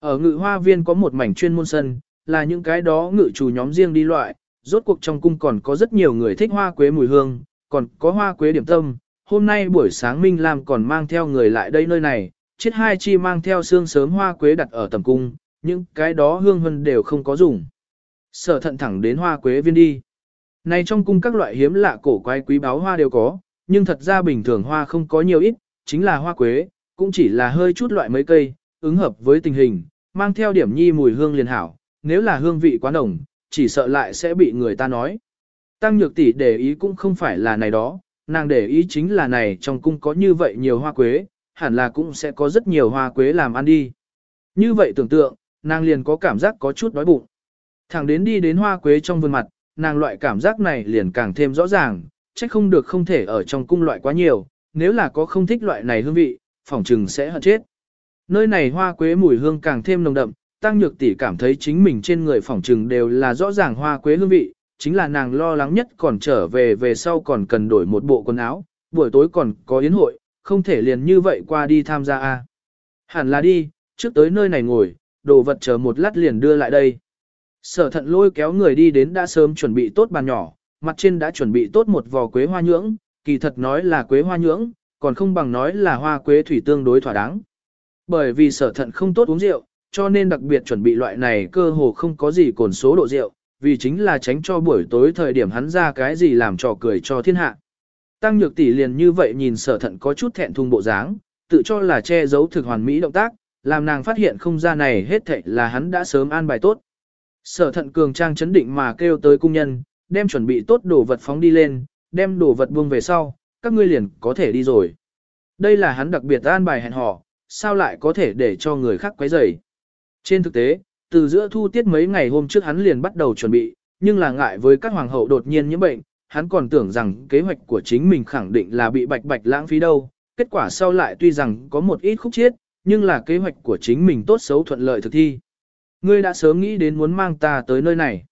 Ở ngự hoa viên có một mảnh chuyên môn sân, là những cái đó ngự chủ nhóm riêng đi loại, rốt cuộc trong cung còn có rất nhiều người thích hoa quế mùi hương, còn có hoa quế điểm tâm. Hôm nay buổi sáng Minh Lam còn mang theo người lại đây nơi này, chết hai chi mang theo xương sớm hoa quế đặt ở tầm cung, những cái đó hương hân đều không có dùng. Sở thận thẳng đến hoa quế viên đi. Này trong cung các loại hiếm lạ cổ quái quý báu hoa đều có, nhưng thật ra bình thường hoa không có nhiều ít, chính là hoa quế, cũng chỉ là hơi chút loại mấy cây, ứng hợp với tình hình, mang theo điểm nhi mùi hương liền hảo, nếu là hương vị quá nồng, chỉ sợ lại sẽ bị người ta nói. Tăng nhược tỷ để ý cũng không phải là này đó, nàng để ý chính là này trong cung có như vậy nhiều hoa quế, hẳn là cũng sẽ có rất nhiều hoa quế làm ăn đi. Như vậy tưởng tượng, nàng liền có cảm giác có chút đói bụng. Thẳng đến đi đến hoa quế trong vườn mặt, nàng loại cảm giác này liền càng thêm rõ ràng, trách không được không thể ở trong cung loại quá nhiều, nếu là có không thích loại này hương vị, phỏng trừng sẽ hận chết. Nơi này hoa quế mùi hương càng thêm nồng đậm, tăng nhược tỷ cảm thấy chính mình trên người phỏng trừng đều là rõ ràng hoa quế hương vị, chính là nàng lo lắng nhất còn trở về về sau còn cần đổi một bộ quần áo, buổi tối còn có yến hội, không thể liền như vậy qua đi tham gia a. Hẳn là đi, trước tới nơi này ngồi, đồ vật chờ một lát liền đưa lại đây. Sở thận lôi kéo người đi đến đã sớm chuẩn bị tốt bàn nhỏ, mặt trên đã chuẩn bị tốt một vò quế hoa nhưỡng, kỳ thật nói là quế hoa nhưỡng, còn không bằng nói là hoa quế thủy tương đối thỏa đáng. Bởi vì sở thận không tốt uống rượu, cho nên đặc biệt chuẩn bị loại này cơ hồ không có gì cồn số độ rượu, vì chính là tránh cho buổi tối thời điểm hắn ra cái gì làm trò cười cho thiên hạ. Tăng nhược tỷ liền như vậy nhìn sở thận có chút thẹn thùng bộ dáng, tự cho là che giấu thực hoàn mỹ động tác, làm nàng phát hiện không ra này hết thảy là hắn đã sớm an bài tốt. Sở thận cường trang chấn định mà kêu tới cung nhân, đem chuẩn bị tốt đồ vật phóng đi lên, đem đồ vật buông về sau, các ngươi liền có thể đi rồi. Đây là hắn đặc biệt an bài hẹn hò, sao lại có thể để cho người khác quấy rầy. Trên thực tế, từ giữa thu tiết mấy ngày hôm trước hắn liền bắt đầu chuẩn bị, nhưng là ngại với các hoàng hậu đột nhiên nhiễm bệnh, hắn còn tưởng rằng kế hoạch của chính mình khẳng định là bị bạch bạch lãng phí đâu, kết quả sau lại tuy rằng có một ít khúc chiết, nhưng là kế hoạch của chính mình tốt xấu thuận lợi thực thi. Ngươi đã sớm nghĩ đến muốn mang ta tới nơi này.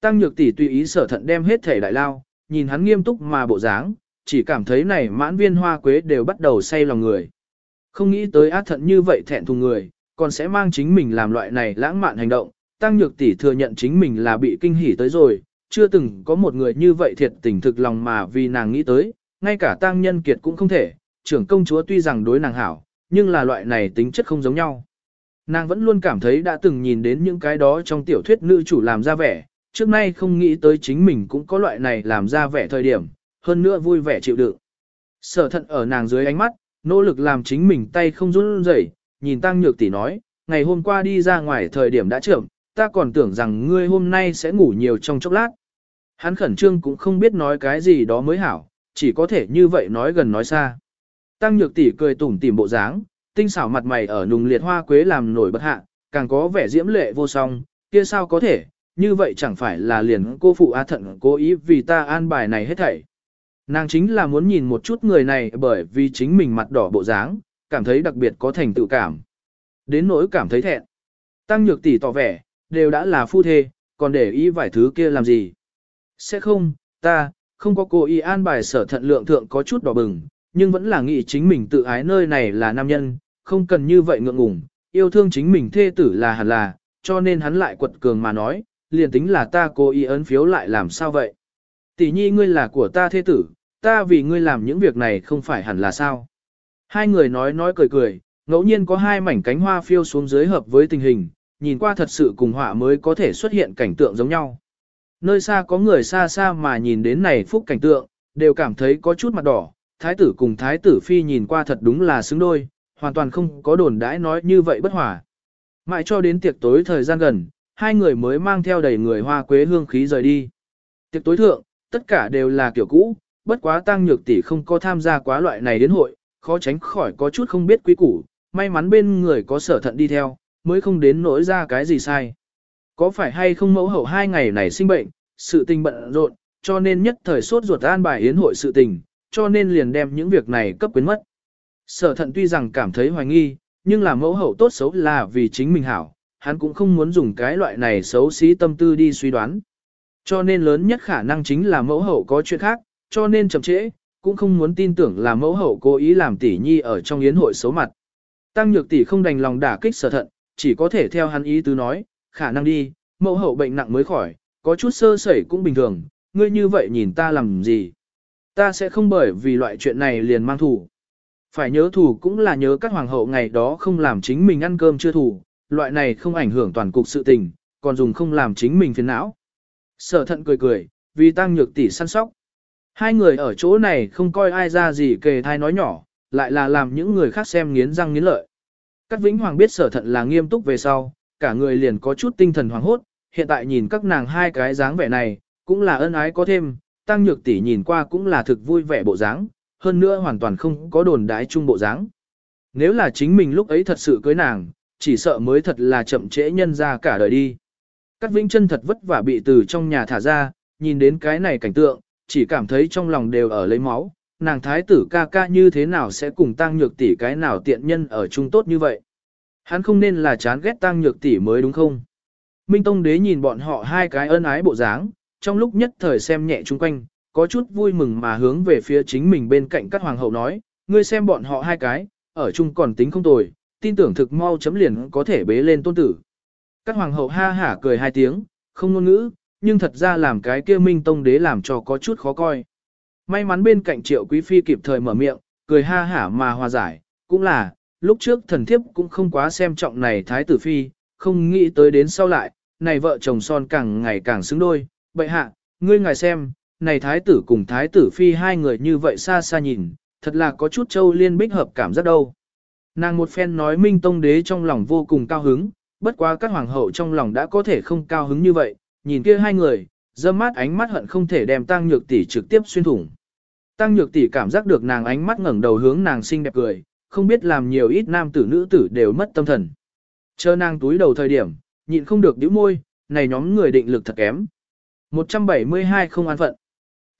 Tăng nhược tỷ tùy ý sở thận đem hết thể đại lao, nhìn hắn nghiêm túc mà bộ dáng, chỉ cảm thấy này mãn viên hoa quế đều bắt đầu say lòng người. Không nghĩ tới ác thận như vậy thẹn thùng người, còn sẽ mang chính mình làm loại này lãng mạn hành động. Tăng nhược tỷ thừa nhận chính mình là bị kinh hỉ tới rồi, chưa từng có một người như vậy thiệt tình thực lòng mà vì nàng nghĩ tới, ngay cả tăng nhân kiệt cũng không thể, trưởng công chúa tuy rằng đối nàng hảo, nhưng là loại này tính chất không giống nhau. Nàng vẫn luôn cảm thấy đã từng nhìn đến những cái đó trong tiểu thuyết nữ chủ làm ra vẻ, trước nay không nghĩ tới chính mình cũng có loại này làm ra vẻ thời điểm, hơn nữa vui vẻ chịu đựng. Sở thận ở nàng dưới ánh mắt, nỗ lực làm chính mình tay không run rẩy, nhìn tăng nhược tỷ nói, ngày hôm qua đi ra ngoài thời điểm đã trưởng, ta còn tưởng rằng ngươi hôm nay sẽ ngủ nhiều trong chốc lát. Hắn khẩn trương cũng không biết nói cái gì đó mới hảo, chỉ có thể như vậy nói gần nói xa. Tăng nhược tỷ cười tủm tỉm bộ dáng, tinh xảo mặt mày ở nùng liệt hoa quế làm nổi bật hạ, càng có vẻ diễm lệ vô song, kia sao có thể, như vậy chẳng phải là liền cô phụ A thận cố ý vì ta an bài này hết thảy. Nàng chính là muốn nhìn một chút người này bởi vì chính mình mặt đỏ bộ dáng, cảm thấy đặc biệt có thành tựu cảm. Đến nỗi cảm thấy thẹn. Tăng nhược tỷ tỏ vẻ, đều đã là phu thê, còn để ý vài thứ kia làm gì. Sẽ không, ta, không có cô ý an bài sở thận lượng thượng có chút đỏ bừng, nhưng vẫn là nghĩ chính mình tự ái nơi này là nam nhân, không cần như vậy ngượng ngùng, yêu thương chính mình thê tử là hẳn là, cho nên hắn lại quật cường mà nói, liền tính là ta cố ý ấn phiếu lại làm sao vậy. Tỷ nhi ngươi là của ta thê tử, ta vì ngươi làm những việc này không phải hẳn là sao. Hai người nói nói cười cười, ngẫu nhiên có hai mảnh cánh hoa phiêu xuống dưới hợp với tình hình, nhìn qua thật sự cùng họa mới có thể xuất hiện cảnh tượng giống nhau. Nơi xa có người xa xa mà nhìn đến này phúc cảnh tượng, đều cảm thấy có chút mặt đỏ, thái tử cùng thái tử phi nhìn qua thật đúng là xứng đôi, hoàn toàn không có đồn đãi nói như vậy bất hòa. Mãi cho đến tiệc tối thời gian gần, hai người mới mang theo đầy người hoa quế hương khí rời đi. Tiệc tối thượng, tất cả đều là kiểu cũ, bất quá tăng nhược tỷ không có tham gia quá loại này đến hội, khó tránh khỏi có chút không biết quý củ, may mắn bên người có sở thận đi theo, mới không đến nỗi ra cái gì sai. Có phải hay không mẫu hậu hai ngày này sinh bệnh, sự tình bận rộn, cho nên nhất thời sốt ruột an bài yến hội sự tình, cho nên liền đem những việc này cấp quyến mất. Sở thận tuy rằng cảm thấy hoài nghi, nhưng là mẫu hậu tốt xấu là vì chính mình hảo, hắn cũng không muốn dùng cái loại này xấu xí tâm tư đi suy đoán. Cho nên lớn nhất khả năng chính là mẫu hậu có chuyện khác, cho nên chậm trễ, cũng không muốn tin tưởng là mẫu hậu cố ý làm tỷ nhi ở trong yến hội xấu mặt. Tăng nhược tỷ không đành lòng đả kích sở thận, chỉ có thể theo hắn ý tứ nói, khả năng đi, mẫu hậu bệnh nặng mới khỏi, có chút sơ sẩy cũng bình thường, ngươi như vậy nhìn ta làm gì. Ta sẽ không bởi vì loại chuyện này liền mang thủ. Phải nhớ thủ cũng là nhớ các hoàng hậu ngày đó không làm chính mình ăn cơm chưa thủ, loại này không ảnh hưởng toàn cục sự tình, còn dùng không làm chính mình phiền não. Sở thận cười cười, vì tăng nhược tỷ săn sóc. Hai người ở chỗ này không coi ai ra gì kề thai nói nhỏ, lại là làm những người khác xem nghiến răng nghiến lợi. Các vĩnh hoàng biết sở thận là nghiêm túc về sau, cả người liền có chút tinh thần hoàng hốt, hiện tại nhìn các nàng hai cái dáng vẻ này, cũng là ân ái có thêm, tăng nhược tỷ nhìn qua cũng là thực vui vẻ bộ dáng, hơn nữa hoàn toàn không có đồn đái chung bộ dáng. Nếu là chính mình lúc ấy thật sự cưới nàng, chỉ sợ mới thật là chậm trễ nhân ra cả đời đi. Cát Vĩnh chân thật vất vả bị từ trong nhà thả ra, nhìn đến cái này cảnh tượng, chỉ cảm thấy trong lòng đều ở lấy máu, nàng thái tử ca ca như thế nào sẽ cùng tăng nhược tỷ cái nào tiện nhân ở chung tốt như vậy. Hắn không nên là chán ghét tăng nhược tỷ mới đúng không? Minh Tông đế nhìn bọn họ hai cái ân ái bộ dáng, trong lúc nhất thời xem nhẹ chung quanh, có chút vui mừng mà hướng về phía chính mình bên cạnh các hoàng hậu nói, ngươi xem bọn họ hai cái, ở chung còn tính không tồi, tin tưởng thực mau chấm liền có thể bế lên tôn tử. Các hoàng hậu ha hả cười hai tiếng, không ngôn ngữ, nhưng thật ra làm cái kia minh tông đế làm cho có chút khó coi. May mắn bên cạnh triệu quý phi kịp thời mở miệng, cười ha hả mà hòa giải, cũng là, lúc trước thần thiếp cũng không quá xem trọng này thái tử phi, không nghĩ tới đến sau lại, này vợ chồng son càng ngày càng xứng đôi, bệ hạ, ngươi ngài xem, này thái tử cùng thái tử phi hai người như vậy xa xa nhìn, thật là có chút châu liên bích hợp cảm giác đâu. Nàng một phen nói minh tông đế trong lòng vô cùng cao hứng, bất quá các hoàng hậu trong lòng đã có thể không cao hứng như vậy, nhìn kia hai người, dâm mát ánh mắt hận không thể đem tăng nhược tỷ trực tiếp xuyên thủng. Tăng nhược tỷ cảm giác được nàng ánh mắt ngẩng đầu hướng nàng xinh đẹp cười, không biết làm nhiều ít nam tử nữ tử đều mất tâm thần. Chờ nàng túi đầu thời điểm, nhịn không được nhíu môi, này nhóm người định lực thật kém. 172 không an phận.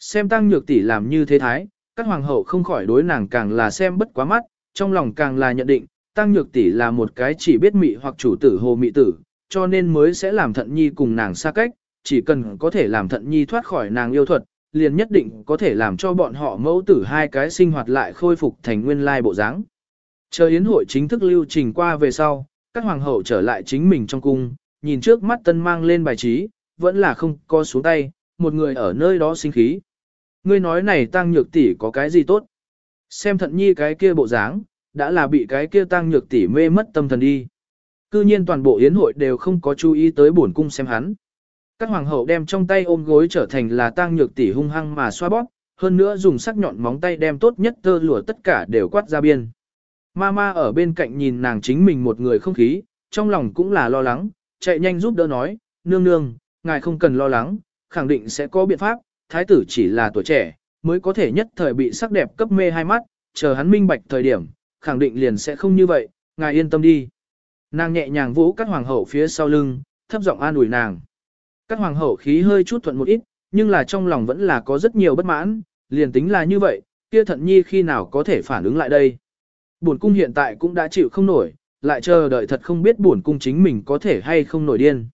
Xem tăng nhược tỷ làm như thế thái, các hoàng hậu không khỏi đối nàng càng là xem bất quá mắt, trong lòng càng là nhận định, tăng nhược tỷ là một cái chỉ biết mị hoặc chủ tử hồ mị tử, cho nên mới sẽ làm thận nhi cùng nàng xa cách, chỉ cần có thể làm thận nhi thoát khỏi nàng yêu thuật, liền nhất định có thể làm cho bọn họ mẫu tử hai cái sinh hoạt lại khôi phục thành nguyên lai bộ dáng. Chờ yến hội chính thức lưu trình qua về sau, các hoàng hậu trở lại chính mình trong cung, nhìn trước mắt tân mang lên bài trí, vẫn là không co xuống tay, một người ở nơi đó sinh khí. Ngươi nói này tăng nhược tỷ có cái gì tốt? Xem thận nhi cái kia bộ dáng, đã là bị cái kia tăng nhược tỷ mê mất tâm thần đi. Cư nhiên toàn bộ yến hội đều không có chú ý tới bổn cung xem hắn. Các hoàng hậu đem trong tay ôm gối trở thành là tang nhược tỷ hung hăng mà xoa bóp, hơn nữa dùng sắc nhọn móng tay đem tốt nhất tơ lụa tất cả đều quát ra biên. Mama ở bên cạnh nhìn nàng chính mình một người không khí, trong lòng cũng là lo lắng, chạy nhanh giúp đỡ nói, nương nương, ngài không cần lo lắng, khẳng định sẽ có biện pháp, thái tử chỉ là tuổi trẻ, mới có thể nhất thời bị sắc đẹp cấp mê hai mắt, chờ hắn minh bạch thời điểm, khẳng định liền sẽ không như vậy, ngài yên tâm đi. Nàng nhẹ nhàng vỗ các hoàng hậu phía sau lưng, thấp giọng an ủi nàng. Các hoàng hậu khí hơi chút thuận một ít, nhưng là trong lòng vẫn là có rất nhiều bất mãn, liền tính là như vậy, kia thận nhi khi nào có thể phản ứng lại đây. Bổn cung hiện tại cũng đã chịu không nổi, lại chờ đợi thật không biết bổn cung chính mình có thể hay không nổi điên.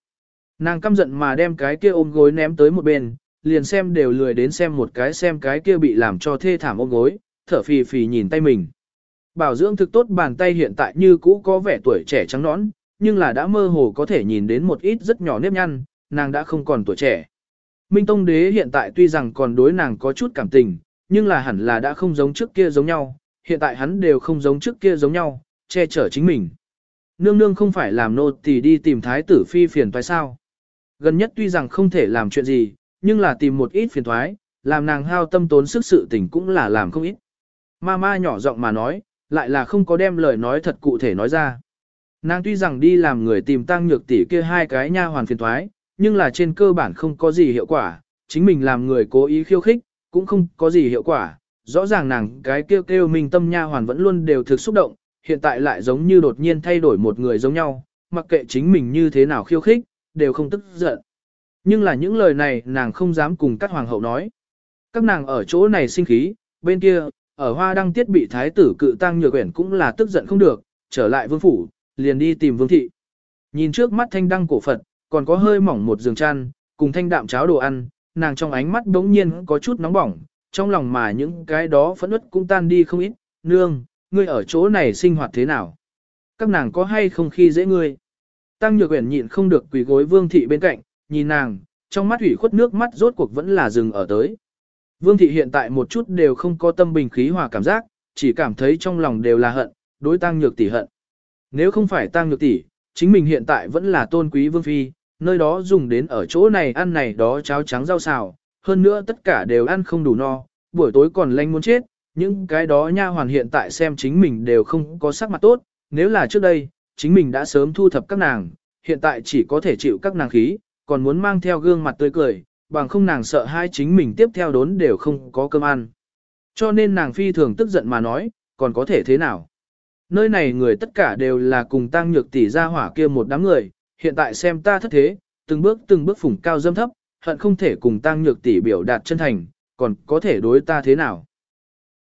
Nàng căm giận mà đem cái kia ôm gối ném tới một bên, liền xem đều lười đến xem một cái xem cái kia bị làm cho thê thảm ôm gối, thở phì phì nhìn tay mình. Bảo dưỡng thực tốt bàn tay hiện tại như cũ có vẻ tuổi trẻ trắng nõn, nhưng là đã mơ hồ có thể nhìn đến một ít rất nhỏ nếp nhăn, nàng đã không còn tuổi trẻ. Minh Tông Đế hiện tại tuy rằng còn đối nàng có chút cảm tình, nhưng là hẳn là đã không giống trước kia giống nhau, hiện tại hắn đều không giống trước kia giống nhau, che chở chính mình. Nương nương không phải làm nô thì đi tìm thái tử phi phiền toái sao. Gần nhất tuy rằng không thể làm chuyện gì, nhưng là tìm một ít phiền toái, làm nàng hao tâm tốn sức sự tình cũng là làm không ít. Mama nhỏ giọng mà nói, lại là không có đem lời nói thật cụ thể nói ra. Nàng tuy rằng đi làm người tìm tăng nhược tỷ kia hai cái nha hoàn phiền toái, nhưng là trên cơ bản không có gì hiệu quả, chính mình làm người cố ý khiêu khích, cũng không có gì hiệu quả. Rõ ràng nàng cái kêu kêu mình tâm nha hoàn vẫn luôn đều thực xúc động, hiện tại lại giống như đột nhiên thay đổi một người giống nhau, mặc kệ chính mình như thế nào khiêu khích, đều không tức giận. Nhưng là những lời này nàng không dám cùng các hoàng hậu nói. Các nàng ở chỗ này sinh khí, bên kia, ở hoa đăng tiết bị thái tử cự tăng nhược quyển cũng là tức giận không được, trở lại vương phủ, liền đi tìm vương thị. Nhìn trước mắt thanh đăng cổ Phật, còn có hơi mỏng một giường chăn, cùng thanh đạm cháo đồ ăn, nàng trong ánh mắt đống nhiên có chút nóng bỏng, trong lòng mà những cái đó phẫn ức cũng tan đi không ít, nương, ngươi ở chỗ này sinh hoạt thế nào? Các nàng có hay không khi dễ ngươi? Tăng nhược quyển nhịn không được quỳ gối vương thị bên cạnh, nhìn nàng, trong mắt ủy khuất nước mắt rốt cuộc vẫn là dừng ở tới. Vương thị hiện tại một chút đều không có tâm bình khí hòa cảm giác, chỉ cảm thấy trong lòng đều là hận, đối tăng nhược tỷ hận. Nếu không phải tăng nhược tỷ, chính mình hiện tại vẫn là tôn quý vương phi, nơi đó dùng đến ở chỗ này ăn này đó cháo trắng rau xào, hơn nữa tất cả đều ăn không đủ no, buổi tối còn lanh muốn chết, những cái đó nha hoàn hiện tại xem chính mình đều không có sắc mặt tốt, nếu là trước đây, chính mình đã sớm thu thập các nàng, hiện tại chỉ có thể chịu các nàng khí, còn muốn mang theo gương mặt tươi cười, bằng không nàng sợ hai chính mình tiếp theo đốn đều không có cơm ăn. Cho nên nàng phi thường tức giận mà nói, còn có thể thế nào? Nơi này người tất cả đều là cùng tăng nhược tỷ ra hỏa kia một đám người, hiện tại xem ta thất thế, từng bước từng bước phủng cao dâm thấp, hận không thể cùng tăng nhược tỷ biểu đạt chân thành, còn có thể đối ta thế nào?